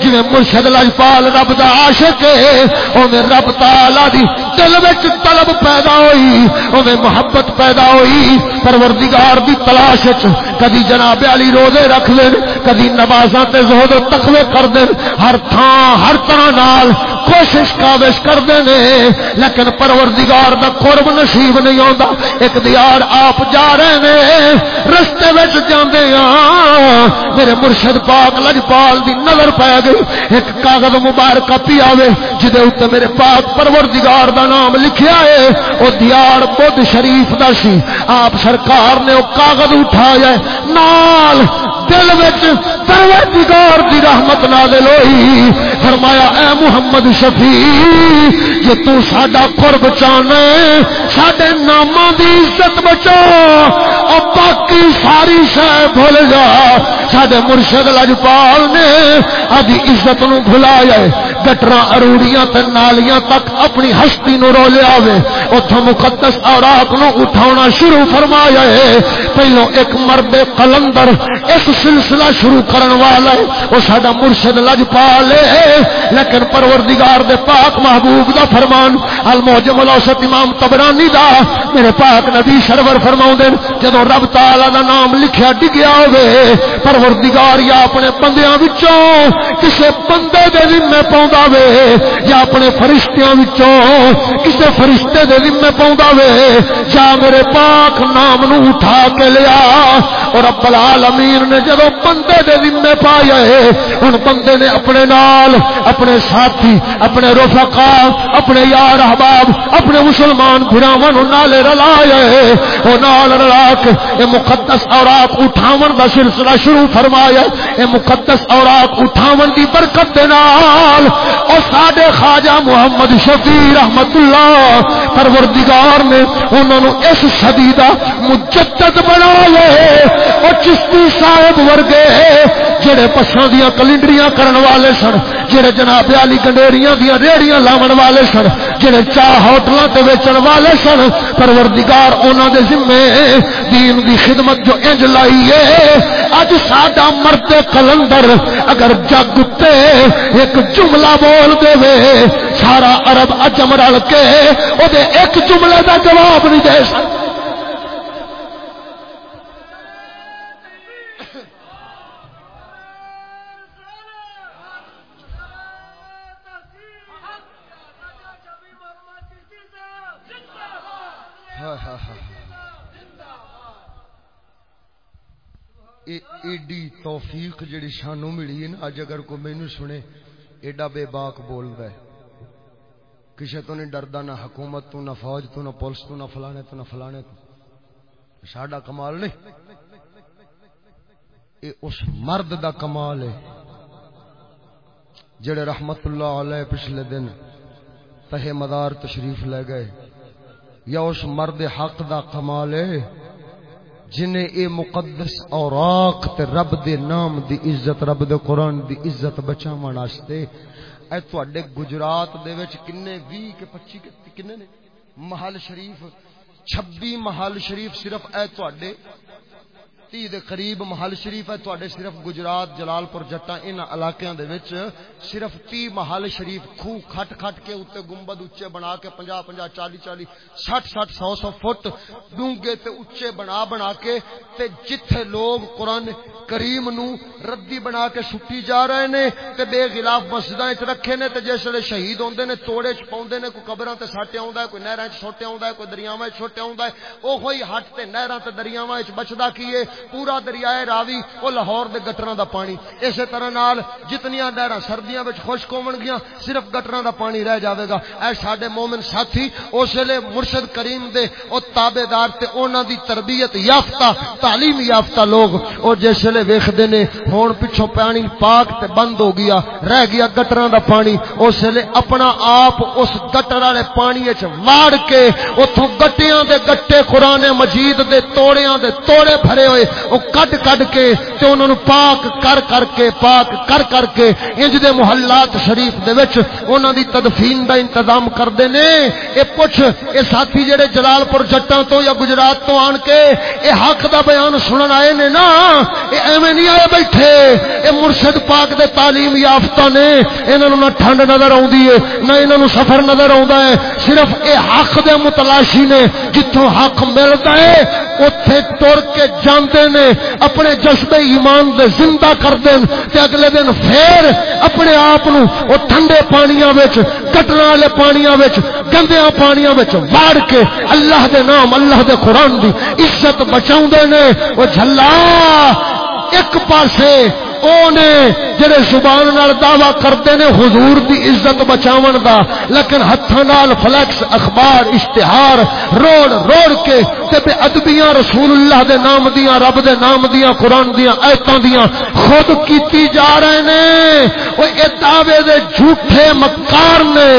جویں مرشد لجپال رب دا عاشق ہے، اوویں رب تعالی دی دل وچ طلب پیدا ہوئی، اوویں محبت پیدا ہوئی، پروردگار دی تلاش وچ، کدی جناب علی روزے رکھ لین کدی نمازاں تے زہد و تقوی کر دین ہر تھان ہر طرح نال کوشش کاوش کرتے ہیں لیکن پروردگار دا قرب نصیب نہیں آتا ایک دیار آپ جا رہے ہیں رستے وچ جاندے ہاں۔ میرے مرشد پاک لجپال دی نظر پی گئی۔ ایک کاغذ مبارک پی آوے، جدے اتنے میرے پاک پروردگار دا نام لکھیا ہے، او دیار بدھ شریف دا سی۔ آپ سرکار نے او کاغذ اٹھایا نال دل وچ پروردگار دی رحمت نازل ہوئی۔ فرمایا، اے محمد شفیع، جے تو ساڈا قرب چاہنا ساڈے ناماں دی عزت بچا۔ اور باقی ساری شے بھول جا۔ ساڈے مرشد لجپال نے ادی عزت نو بھلایا گٹرا اروڑیاں تے نالیاں تک اپنی ہستی نو رو لیا وے۔ اتھوں مقدس اوراق نو اٹھاونا شروع فرمایا ہے۔ پہلو ایک مرد قلندر ایک سلسلہ شروع کرن والا ہے، وہ ساڈا مرشد لجپال ہے۔ لیکن پروردگار دے پاک محبوب دا فرمان، الموجم الاوسط امام تبرانی دا، میرے پاک نبی سرور فرماؤں دے جدو رب تعالی دا نام لکھیا ڈگیا ہوئے، پروردگار یا اپنے بندیاں وچوں، کسے بندے دے ذمہ پاوندا وے، یا اپنے فرشتیاں وچوں، کسے فرشتے دے ذمہ پاوندا وے یا میرے پاک نام نو اٹھا کے لیا، اور رب العالمین نے جدو بندے دے ذمہ پایا ہے ان بندے نے اپنے نال، اپنے ساتھی، اپنے رفقا اپنے یار احباب، اپنے مسلمان بھراواں نو نال رلایا ہے او نال رلا کے اے مقدس اوراق اٹھاون دا سلسلہ شروع فرمایا۔ اے مقدس اوراق اٹھاون دی برکت دے نال۔ او ساڈے خواجہ محمد شفیع رحمت اللہ پروردگار نے انہاں نو اس صدی دا مجدد بنایا او چشتی صاحب ورگے جڑے پساں دیاں کلنڈریاں کرن والے سن، جڑے جناب علی گنڈیریاں دیاں ریڑیاں لاون والے سن، جڑے چاہ ہوٹلاں تے ویچن والے سن، پروردگار انہاں دے ذمے دین دی خدمت جو انج لائی ہے۔ اج ساڈا مرد کلندر اگر جگ تے ایک جملہ بول دے وے سارا عرب اجم رل کے، او دے ایک جملے دا جواب نہیں دے سکتا ایڈی توفیق جڑی شانو ملی ہے نا اج اگر کوئی مینو سنے، ایڈا بے باک بولد ہے۔ کسی تو نہیں ڈردا، نہ حکومت تو، نہ فوج تو، نہ پولیس تو، نہ فلانے تو، نہ فلانے تو۔ ساڈا کمال نہیں۔ اے اس مرد دا کمال ہے، جڑے رحمت اللہ علیہ پچھلے دن تہ مدار تشریف لے گئے۔ یا اس مرد حق دا کمال ہے جنہیں اے مقدس اوراق تے رب دے نام دی عزت، رب دے قرآن دی عزت بچاون واسطے، اے تواڈے گجرات دے وچ کنے 20 کے 25 کے کنے نے؟ محل شریف 26 محل شریف صرف اے تواڈے تی دے قریب محل شریف ہے تواڈے صرف گجرات جلال پور جٹا ان علاقیاں دے وچ صرف تی محل شریف خو کھٹ کھٹ کے اوتے گنبد اونچے بنا کے 50 50 40 40 60 60 100 100 فٹ ڈونگے تے اونچے بنا بنا کے تے جتھے لوگ قرآن کریم نو ردی بنا کے سٹی جا رہے نے تے بے غلاف مسجداں وچ رکھے نے تے جس ویلے شہید ہوندے نے توڑے چ پاوندے نے کوئی قبراں تے ساٹے آوندا ہے کوئی نہراں وچ چھوٹے آوندا ہے کوئی دریاواں وچ چھوٹے آوندا ہے او ہوئی ہٹ تے نہراں تے دریاواں وچ بچدا کیے پورا دریائے راوی، وہ لاہور دے گٹراں دا پانی۔ اسی طرح نال جتنیاں نہراں سردیاں وچ خشک ہون گیاں، صرف گٹراں دا پانی رہ جاوے گا۔ اے ساڈے مومن ساتھی، اس ویلے مرشد کریم دے او تابعدار تے انہاں دی تربیت یافتہ، تعلیم یافتہ لوگ، او جس ویلے ویکھدے نے ہن پچھوں پانی پاک تے بند ہو گیا، رہ گیا گٹراں دا پانی۔ اس ویلے اپنا آپ اس گٹر والے پانی وچ واڑ کے اوتھوں گٹیاں دے گٹے قران مجید دے توڑیاں دے توڑے بھرے ہوئے او کڈ کڈ کے تے انہاں نو پاک کر کر کے، پاک کر کر کے انج دے محلات شریف دے وچ انہاں دی تدفین دا انتظام کردے نے۔ اے پوچھ اے ساتھی جڑے جلال پور جٹاں تو یا گجرات تو آن کے اے حق دا بیان سنن آئے نے نا، اے ایویں نہیں آئے بیٹھے۔ اے مرشد پاک دے تعلیم یافتہ نے، انہاں نو نہ ٹھنڈ نظر آوندی ہے، نہ انہاں نو سفر نظر آوندا ہے۔ صرف اے حق دے متلاشی نے، جتھوں حق ملدا ہے، اوتھے ٹر کے جاندے کرتے نے اپنے جذبے ایمان دے زندہ کرتے ہیں، تے اگلے دن پھر اپنے آپ نو ٹھنڈے پانیاں وچ کٹنا والے پانیاں وچ، گندیاں پانیاں وچ واڑ کے اللہ دے نام، اللہ دے قرآن دی عزت بچاؤ نے وہ جھلا، ایک پاسے او نے جڑے زبان نال دعویٰ کرتے نے حضور دی عزت بچاون دا، لیکن ہتھاں نال فلیکس، اخبار، اشتہار، روڑ روڑ کے تے بے ادبیاں رسول اللہ دے نام دیاں، رب دے نام دیاں، قرآن دیاں ایتاں دیاں خود کیتی جا رہے نے۔ او اے دعوے دے جھوٹے مکار نے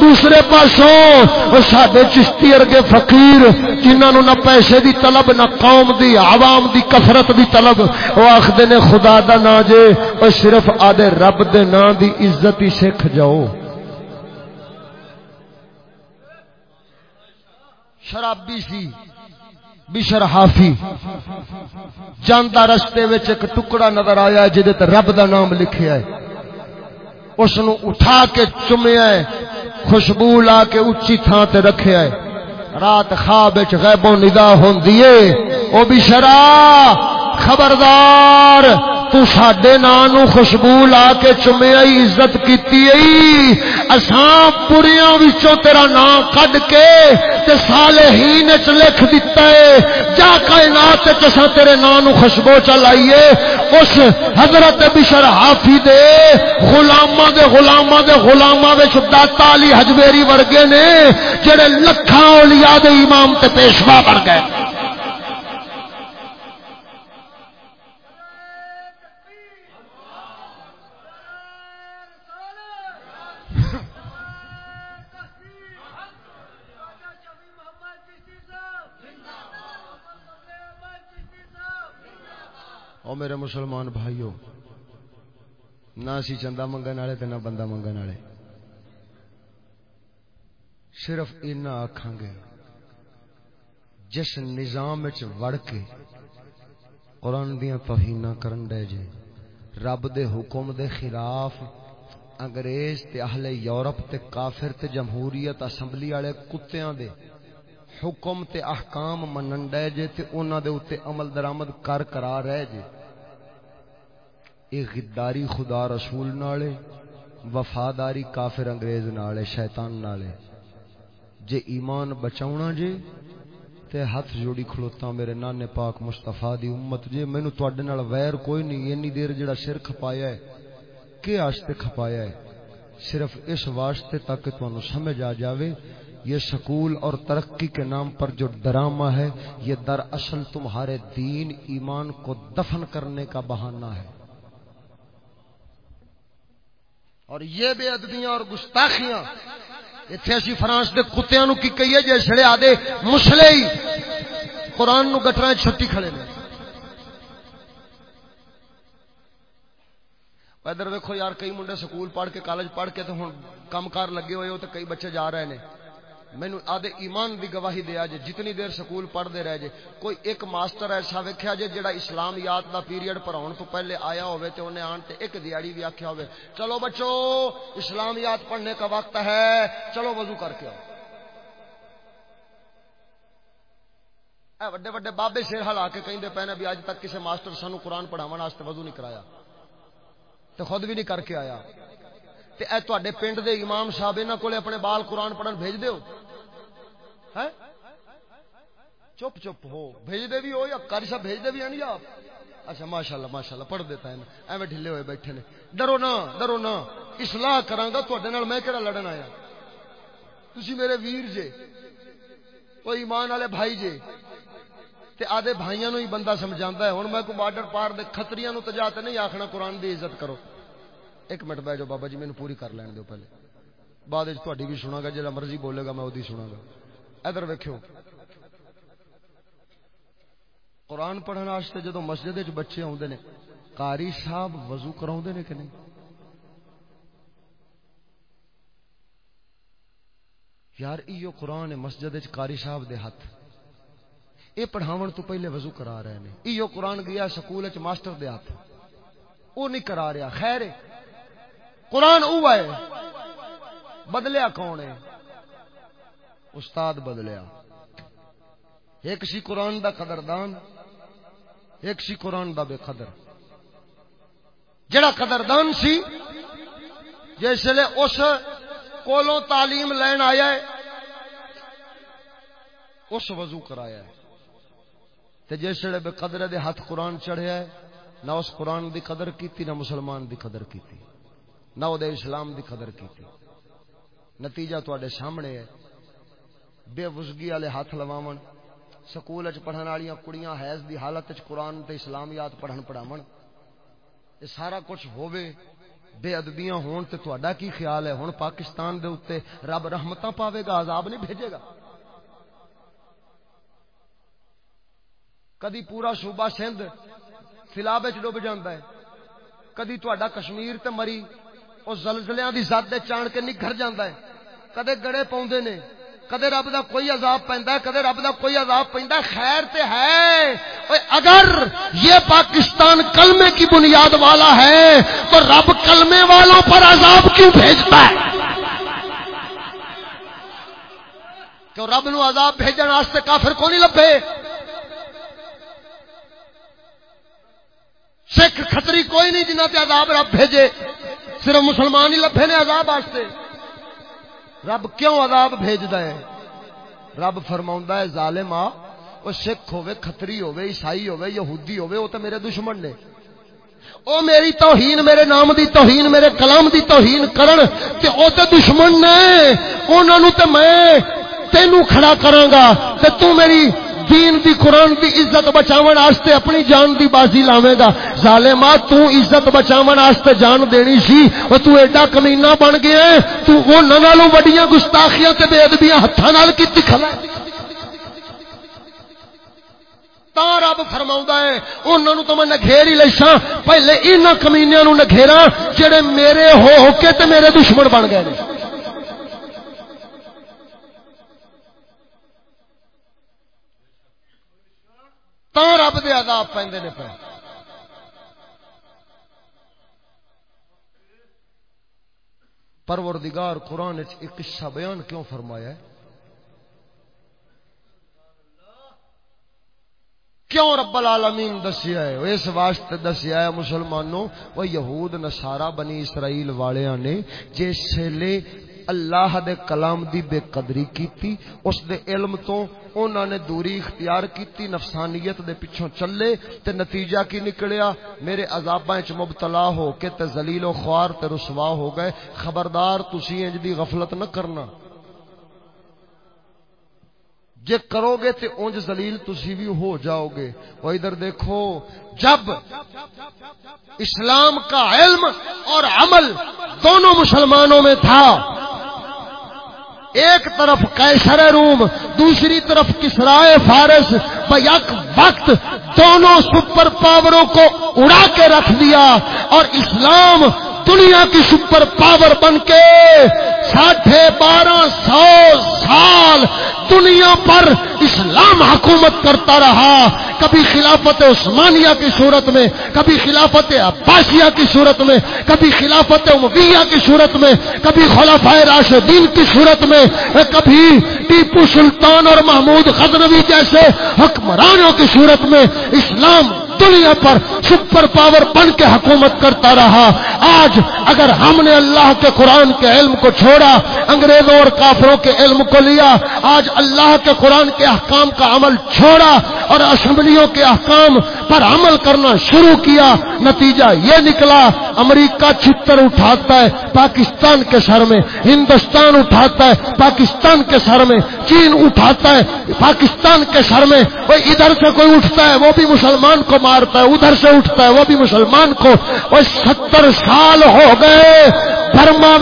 دوسرے پاسوں او ساڈے چشتی ارگے فقیر جنہاں نو نہ پیسے دی طلب، نہ قوم دی عوام دی کثرت دی طلب او آکھدے نے خدا دا نام جے او صرف آدھے رب دے نام دی عزت ہی سکھ جاؤ۔ شرابی سی، بشر حافی۔ جاندا رستے وچ ایک ٹکڑا نظر آیا جہدے تے رب دا نام لکھیا ہے۔ اس اٹھا کے چومیا ہے، خوشبو لا کے اونچی تھان تے رکھیا ہے۔ رات خواب وچ غیب و ندا ہوندی ہے۔ او بشرا خبردار، تو ساڈے نام خوشبو لا کے چومیا عزت کیتی ای اساں پوریاں وچوں تیرا نام کڈ کے تے صالحین وچ لکھ دتا ہے جا کائنات وچ اساں تیرے نام خوشبو چلائیے اس حضرت بشر حافی دے غلاماں دے غلاماں دے غلاماں وچ داتا علی حجویری ورگے نے، جڑے لکھاں اولیاء دے امام تے پیشوا بن گئے۔ او میرے مسلمان بھائیو، نہ اسی چندہ منگن والے تے نہ بندہ منگن والے۔ صرف اینا آکھاں گے، جس نظام وچ وڑ کے قرآن دیاں توہیناں کرن دے جے، رب دے حکم دے خلاف انگریز تے اہل یورپ تے کافر تے جمہوریت اسمبلی والے کتیاں دے حکم تے احکام منن دے جے تے انہاں دے اوتے عمل درآمد کر کرا رہے جے۔ اے غداری خدا رسول نالے، وفاداری کافر انگریز نالے، شیطان نالے۔ جے ایمان بچاونا جے، تے ہاتھ جوڑی کھلوتا میرے نانے پاک مصطفیٰ دی امت جے، مینوں تواڈے نال ویر کوئی نہیں، اینی دیر جڑا سر کھپایا ہے کہ آستے کھپایا ہے؟ صرف اس واسطے تاکہ تانوں سمجھ آ جاوے، یہ سکول اور ترقی کے نام پر جو ڈرامہ ہے، یہ دراصل تمہارے دین ایمان کو دفن کرنے کا بہانہ ہے۔ اور یہ بے ادبیاں اور گستاخیاں۔ اتنے اسی فرانس کے کتیاں نو کی کہیے جی سڑے آدھے مسلے ہی قرآن نو گٹرا چھٹی کھڑے نے۔ ادھر ویکو یار، کئی منڈے سکول پڑھ کے، کالج پڑھ کے تو ہوں کام کار لگے ہوئے ہو تو کئی بچے جا رہے ہیں مینو آدھے ایمان دی گواہی دیا جے، جتنی دیر سکول پڑھتے رہ جے۔ کوئی ایک ماسٹر ایسا ویکھیا جے جڑا اسلامیات دا پیریڈ پڑھاؤن تو پہلے آیا ہوئے تے انہیں آن تے ایک دیاڑی بھی آکھیا ہوئے چلو بچو اسلامیات پڑھنے کا وقت ہے، چلو وضو کر کے آؤ۔ اے وڈے وڈے بابے شیر ہلا کے کہیں دے پہنے بھی اج تک کسی ماسٹر سانو قرآن پڑھاون واسطے وضو نہیں کرایا، تے خود بھی نہیں کر کے آیا۔ تے اے تواڈے پنڈ دے امام صاحب انہاں کولے اپنے بال قرآن پڑھن بھیج دیو؟ ہیں چپ چپ ہو، بھیج دے بھی ہو یا کاری صاحب بھیج دے بھی یعنی ہیں یا اچھا ماشاءاللہ ماشاءاللہ، پڑھ دیتا ہے ایویں ڈھلے ہوئے بیٹھے نے۔ ڈرو نہ ڈرو نہ اصلاح کراں گا تواڈے نال، میں کیڑا لڑن آیا؟ تسی میرے ویر جے او ایمان والے بھائی جے، تے آدھے بھائیاں نو ہی بندہ سمجھاندا ہے۔ ہن میں کو بارڈر پار دے کھتریاں نو تے جاتے نہیں آکھنا، قرآن دی عزت کرو۔ ایک منٹ بہ جاؤ بابا جی مینوں پوری کر لین دیو پہلے۔ بعد وچ تہاڈی بھی سنا گا جڑا مرضی بولے گا، میں اودی سنا گا۔ ادھر ویکھو قرآن پڑھن واسطے جدوں مسجد وچ بچے آوندے نے، قاری صاحب وضو کراوندے نے کہ نہیں؟ یار ایو قرآن مسجد وچ قاری صاحب دے ہاتھ۔ اے پڑھاون تو پہلے وضو کرا رہے نے۔ ایو قرآن گیا سکول وچ ماسٹر دے ہاتھ۔ او نہیں کرا رہا۔ خیر ہے۔ قرآن او ہے بدلیا کون ہے؟ استاد بدلیا۔ ایک سی قرآن دا قدردان، ایک سی قرآن دا بے قدر۔ جڑا قدردان سی، جس لے اس کولوں تعلیم لین آیا ہے، اس وضو کرایا ہے۔ تے جس لے بے قدر دے ہاتھ قرآن چڑھیا ہے، نہ اس قرآن دی قدر کیتی، نہ مسلمان دی قدر کیتی۔ نہ وہ اسلام دی قدر کیتی۔ نتیجہ تے سامنے ہے۔ بے وزگی والے ہاتھ لواون، سکول پڑھن والی کڑیاں حیض دی حالت قرآن تے اسلامیات پڑھن پڑھاو یہ سارا کچھ ہووے، بے ادبیاں ہون تے تہاڈا کی خیال ہے؟ ہن پاکستان دے اوتے رب رحمتاں پاوے گا، عذاب نہیں بھیجے گا۔ کدی پورا صوبہ سندھ سیلاب ڈب جاتا ہے، کدی تہاڈا کشمیر تے مری وہ زلزلیاں دی ذات دے چان کے نگھر جاندا ہے۔ کدے گڑے پاوندے نے، کدے رب دا کوئی عذاب پیندا ہے، کدے رب دا کوئی عذاب پیندا ہے۔ خیر تے ہے۔ اوے اگر یہ پاکستان کلمے کی بنیاد والا ہے، تو رب کلمے والوں پر عذاب کیوں بھیجتا ہے؟ کہ رب نو عذاب بھیجن واسطے کافر کو نہیں لبے سکھ کھتری کوئی نہیں جنہ تے عذاب رب بھیجے، صرف مسلمان ہی لبے نے عذاب واسطے۔ رب کیوں عذاب بھیجدا ہے؟ رب فرماوندا ہے، ظالم آ وہ سکھ ہوے کھتری ہوے عیسائی ہوے یہودی ہوے وہ تو میرے دشمن نے۔ او میری توہین، میرے نام دی توہین، میرے کلام دی توہین کرن تے او تے دشمن نے۔ انہاں نو تے میں تینوں کھڑا کراں گا تے تو میری دین دی قرآن دی عزت بچاون واسطے اپنی جان دی بازی لاوے گا۔ ظالما تو عزت بچاون واسطے جان دینی سی۔ او تو ایڈا کمینہ بن گیا ہے۔ تو انہاں نالوں وڈیاں گستاخیاں تے بے ادبیاں ہتھاں نال کیتی کھلا تا رب فرما ہے انہوں تو میں نگھیر ہی لسا پہلے ان کمینیا نو نگھیرا جڑے میرے ہو کے تے میرے دشمن بن گئے تا رب دے عذاب پیندے نے پہ پروردگار قرآن ایک قصہ بیان کیوں فرمایا ہے؟ کیوں رب العالمین دسیا ہے؟ اس واسطے دسیا ہے مسلمانوں، وہ یہود نصارا بنی اسرائیل والیاں نے جس لے اللہ دے کلام دی بے قدری کیتی، اس دے علم تو انہوں نے دوری اختیار کیتی، نفسانیت دے پچھوں چلے تے نتیجہ کی نکلیا؟ میرے عذاباں وچ مبتلا ہو کے تے ذلیل و خوار تے رسوا ہو گئے۔ خبردار، تسی انج دی غفلت نہ کرنا۔ جے کرو گے تو اونج زلیل تسی بھی ہو جاؤ گے وہ ادھر دیکھو، جب اسلام کا علم اور عمل دونوں مسلمانوں میں تھا ایک طرف کیسر روم، دوسری طرف کسرائے فارس بیک وقت دونوں سپر پاوروں کو اڑا کے رکھ دیا اور اسلام دنیا کی سپر پاور بن کے ساڑھے بارہ سو سال دنیا پر اسلام حکومت کرتا رہا۔ کبھی خلافت عثمانیہ کی صورت میں، کبھی خلافت عباسیہ کی صورت میں، کبھی خلافت امویہ کی صورت میں، کبھی خلافہ راشدین کی صورت میں کبھی ٹیپو سلطان اور محمود غزنوی جیسے حکمرانوں کی صورت میں۔ اسلام دنیا پر سپر پاور بن کے حکومت کرتا رہا۔ آج اگر ہم نے اللہ کے قرآن کے علم کو چھوڑا، انگریزوں اور کافروں کے علم کو لیا، آج اللہ کے قرآن کے احکام کا عمل چھوڑا اور اسمبلیوں کے احکام پر عمل کرنا شروع کیا، نتیجہ یہ نکلا، امریکہ چھتر اٹھاتا ہے، پاکستان کے سر میں، ہندوستان اٹھاتا ہے، پاکستان کے سر میں، چین اٹھاتا ہے، پاکستان کے سر میں، وہ ادھر سے کوئی اٹھتا ہے، وہ بھی مسلمان کو مارتا ہے، ادھر سے اٹھتا ہے، وہ بھی مسلمان کو وہ ستر سال ہو گئے، برما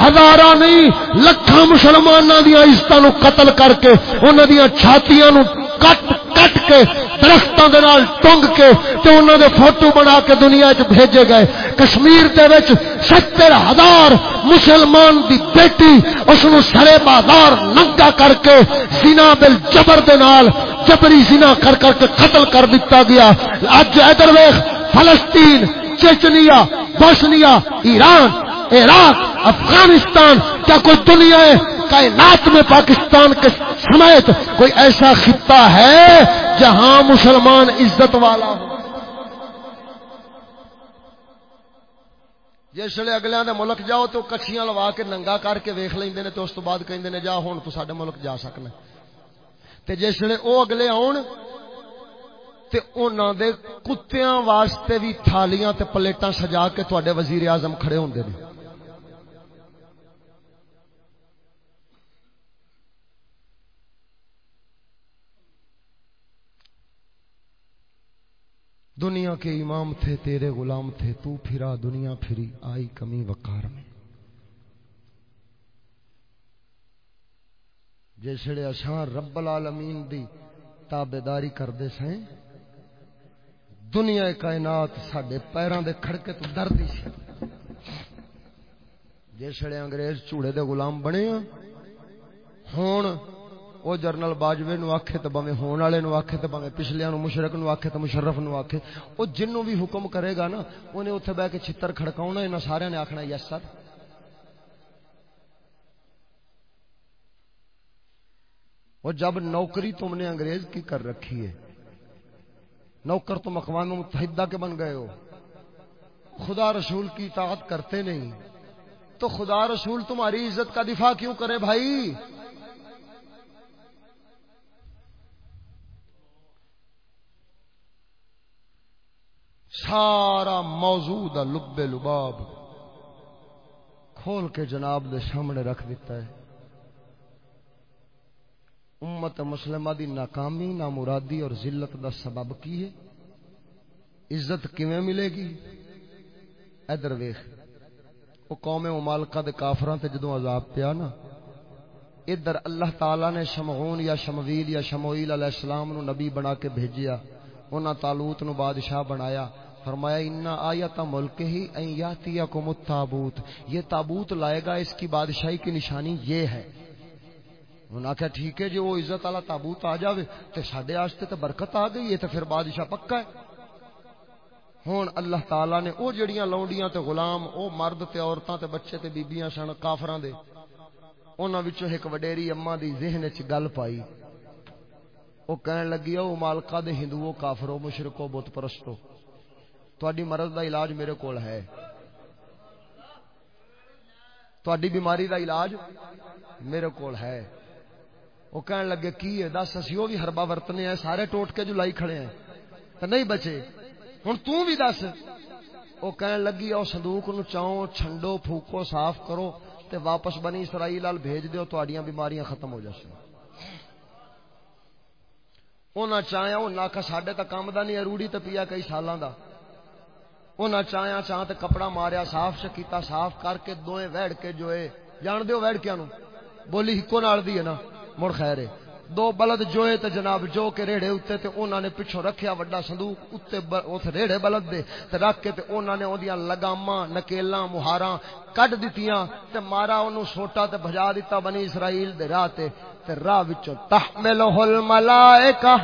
ہزار نہیں لکھان مسلمانوں دیا عزت قتل کر کے انہوں دیا چھاتیاں کٹ کٹ کے درختوں کے نال ٹنگ کے تے انہوں دے فوٹو بنا کے دنیا چ بھیجے گئے۔ کشمیر دے وچ ستر ہزار مسلمان دی بیٹی اس نو بازار ننگا کر کے زنا بل جبر دے نال جبری زنا کر کر کے قتل کر دیتا گیا۔ اج ادھر ویخ فلسطین Chechnya Bosnia, Iran Iraq, Afghanistan, کیا کوئی دنیا ہے؟ کائنات میں پاکستان کے سمیت کوئی ایسا خطہ ہے جہاں مسلمان عزت والا ہو؟ جس ویلے اگلے دے ملک جاؤ تو کچھیاں لوا کے ننگا کر کے ویخ لیں نے تو اس تو بعد کہیں نے جا ہوں تو سارے ملک جا سکنا تے جس ویلے او اگلے آن تے انہاں دے کتیاں واسطے بھی تھالیاں تے پلیٹاں سجا کے تواڈے وزیر اعظم کھڑے ہوندے نے۔ دنیا کے امام تھے، تیرے غلام تھے، تو پھرا دنیا پھری، آئی کمی وقار میں۔ جیسے اشان رب العالمین دی تابے داری کردے سیں دنیا کائنات سڈے پیروں دے کھڑکے تو ڈردی سی۔ جیسے انگریز چوڑے دے غلام بنے ہاں، ہوں وہ جرنل باجوے نو آکھے تو بویں ہون والے نو آکھے تو بویں پچھلے نو مشرق نو آکھے تو مشرف نو آکھے۔ وہ جنوں بھی حکم کرے گا نا، انہیں اتنے بہ کے چھتر کھڑکاؤنا انہاں سارے نے آکھنا یس سر. وہ جب نوکری تم نے انگریز کی کر رکھی ہے، نوکر تم اقوام متحدہ کے بن گئے ہو، خدا رسول کی اطاعت کرتے نہیں، تو خدا رسول تمہاری عزت کا دفاع کیوں کرے بھائی؟ سارا موجود لب لباب کھول کے جناب دے سامنے رکھ دیتا ہے۔ امت مسلمہ دی ناکامی، نامرادی اور ذلت دا سبب کی ہے؟ عزت کیویں ملے گی؟ ادھر ویخ وہ قوم ممالکہ دے کافراں تے جدوں عذاب پیا نا ادھر اللہ تعالی نے شمعون یا شمویل یا شمویل علیہ السلام نو نبی بنا کے بھیجیا۔ انہاں تالوت نو بادشاہ بنایا۔ فرمایا انا آیت ملک ہی این یاتیکم التابوت. یہ تابوت لائے گا، اس کی بادشاہی کی نشانی یہ ہے۔ انہاں کہا ٹھیک ہے، جو وہ عزت والا تابوت آ جاوے تے ساڈے واسطے تے برکت آ گئی ہے تے پھر بادشاہ پکا ہے۔ ہن اللہ تعالی نے او جڑیاں لونڈیاں تے غلام، او مرد تے عورتاں تے بچے تے بیبیاں سن کافراں دے۔ انہاں وچوں ایک وڈیری اما دی ذہن وچ گل پائی۔ او کہن لگی او مالکا دے ہندوؤں کافرو مشرکو بت پرستو تہاڈی مرض دا علاج میرے کول ہے. تہاڈی بیماری دا علاج میرے کول ہے۔ وہ کہن لگے، کی ہے؟ دس، اسی وہ بھی ہربا ورتنے ہیں، سارے ٹوٹ کے جو لائی کھڑے ہیں تو نہیں بچے۔ ہوں تو بھی دس۔ وہ کہن لگی او صندوق نو چاؤ، چھنڈو، پھوکو، صاف کرو، تے واپس بنی اسرائیل بھیج دیو تہاڈیاں بیماریاں ختم ہو جاسن. انہاں چاہیا او ناک ساڈے تا کم دا نہیں روڑی تے پیا کئی سالاں دا انہاں چاہیا چاہ تے کپڑا ماریا صاف شکیتا صاف کر کے دوئے ویڑ کے جو ہے جان دیو ویڑ کیا نو بولی ہکو نال دی ہے نا مڑ خیر ہے دو بلد جوئے تے جناب جو کے ریڑے اتے تے انہاں نے پچھو رکھیا وڈا صندوق اتے اس ریڑے بلد دے تے رکھ کے تے انہاں نے اودیاں لگاماں، نکیلاں، مہاراں کڈ دتیاں تے مارا اونوں سوٹا تے بھجا دتا بنی اسرائیل دے راہ تے تے راہ وچوں تحملہ الملائکہ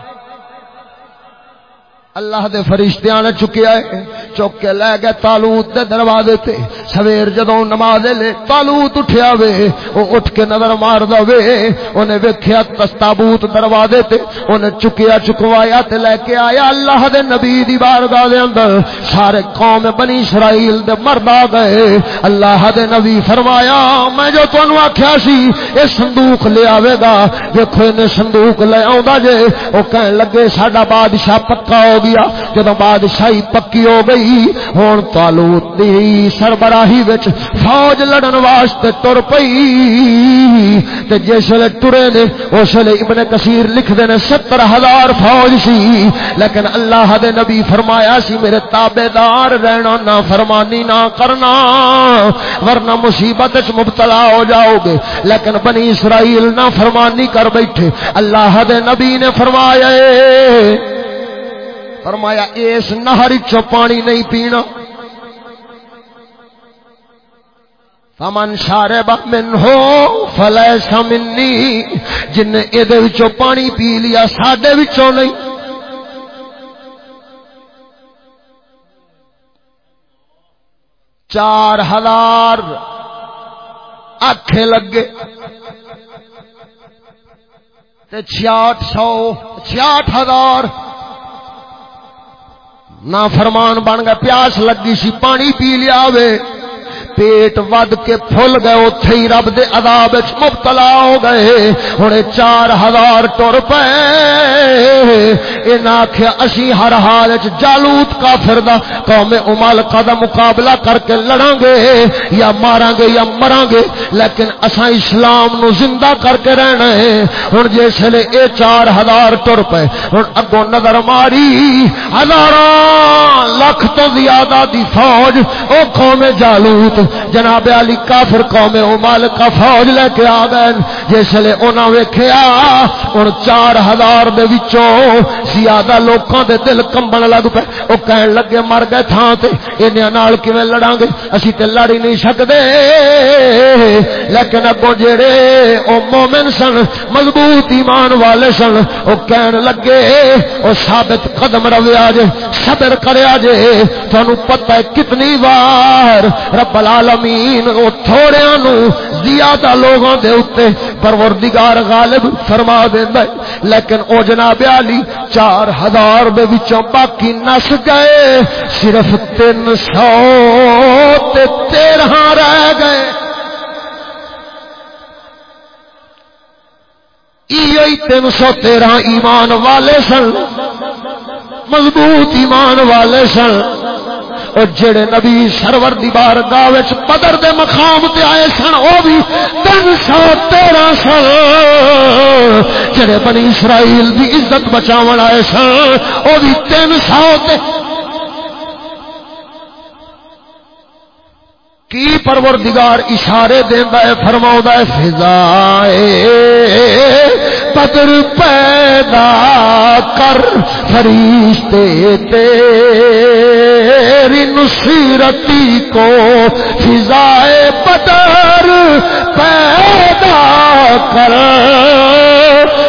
اللہ دے فرشتیاں نے چکیا ہے۔ چک کے لے گئے تالوت دے دروازے تے۔ سویر جدوں نماز لے تالوت اٹھیا وے۔ او اٹھ کے نظر مار دا وے۔ اونے ویکھیا تابوت دروازے تے۔ اونے چکیا چکوایا تے لے کے آیا اللہ دے نبی دی بارگاہ دے اندر۔ سارے قوم بنی اسرائیل دے مرد آ گئے۔ اللہ دے نبی فرمایا، میں جو تانوں آکھیا سی، اے صندوق لے آوے گا۔ ویکھو نے صندوق لے آوندا جے۔ او کہن لگے، ساڈا بادشاہ پکا ہو گیا جدو بادشاہی پکی ہو گئی ہوں تالوت دی سربراہی وچ فوج لڑن واسطے تر پئی۔ تے جس ویلے ٹرے نے، اس ویلے ابن کثیر لکھدے نے، ستر ہزار فوج سی۔ لیکن اللہ دے نبی فرمایا سی، میرے تابے دار رہنا، نہ فرمانی، نہ کرنا، ورنہ مصیبت مبتلا ہو جاؤ گے۔ لیکن بنی اسرائیل نہ فرمانی کر بیٹھے۔ اللہ دے نبی نے فرمایا، اے فرمایا، اس نہر چو پانی نہیں پینا۔ فمن شارے من ہو فلے سمنی جن یہ پانی پی لیا سڈے نہیں۔ چار ہزار آخے لگے۔ چھیاٹ سو چھیاٹ ہزار نہ فرمان بن گیا پیاس لگی سی پانی پی لیا وے۔ پیٹ ود کے پھل گئے اتے ہی رب دے عذاب مبتلا ہو گئے۔ ہوں چار ہزار ٹر پے۔ آخیا اسی ہر حال جالوت کافر دا، قوم امال کا مقابلہ کر کے لڑا گے یا مارا گے یا مرا گے، لیکن اسا اسلام نو زندہ کر کے رہنا ہے۔ ہوں جس نے اے چار ہزار ٹر پے۔ ہوں اگوں نظر ماری ہزار لکھ تو زیادہ دی فوج، او قوم جالوت۔ جناب علی کافر قوم امال کا فوج لے کے آ گئے جس لے انہاں ویکھیا، ہن چار ہزار دے وچوں زیادہ لوکاں دے دل کمبن لگ پے۔ او کہن لگے، مر گئے تھاں تے، انہاں نال کیویں لڑاں گے؟ اسی تے لڑ ہی نہیں سکدے۔ لیکن اگوں جڑے او مومن سن، مضبوط ایمان والے سن، او کہن لگے، او ثابت قدم رویا جے، صبر کریا جے۔ تانوں پتہ ہے کتنی بار رب العالمین العالمین او تھوڑے نو زیادہ لوگوں دے اوتے پروردگار غالب فرما دیندا ہے۔ لیکن او جناب علی، چار ہزار دے وچوں باقی نس گئے، صرف تین سو تے تیرہ رہ گئے۔ تین سو تیرہ ایمان والے سن، مضبوط ایمان والے سن۔ اور جڑے نبی سرور دی بار گاہ پدر دے مقام تے آئے سن وہ بھی تین سو، تیرہ سن جڑے بنی اسرائیل دی عزت بچاو آئے سن وہ بھی تین سو کی پروردگار اشارے دینا ہے فرما ہے، فضائے بدر پیدا کر، فرشتے تیری نصیرتی کو فضائے بدر پیدا کر۔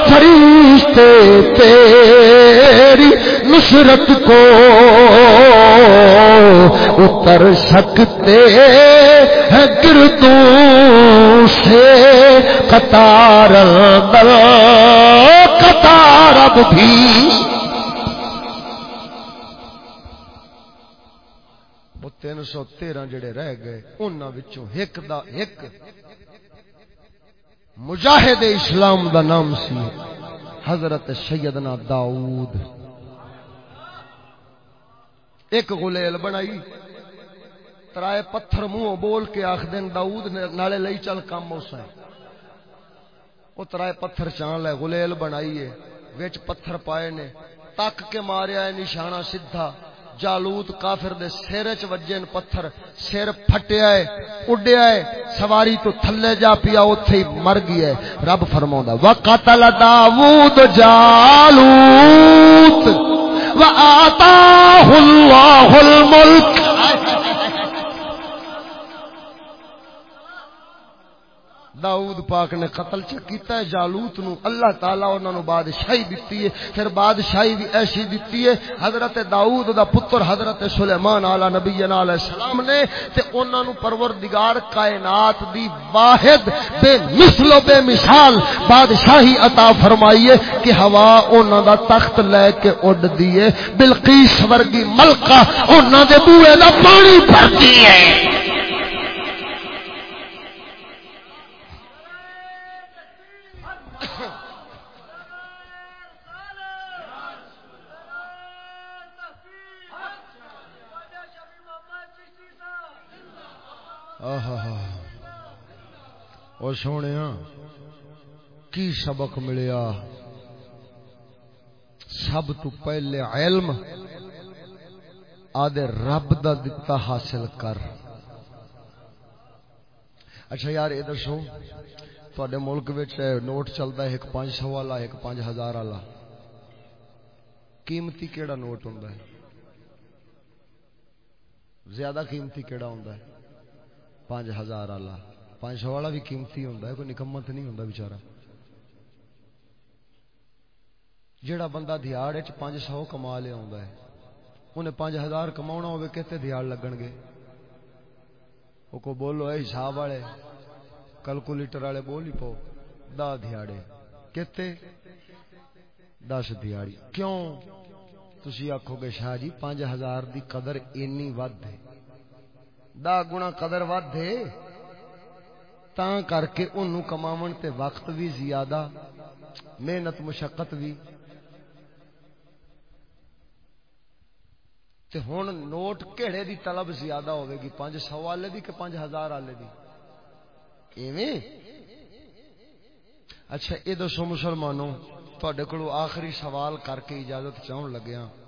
فرشتے تیری نصرت کو اتر سکتے ہیں گردوں سے۔ قطار دل قطار اب بھی تین سو تیرہ جڑے رہ گئے انہوں ایک دا ایک مجاہد اسلام دا نام سی، حضرت سیدنا داؤد۔ ایک گلیل بنائی، ترائے پتھر منہ بول کے آخ دین داؤد نالے لئی چل کام اسے وہ ترائے پتھر چان لے گلیل بنائی ہے ویچ پتھر پائے نے تک کے ماریا ہے، نشانہ سدھا۔ جالوت کافر دے سیر چ وجن پتھر سر پھٹیا ہے اڈیا ہے سواری تو تھلے جا پیا، اوتھے ہی مر گیا ہے۔ رب فرماوندا وقتل داوود جالوت وآتاه الله الملك داؤد پاک نے قتل چکیتا ہے، جالوت نو اللہ تعالی انہاں نو بادشاہی دتی ہے، پھر بادشاہی بھی ایسی دتی ہے۔ حضرت داؤد دا پتر حضرت سلیمان علی نبی علیہ السلام نے، تے انہاں نو پروردگار کائنات دی واحد بے مثل و بے مثال بادشاہی عطا فرمائی ہے کہ ہوا انہاں دا تخت لے کے اڑ دیے بلقیس ورگی ملکہ انہاں دے بوئے دا پانی بھرتی ہے۔ اور سونے کی سبق ملیا؟ سب تو پہلے علم آدھے رب دا دتا حاصل کر۔ اچھا یار، یہ دسو تے ملک نوٹ چلتا ہے ایک پانچ سو والا، ایک پانچ ہزار والا۔ قیمتی کیڑا نوٹ ہوں زیادہ قیمتی کیڑا ہوں پانچ ہزار والا۔ پانچ سو والا بھی قیمتی ہوں کوئی نکمت نہیں ہوں بچارا جہا بندہ دیہڑ پانچ سو کما لیا انہیں پانچ ہزار کما ہوے کہتے دیہڑ لگن گے؟ وہ کو بولو، اے حساب والے، کیلکولیٹر والے بول ہی پو دا دیہڑے کہتے دس دیہڑی کیوں؟ تھی آخو گے شاہ جی پانچ ہزار دی قدر اینی ود ہے۔ دا گنا قدر ود ہے تا کر کے انہوں کماون تے وقت بھی زیادہ، محنت، مشقت بھی تے ہون نوٹ کہڑے دی طلب زیادہ ہوئے گی، پانچ سو والے دی کہ پانچ ہزار والے دی؟ ایویں؟ اچھا یہ دسو مسلمانوں تے کو آخری سوال کر کے اجازت چاہن لگیا ہاں۔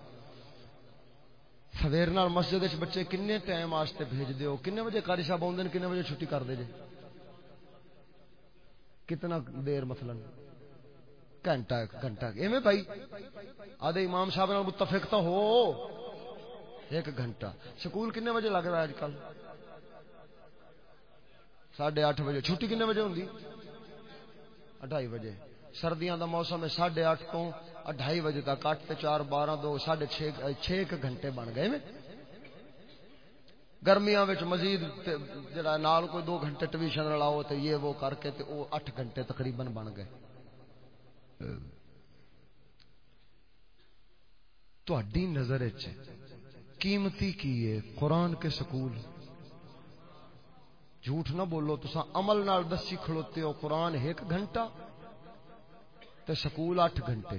سویر مسجد بچے کنے ٹائم واسطے بھیج دیو؟ کنے بجے کاری صاحب آدھے کنے بجے چھٹی کر دے جے؟ کتنا دیر مثلا؟ گھنٹہ گھنٹہ۔ ایویں بھائی، آدھے امام صاحب متفق تو ہو۔ ایک گھنٹہ۔ سکول کنے بجے لگ رہا ہے اج کل؟ ساڑھے اٹھ بجے۔ چھٹی کنے بجے ہوں اٹھائی بجے۔ سردیاں دا موسم ہے ساڑھے اٹھ تو اٹھائی بجے تک، اٹھ چار، بارہ، دو ساڑھے چھ گھنٹے بن گئے میں۔ گرمیاں وچ مزید جڑا نال کوئی دو گھنٹے ٹویشن لاؤ تے یہ وہ کر کے تے او اٹھ گھنٹے تقریباً بن گئے۔ تہاڈی نظر وچ قیمتی کی ہے؟ قرآن کے سکول۔ جھوٹ نہ بولو تسا عمل نال دسی کھڑوتے ہو، قرآن ایک گھنٹہ تے سکول اٹھ گھنٹے۔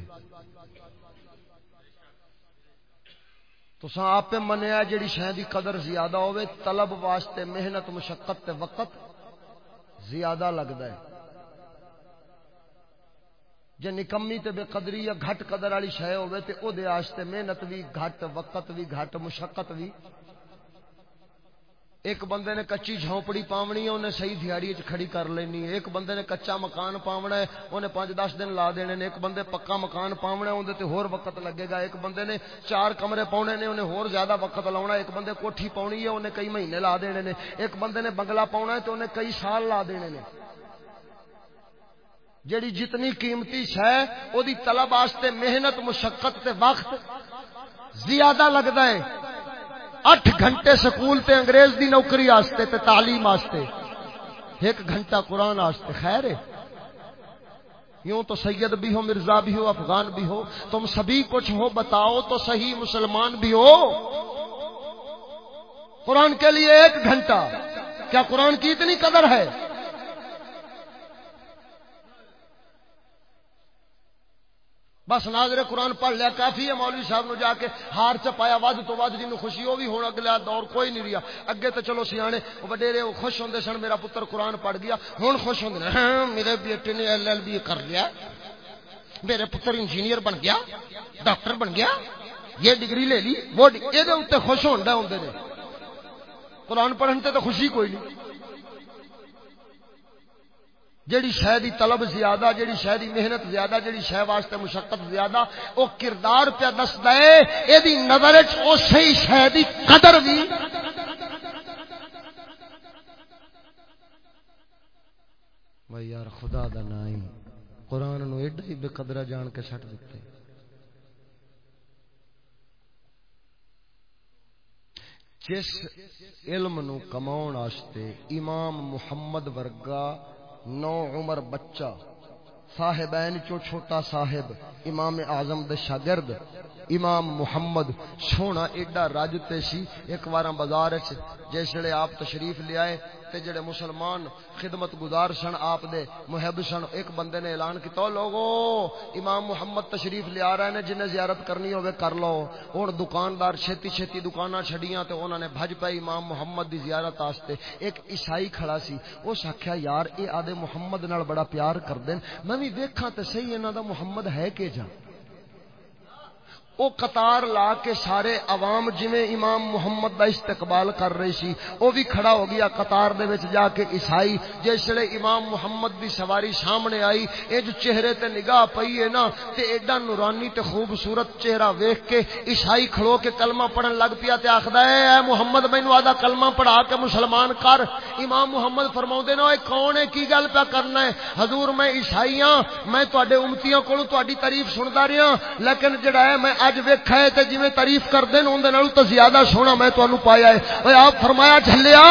تو آپ منیا جیڑی شہ دی قدر زیادہ ہوئے طلب واسطے، محنت، مشقت تے وقت زیادہ لگتا ہے۔ جے نکمی تے بے قدری یا گھٹ قدر والی شہ ہوئے تے او دے واسطے محنت بھی گھٹ، وقت بھی گھٹ، مشقت بھی ایک بندے نے کچی جھونپڑی پاونی ہے، انہیں صحیح دیہڑی کھڑی کر لینی ہے۔ ایک بندے نے کچا مکان پاونا ہے، انہیں پانچ دس دن لا دینے نے۔ ایک بندے پکا مکان پاونا ہے اندر تے ہور وقت لگے گا۔ ایک بندے نے چار کمرے پاؤنے نے، انہیں ہور زیادہ وقت لاؤنا ایک بندے کوٹھی پاونی ہے، انہیں کئی مہینے لا دینے نے۔ ایک بندے نے بنگلہ پاؤنا ہے، تو انہیں کئی سال لا دینے نے۔ جیڑی جتنی قیمتی شہ او دی طلب واسطے محنت، مشقت تے وقت زیادہ لگتا ہے۔ اٹھ گھنٹے سکول تے انگریز دی نوکری آستے تے تعلیم آستے۔ ایک گھنٹہ قرآن آستے، خیر ہے۔ یوں تو سید بھی ہو، مرزا بھی ہو، افغان بھی ہو۔ تم سبھی کچھ ہو، بتاؤ تو صحیح مسلمان بھی ہو۔ قرآن کے لیے ایک گھنٹہ۔ کیا قرآن کی اتنی قدر ہے؟ بس ناظر قرآن پڑھ لیا، کافی ہے مولوی صاحب نو جا کے ہار چپایا ود تو ود جن خوشی، وہ بھی ہونا اگلا دور کوئی نہیں رہا اگے تو چلو سیانے وڈیرے خوش ہوندے سن، میرا پتر قرآن پڑھ گیا ہوں خوش ہوندے ہاں میرے بیٹے نے ایل ایل بی کر لیا۔ میرے پتر انجینئر بن گیا، ڈاکٹر بن گیا۔ یہ ڈگری لے لی، وہ یہ خوش ہوتا ہوں قرآن پڑھن تے تو خوشی کوئی نہیں۔ جیڑی شہ دی طلب زیادہ، جیڑی شہ دی محنت زیادہ، جیڑی شہ واسطے مشقت زیادہ، او کردار پہ دسدا ہے اے دی نظر وچ اسی شہ دی قدر بھی بھائی یار، خدا دا نام قرآن نو ایڈا ہی بے قدرہ جان کے سٹ دیتے۔ جس علم نو کماؤن واسطے امام محمد ورگا نو عمر بچہ صاحبین چو چھوٹا صاحب امام اعظم دے شاگرد امام محمد سونا ایڈا راجتے سی، ایک بار بازار جسے آپ تشریف لے آئے تے جڑے مسلمان خدمت گزار سن، آپ دے محب سن، ایک بندے نے اعلان کیتا، لوگو، امام محمد تشریف لے آ رہے نے، جنہیں زیارت کرنی ہوے کر لو۔ ہن دکاندار چھتی چھتی دکاناں چھڈیاں تے انہاں نے بھج پے امام محمد دی زیارت واسطے ایک عیسائی کھڑا سی او سکھیا یار، اے آدے محمد نال بڑا پیار کردے میں وی ویکھاں تے صحیح انہاں دا محمد ہے کہ جا او قطار لا کے سارے عوام جویں امام محمد دا استقبال کر رہی سی، او بھی کھڑا ہو گیا قطار دے وچ جا کے عیسائی جسے امام محمد دی سواری سامنے آئی، اے جو چہرے تے نگاہ پئی ہے نا، تے ایڈا نورانی تے خوبصورت چہرہ ویکھ کے عیسائی کھڑو کے کلمہ پڑھن لگ پیا تے آکھدا ہے، اے محمد مینوں آدا کلمہ پڑھا کے مسلمان کر۔ امام محمد فرماوندے نے اوے کون ہے؟ کی گل پیا کرنا ہے؟ حضور میں عیسائی ہاں میں تواڈے امتیاں کولوں تواڈی تعریف سندا رہیا ہاں، لیکن جڑا ہے میں اج ویکھا ہے تے جویں تعریف کردے نے اون دے تو زیادہ سونا میں تانوں پایا ہے۔ اوے آپ فرمایا جھلیا،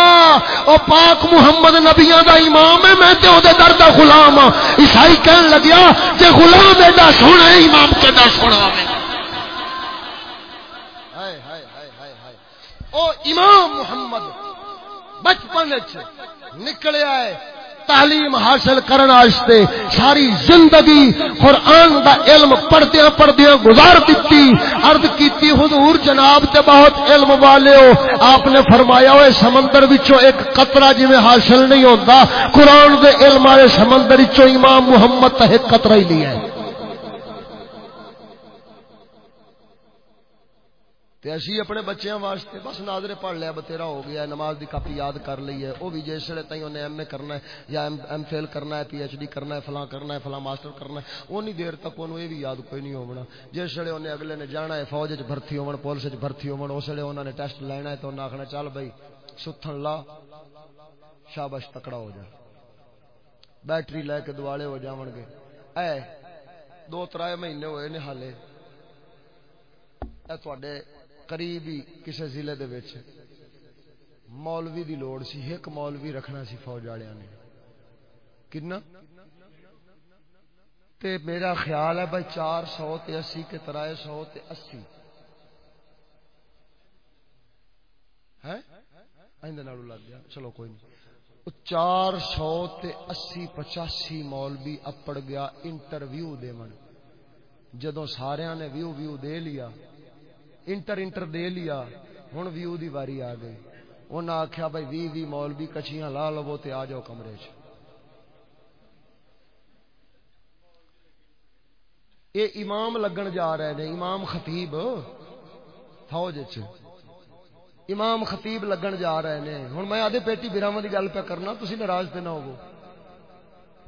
او پاک محمد نبیاں دا امام ہے، میں تے او دے در دا غلام ہاں۔ عیسائی کہن لگیا کہ غلام ایڈا سونا ہے، امام کیڈا سونا ہے او امام محمد، بچپن نکلیا ہے تعلیم حاصل کرنے ساری زندگی قرآن دا علم پڑھدیا پڑھدیا گزار دیتی عرض کیتی، حضور جناب تے بہت علم والے ہو۔ آپ نے فرمایا ہوئے سمندر وچوں ایک قطرہ جی میں حاصل نہیں ہوتا، قرآن دے علم والے سمندر وچوں امام محمد تے ایک قطرہ ہی لیا ہے۔ تے اسی اپنے بچیاں واسطے بس ناظرے پڑھ لیا بتیرا ہو گیا ہے، نماز دی کاپی یاد کر لی ہے، وہ بھی جسے تھی انہیں ایم اے کرنا ہے یا ایم ایم فیل کرنا ہے، پی ایچ ڈی کرنا ہے، فلاں کرنا ہے، فلاں ماسٹر کرنا ہے اونی دیر تک انہوں یہ بھی یاد کوئی نہیں ہونا جس ویلے انہیں اگلے نے جانا ہے، فوج چ بھرتی ہو پولیس چ بھرتی ہو اس ویلے انہوں نے ٹیسٹ لینا ہے تو انہیں آخنا، چل بھائی، ستھن لا شابش تکڑا ہو جا۔ بیٹری لے کے دوالے ہو جاون گے۔ اے، دو ترائے مہینے ہوئے نے حالے۔ اے تواڈے قریب ہی کسی ضلع دے وچ مولوی دی لوڑ سی، ایک مولوی رکھنا سی فوج والوں نے۔ کنا؟ تے میرا خیال ہے بھائی چار سو تے اسی کے ترائے سو تے اسی۔ ہے؟ لگ گیا۔ چلو کوئی نہیں۔ چار سو تے اسی پچاسی مولوی اپڑ گیا، انٹرویو دے من۔ جدو سارا نے ویو ویو دے لیا انٹر انٹر دے لیا۔ ہوں ویو دی واری آ گئی۔ انہیں آخیا بھائی وی وی مول بھی کچھیاں لا لو تے آ جاؤ کمرے چ۔ اے امام لگن جا رہے ہیں امام خطیب، فوج امام خطیب لگن جا رہے ہیں ہوں میں آدھے پیٹی براواں کی گل پہ کرنا تھی ناراض تو نہ ہو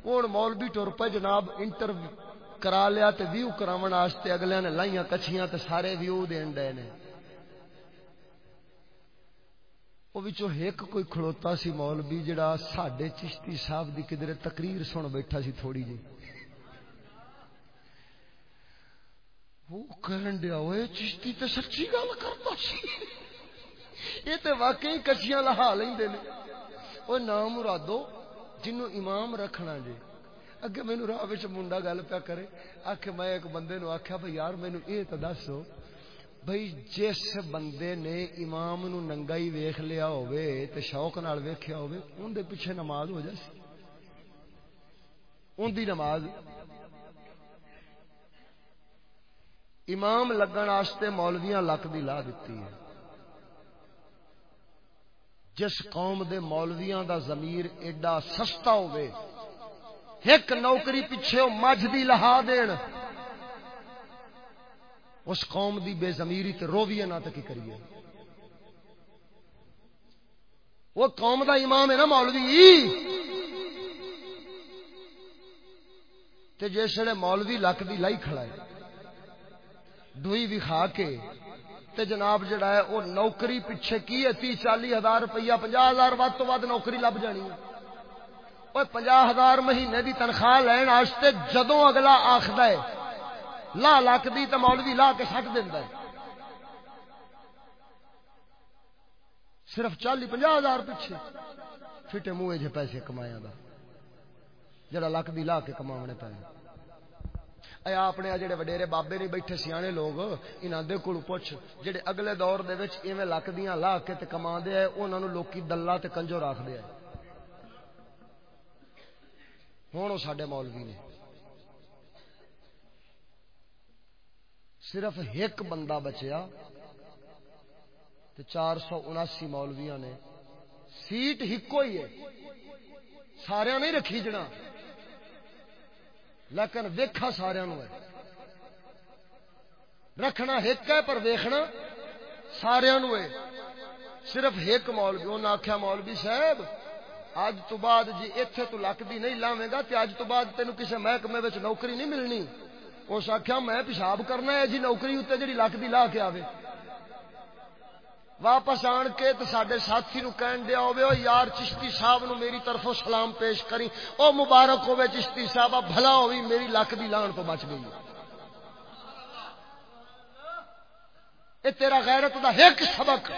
ہوں مولوی ٹر پہ جناب انٹرویو کرا لیا تے ویو کراون واسطے اگلے نے لائیاں کچھیاں تے سارے ویو دین ڈے نے۔ وہ وچوں ایک کوئی کھڑوتا سی مولوی جڑا ساڈے چشتی صاحب دی کدھر تقریر سن بیٹھا سی تھوڑی جی۔ وہ کہن دیا اوے چشتی تے سچی گل کرتا سی۔ یہ تے واقعی کچھیاں لہا لیندے نے۔ او نام مرادو جنوں امام رکھنا جی۔ اگے مینو راہ منڈا گل پیا کرے آخ میں ایک بندے نو آخیا بھائی یار مینو یہ تو دسو بھائی جس بندے نے امام نو ننگا ہی ویخ لیا ہوئے تے شوق نال ویکھیا ہوئے ان دے پیچھے نماز ہو جائے ان دی نماز امام لگن واسطے مولویاں لک دی لا دیتی ہے جس قوم دے مولویاں دا ضمیر ایڈا سستا ہوئے ایک نوکری پیچھے مجھ دی لہا دین۔ اس قوم دی بے زمیری تے رویے نہ تک کریے۔ وہ قوم دا امام ہے نا مولوی۔ تے جسے مولوی لک دی لائی کھڑا ہے، ڈوئی بھی کھا کے، تے جناب جڑا ہے، وہ نوکری پیچھے کی ہے؟ تی چالی ہزار روپیہ پنجا ہزار ود تو ود نوکری لب جانی ہے۔ وہ پنجا ہزار مہینے دی تنخواہ لین واسطے جدوں اگلا آخد ہے، لا لک دی تو مولوی لا کے سٹ دینا ہے۔ صرف چالی پنجا ہزار پیچھے فٹے منہ جے پیسے کمایا دا۔ جڑا لک دی لا کے کماونے پے۔ اے اپنے جڑے وڈیرے بابے نہیں بیٹھے، سیانے لوگ، انہاں دے کول پوچھ، جڑے اگلے دور دے وچ ایویں لک دیاں لا کے تے کما دے انہاں نو لوکی دلہ تے کنجو رکھ دے ہوں سڈے مولوی نے۔ صرف ایک بندہ بچیا چار سو اناسی مولویا نے۔ سیٹ ہکو ہی ہے۔ سارا نہیں رکھی جنا۔ لیکن ویکھا سارا رکھنا ایک ہے پر ویخنا سارا صرف ایک مولوی انہیں آخیا مولوی صاحب اج تو بعد جی ایتھے تو لک دی نہیں لاویں گا تے اج تو بعد تینو کسے محکمے وچ نوکری نہیں ملنی۔ اس آخیا میں پیشاب کرنا ہے جی نوکری اتنے جی لک دی لا کے آوے۔ واپس آن کے تو سڈے ساتھی نو کہن دیا ہوئے او یار چشتی صاحب نو میری طرفوں سلام پیش کری او مبارک ہوئے چشتی صاحب بھلا ہوئی میری لک دی لان تو بچ گئی۔ اے تیرا غیرت دا ایک سبق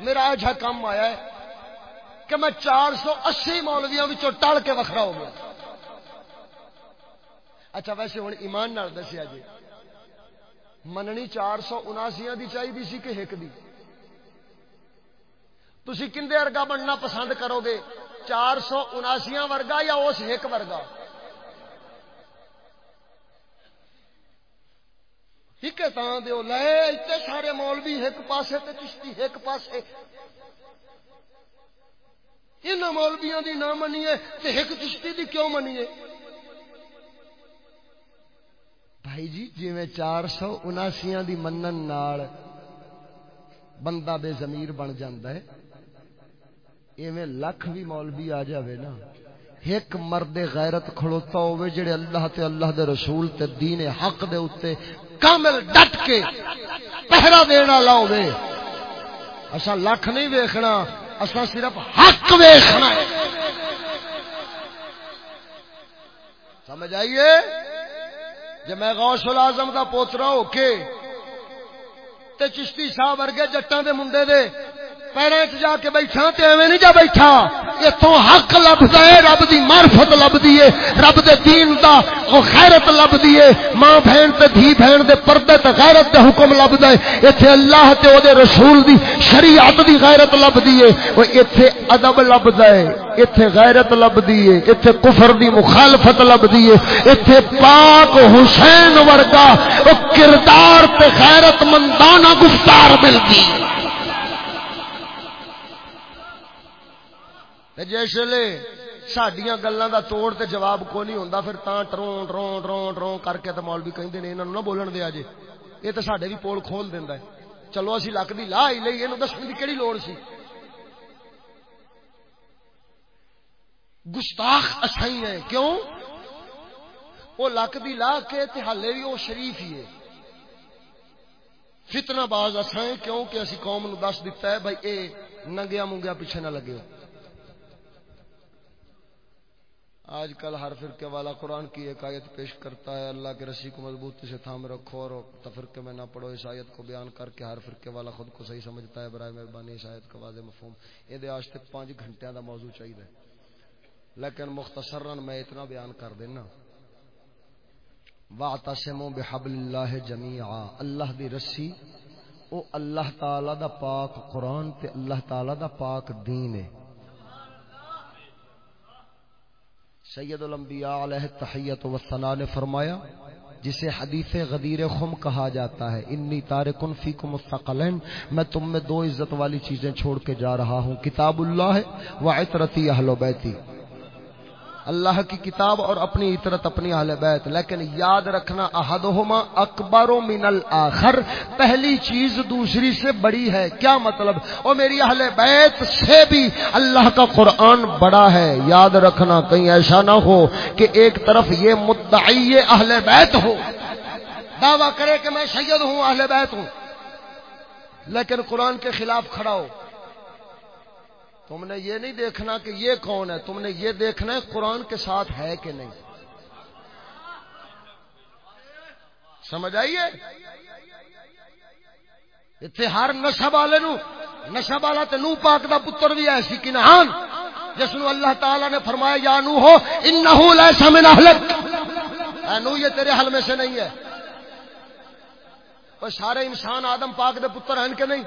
میرا اجا کام آیا ہے۔ کہ میں چار سو اسی مولویا ٹل کے وکھرا ہو گیا۔ اچھا ویسے ہوں ایمان نال دسیا جی۔ مننی چار سو اناسیا دی چاہیے سی کہ ایک دی؟ تھی کھے ورگا بننا پسند کرو گے؟ چار سو اناسیا ورگا یا اس ایک ورگا؟ ٹھیک ہے لے سارے مولوی ایک پاسے تے چشتی ایک پاسے۔ ان مولبیاں دی نہ منیے تے ایک چشتی دی کیوں منیے؟ بھائی جی جی میں چار سو اناسیاں دی منن نال بندہ بے ضمیر بن جاندا ہے، ایویں لکھ بھی مولوی آ جاوے نا۔ ایک مرد غیرت کھڑوتا ہوئے جڑے اللہ تے اللہ دے رسول تے دین حق دے اوتے کامل ڈٹ کے پہرا دینا والا ہوئے اسا لکھ نہیں ویکھنا۔ اصا صرف حق ویخنا سمجھ آئیے جب میں غوث العظم دا پوترا ہو کے تے چشتی صاحب ورگے جٹاں دے منڈے دے پیروں جا کے بیٹھا تے ایویں نہیں جا بیٹھا۔ اتوں حق لبدا ہے، رب دی معرفت لبدی ہے۔ رب دے دین دا او خیرت لبدی ہے۔ ماں بہن تے دھی بہن دے پردے تے غیرت دے حکم لبدا ہے۔ ایتھے اللہ تے او دے رسول دی شریعت دی غیرت لبدی ہے۔ او ایتھے ادب لبدا ہے۔ ایتھے غیرت لبدی ہے۔ ایتھے کفر دی مخالفت لبدی ہے۔ ایتھے پاک حسین ورگا او کردار تے غیرت مندانہ گفتار ملدی ہے۔ جسے سڈیا گلوں کا توڑ تے جواب کو نہیں ہوتا پھر تا ٹرو ٹرو ٹرو ٹرو کر کے تو مولوی کہیں انہوں نہ بولن دیا جی یہ تو سڈے بھی پول کھول دینا ہے چلو اسی لک دی لا ہی لئی اینو دسن دی کیڑی لوڑ سی گستاخ اسائی ہیں کیوں وہ لک دی لا کے تے حالے بھی وہ شریف ہی ہے فتنہ باز اسائیں کیوں کہ اسی قوم نو دس دیتا ہے بھائی اے ننگیا منگیا پیچھے نہ لگے ہو آج کل ہر فرقے والا قرآن کی ایک آیت پیش کرتا ہے، اللہ کے رسی کو مضبوطی سے تھام رکھو اور تفرقے میں نہ پڑھو۔ اس آیت کو بیان کر کے ہر فرقے والا خود کو صحیح سمجھتا ہے۔ برائے مہربانی اس آیت کا واضح مفہوم۔ یہ آج تک پانچ گھنٹے کا موضوع چاہیے۔ لیکن مختصرا میں اتنا بیان کر دینا۔ واعتصموا بحبل اللہ جميعا اللہ دی رسی، او اللہ تعالی دا پاک قرآن تے اللہ تعالی دا پاک دین ہے۔ سید الانبیاء علیہ التحیت والثناء نے فرمایا، جسے حدیث غدیر خم کہا جاتا ہے، انی تارکن فیکم الثقلین، میں تم میں دو عزت والی چیزیں چھوڑ کے جا رہا ہوں، کتاب اللہ و عطرتی اہل بیتی۔ اللہ کی کتاب اور اپنی عطرت، اپنی اہل بیت۔ لیکن یاد رکھنا، احدہما اکبر من الاخر۔ پہلی چیز دوسری سے بڑی ہے۔ کیا مطلب؟ او میری اہل بیت سے بھی اللہ کا قرآن بڑا ہے۔ یاد رکھنا، کہیں ایسا نہ ہو کہ ایک طرف یہ مدعی اہل بیت ہو۔ دعویٰ کرے کہ میں سید ہوں، اہل بیت ہوں۔ لیکن قرآن کے خلاف کھڑا ہو۔ تم نے یہ نہیں دیکھنا کہ یہ کون ہے؟ تم نے یہ دیکھنا ہے قرآن کے ساتھ ہے کہ نہیں۔ سمجھ آئیے اتنے ہر نشا والے نو نشا والا تو نو پاک دا پتر بھی ہے سی کنہان جس نو اللہ تعالی نے فرمایا، یا نو ہو، انہو لیسا من اہلک۔ اے نو، یہ تیرے حل میں سے نہیں ہے۔ وہ سارے انسان آدم پاک دے پتر ہیں کہ نہیں؟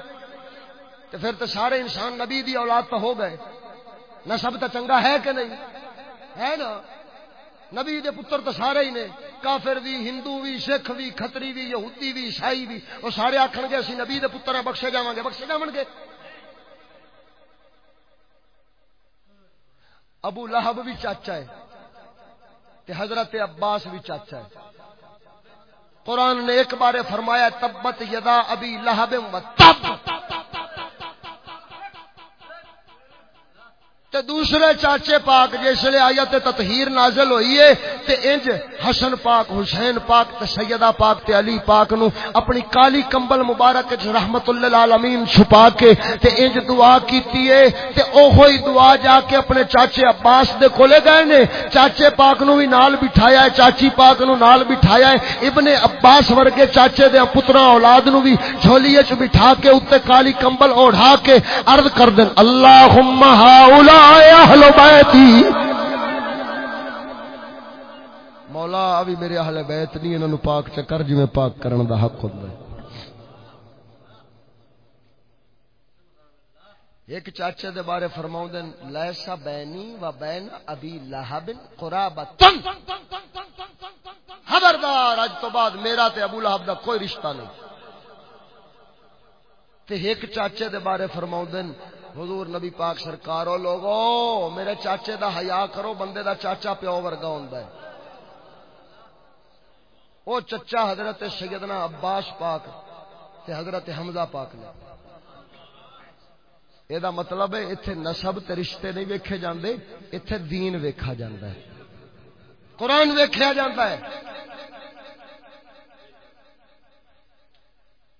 تو پھر تو سارے انسان نبی دی اولاد تو ہو گئے۔ نہ سب تو چنگا ہے کہ نہیں؟ ہے نا؟ نبی دے پتر تو سارے ہی نے۔ کافر بھی ہندو بھی سکھ بھی کتری بھی یہودی بھی عیسائی بھی وہ سارے آخر گے، اسی نبی دے پتر بخشے جا گے۔ بخشے جا گے۔ ابو لہب بھی چاچا ہے تے حضرت عباس بھی چاچا ہے۔ قرآن نے ایک بار فرمایا تبت یدا ابی لہب و تب۔ تے دوسرے چاچے پاک جس لے آیت تطہیر نازل ہوئی ہے، تے انج حسن پاک، حسین پاک تے سیدہ پاک تے علی پاک نو اپنی کالی کمبل مبارک وچ رحمت للعالمین چھپا کے تے انج دعا کیتی ہے۔ تے اوہی دعا جا کے اپنے چاچے عباس دے کولے گئے نے۔ چاچے پاک نو بھی نال بٹھایا ہے، چاچی پاک نو نال بٹھایا ہے۔ ابن عباس ورگے چاچے دے پتراں اولاد نو بھی جھولی وچ بٹھا کے اوتے کالی کمبل اوڑھا کے عرض کر دین۔ اللہم ہاؤلا اہل بیتی مولا ابھی میرے اہل بیت نہیں انہوں پاک چکر جی میں پاک کرن دا حق ہوتا ہے۔ ایک چاچے دے بارے فرماؤں دن لیسا بینی و بین ابی لہب قرابتن۔ خبردار، اج تو بعد میرا تے ابو لہب دا کوئی رشتہ نہیں۔ تے ایک چاچے دے بارے فرماؤں دن حضور نبی پاک سرکارو لوگو، میرے چاچے دا حیا کرو، بندے دا چاچا پیو ورگا ہوندا ہے۔ او چچا حضرت سیدنا عباس پاک تے حضرت حمزہ پاک نے۔ اے دا مطلب ہے، ایتھے نسب تے رشتے نہیں ویکھے جاندے، ایتھے دین ویکھا جاندا ہے۔ قرآن ویکھیا جاندا ہے۔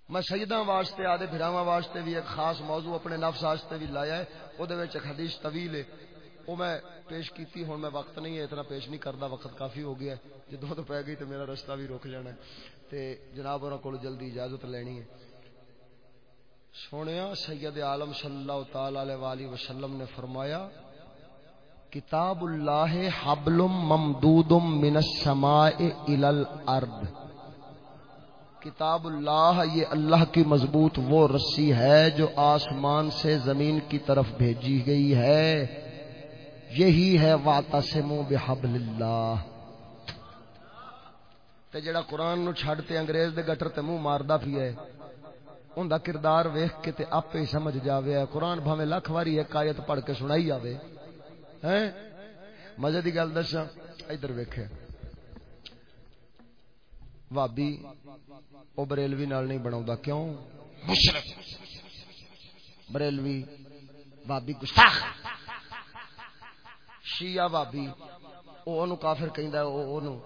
میں سجدہ واسطے آدھے بھراوا واسطے بھی ایک خاص موضوع اپنے نفس واسطے بھی لایا ہے وہ ایک حدیث طویل ہے۔ وہ میں پیش کیتی ہوں میں وقت نہیں ہے، اتنا پیش نہیں کرتا وقت کافی ہو گیا ہے۔ جدو تو پی گئی تو میرا رستہ بھی رک جانا ہے۔ تے جناب اور کو جلدی اجازت لینی ہے۔ سونے سید عالم صلی اللہ تعالی علیہ وسلم نے فرمایا، کتاب اللہ حبل ممدود من السماء الى الارض۔ کتاب اللہ، یہ اللہ کی مضبوط وہ رسی ہے جو آسمان سے زمین کی طرف بھیجی گئی ہے۔ یہی ہے واتا سے منہ بحبل اللہ تے جڑا قرآن نو چھڑتے انگریز دے گٹر تے منہ ماردا پی ہے ان دا کردار ویکھ کے تے آپ ہی سمجھ جاوے ہے۔ قرآن بھاویں لاکھ واری ایک آیت پڑھ کے سنائی جاوے ہیں؟ مزے دی گل دساں، ادھر ویکھے۔ وابی وہ بریلوی نال نہیں بنا کیوں مشرق بریلوی بابی گستاخ شیعہ بابی وہ کافر کہندا ہے وہ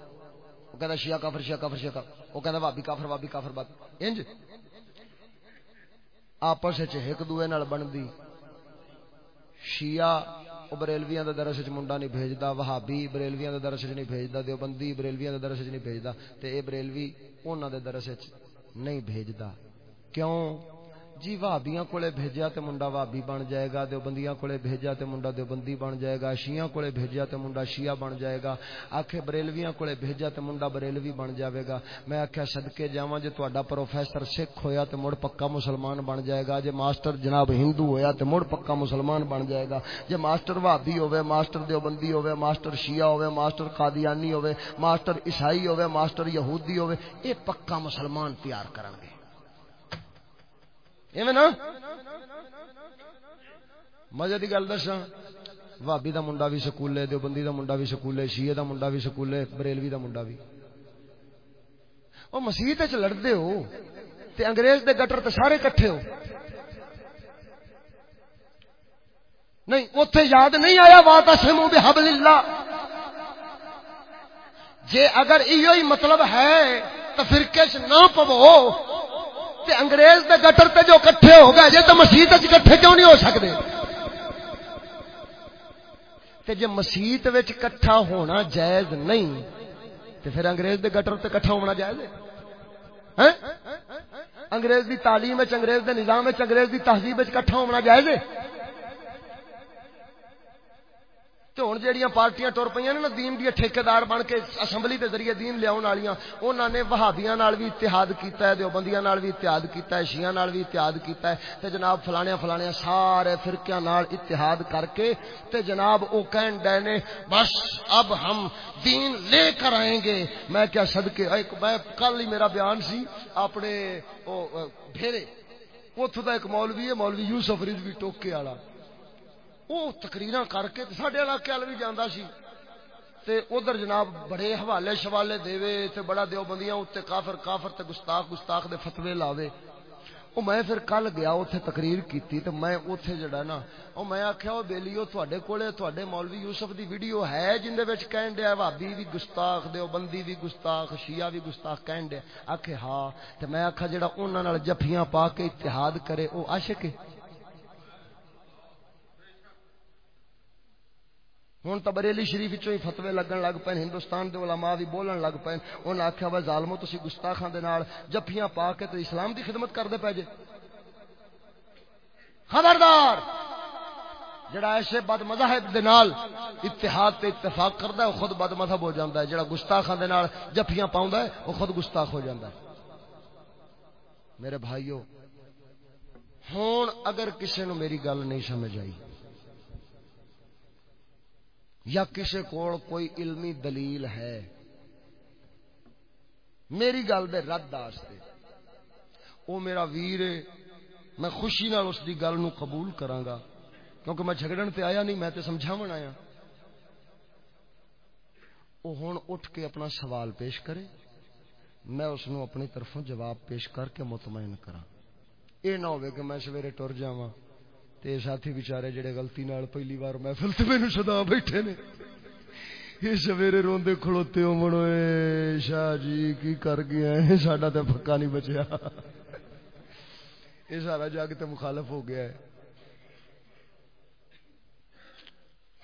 کہندا شیعہ کافر شیعہ کافر شیعہ کافر وہ کہندا بابی کافر بابی کافر بابی انج آپس وچ ایک دوے نال بندی شیعہ وہ بریلویاں دا درس وچ منڈا نہیں بھیجدا وہابی بریلویاں دا درس وچ نہیں بھیجدا دیوبندی بریلویاں دا درس وچ نہیں بھیجدا تے اے بریلوی انہاں دے درس وچ نہیں بھیجدا کیوں جی بھابیاں کولے بھیجیا تے منڈا بھابی بن جائے گا، دیوبندیاں کولے بھیجیا تے منڈا دیوبندی بن جائے گا، شیعہ کولے بھیجیا تے منڈا شیعہ بن جائے گا۔ آکھے بریلویاں کولے بھیجیا تے منڈا بریلوی بن جاوے گا۔ میں آکھیا صدکے جاواں جے تہاڈا پروفیسر سکھ ہویا تے مڑ پکا مسلمان بن جائے گا۔ جے ماسٹر جناب ہندو ہویا تے مڑ پکا مسلمان بن جائے گا۔ جے ماسٹر بھابی ہوے ماسٹر دیوبندی ہوے ماسٹر شیعہ ہوے ماسٹر قادیانی ہوے ماسٹر عیسائی ہوے ماسٹر یہودی ہوے اے پکا مسلمان تیار کرن گے۔ نا؟ مزے کی گل دسا بھابی کا منڈا بھی سکول ہے دیوبندی کا منڈا بھی سکول ہے شیے کا منڈا بھی سکول ہے بریلوی کا منڈا بھی۔ وہ مسیح لڑتے ہو تے انگریز دے گٹر تے سارے کٹھے ہو۔ نہیں اتے یاد نہیں آیا وا سمو بحبل اللہ جے اگر یہ مطلب ہے تو فرقے چ نہ پو تے انگریز دے گٹر تے جو کٹھے ہو گئے جے تو مسیت کٹھے کیوں نہیں ہو سکتے؟ تے جے مسیت وچ کٹھا ہونا جائز نہیں، تے پھر انگریز دے گٹر تے کٹھا ہونا جائز ہے؟ ہاں؟ انگریز دی تعلیم وچ، انگریز دے نظام وچ، انگریز دی تہذیب وچ کٹھا ہونا جائز ہے؟ تو ہوں جہاں پارٹیاں ٹر پہ نا دین دیا ٹھیکار بن کے اسمبلی کے ذریعے دین لیا انہوں نے وہابیاں بھی اتحاد کیتا ہے دیوبندیاں بھی اتحاد کیتا ہے شیعہ بھی اتحاد کیتا ہے تے جناب فلانے فلانے سارے فرقیاں نال اتحاد کر کے تے جناب او کہن ڈے نے بس اب ہم دین لے کر آئیں گے میں کیا صدقے ایک میں کل ہی میرا بیان سی اپنے او بھیرے اتو دا ایک مولوی ہے مولوی یوسف رضوی ٹوکے والا وہ تقریر کر کے سڈے علاقے وال بھی جانا سی۔ تے ادھر جناب بڑے حوالے شوالے دے تے بڑا دیو بندیاں اتنے کافر کافر تے گستاخ گستاخ دے فتوے لاوے۔ او میں پھر کل گیا اتنے تقریر کیتی تے میں اتنے جڑا نا، او میں آخیا وہ بیلیو تھوڑے کولے تھوڑے مولوی یوسف دی ویڈیو ہے جن وچ کہن دیا بھابی بھی گستاخ دیو بندی بھی گستاخ، شیعہ بھی گستاخ کہن دیا۔ آخے ہاں تے میں آخا جڑا انہاں نال جفیاں پا کے اتحاد کرے، او عاشق ہے۔ ہوں تو بریلی شریف چو ہی فتوی لگن لگ پے ہندوستان دے علماء بھی بولن لگ پے انہیں آخیا وا ظالمو، تسی گستاخاں دے نال جفیاں پا کے تو اسلام دی خدمت کردے پے جے۔ خبردار! جڑا ایسے بد مذہب دے نال اتحاد تے اتفاق کردا ہے خود بد مذہب ہو جاندا ہے۔ جڑا گستاخاں دے نال جفیاں پاوندا ہے وہ خود گستاخ ہو جاندا ہے۔ میرے بھائیو ہوں اگر کسی نو میری گل نہیں سمجھ آئی یا کسی کو کوئی علمی دلیل ہے؟ میری گل دے رد واسطے۔ او میرا ویر ہے، میں خوشی نال اس دی گل نو قبول کراں گا۔ کیونکہ میں جھگڑن تے آیا نہیں، میں تے سمجھاون آیا۔ او ہن اٹھ کے اپنا سوال پیش کرے، میں اس نو اپنی طرفوں جواب پیش کر کے مطمئن کراں۔ اے نہ ہوئے کہ میں سویرے ٹر جاواں۔ تے ساتھی بیچارے جڑے غلطی نال پہلی بار محفل تے مینوں سدا بیٹھے نے۔ یہ سویرے روندے کھڑوتے ہو منو شاہ جی کی کر گیا ہے ساڈا تے پکا نہیں بچیا۔ یہ سارا جگ تے مخالف ہو گیا ہے۔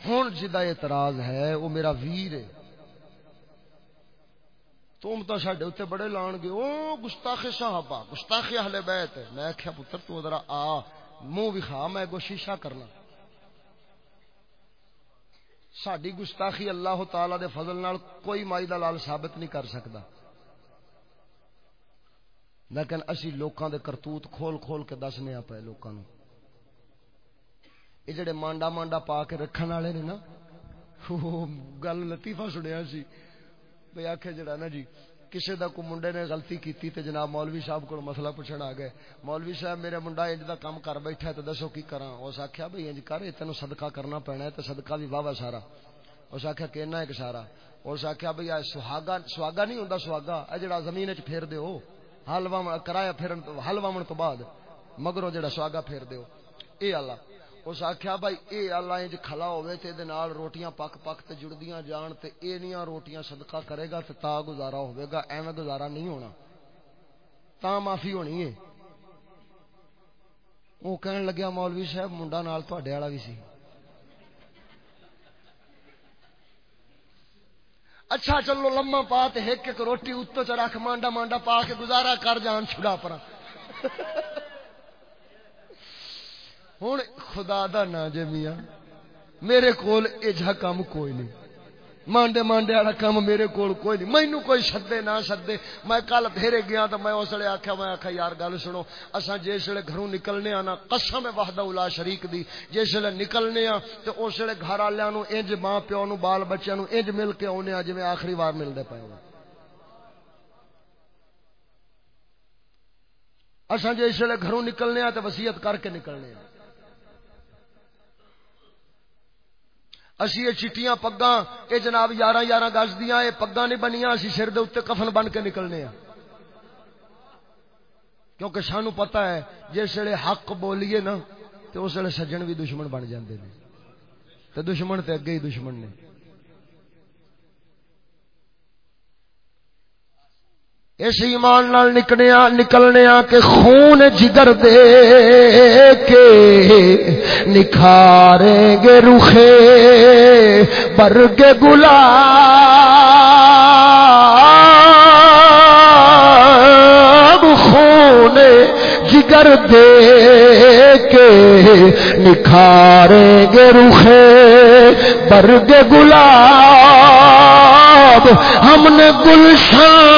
ہوں جا اعتراض ہے، وہ میرا ویر ہے۔ تم تو سڈے اتنے بڑے لان گے۔ وہ گستاخ صحابہ گستاخ اہل بیت میں آخیا پتر، تو ادھر آ۔ منہ وکھا، میں گو شیشہ کرنا ساری گستاخی اللہ تعالی دے فضل نال کوئی مائی دلال ثابت نہیں کر سکتا لیکن اسی لوکاں دے کرتوت کھول کھول کے دسنے پے لوکاں نو یہ جڑے مانڈا مانڈا پا کے رکھن والے نے نا گل لطیفہ سنیا سی۔ بھائی آخ جڑا نا جی کسی دا کو منڈے نے غلطی کیتی تے جناب مولوی صاحب کو مسئلہ پوچھن آ گئے۔ مولوی صاحب میرے منڈا انج دا کام کر بیٹھا ہے تو دسو کی کراں۔ اس آکھیا بھئی انج کر تینو صدقہ کرنا پینا ہے تے صدقہ بھی واہ سارا۔ اس آکھیا کہنا ایک سارا۔ اس آکھیا بھئی سہاگا سہاگا نہیں ہوندا سہاگا۔ اے جڑا زمین وچ پھیر دیو حل واون کرایا پھرن حل واون تو بعد مگرو جڑا سواگا پھیر دیو۔ اے اللہ۔ اس آخیا بھائی اے اللہ انج کھلا ہوئے تے دے نال روٹیاں پک پک تے جڑدیاں جان تے اے نیاں روٹیاں صدقہ کرے گا تے تا گزارا ہوئے گا، ایویں گزارا نہیں ہونا۔ تا معافی ہونی ہے وہ کہن لگیا مولوی صاحب، منڈا نال تواڈے والا بھی سی۔ اچھا چلو لما پا تے ایک ایک روٹی اتو چ رکھ، مانڈا مانڈا پا کے گزارا کر جان، چھڑا پرا۔ ہوں خدا دا نا جے میاں میرے کول اجا کام کوئی نہیں۔ مانڈے مانڈے والا کام میرے کول کوئی نہیں۔ مینو کوئی شدے نہ شدے۔ میں کل پھیرے گیا تو میں اس لیے آخیا میں آخیا یار گل سنو۔ اصا جس ویلے گھروں نکلنے آنا، قسم وحدہ الا شریک دی۔ جس ویلے نکلنے آ، تو اس ویلے گھر والوں انج ماں پیو نو بال بچوں نو انج مل کے آنے جی آخری بار ملتے پے اصا جس ویلے گھروں نکلنے آ، تو وسیعت کر کے نکلنے آ۔ اسی یہ چٹیاں پگاں یہ جناب یارہ یارہ گز دیا یہ پگاں نہیں بنیا اسی سر دے اتنے کفن بن کے نکلنے ہیں۔ کیونکہ سانو پتا ہے، جس ویلے حق بولیے نا تو اس ویلے سجن بھی دشمن بن جاندے ہیں تو دشمن تے اگے ہی دشمن نے۔ اس ایمان نال نکلنے نکلنے کہ خون جگر دے کے نکھاریں گے رخے برگ گلا خون جگر دے کے نکھاریں گے رخے برگ گلاب، ہم نے گلشن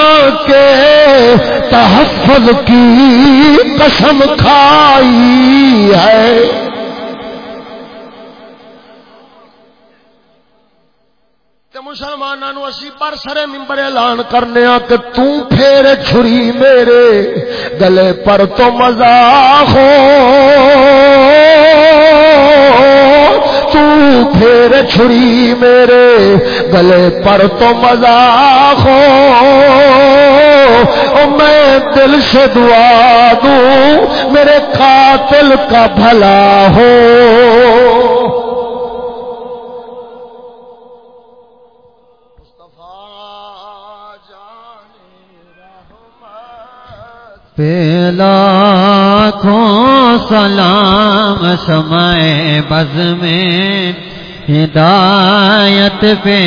کے تحفظ کی قسم کھائی ہے۔ مسلمانوں اسی پر سرے ممبر اعلان کرنے کہ توں پھر چھری میرے گلے پر تو مزہ ہو۔ پھر چھری میرے، گلے پر تو مزہ ہو۔ میں دل سے دعا دوں، میرے قاتل کا بھلا ہو۔ پیلا کھو سلام سمے بز میں ہدایت پہ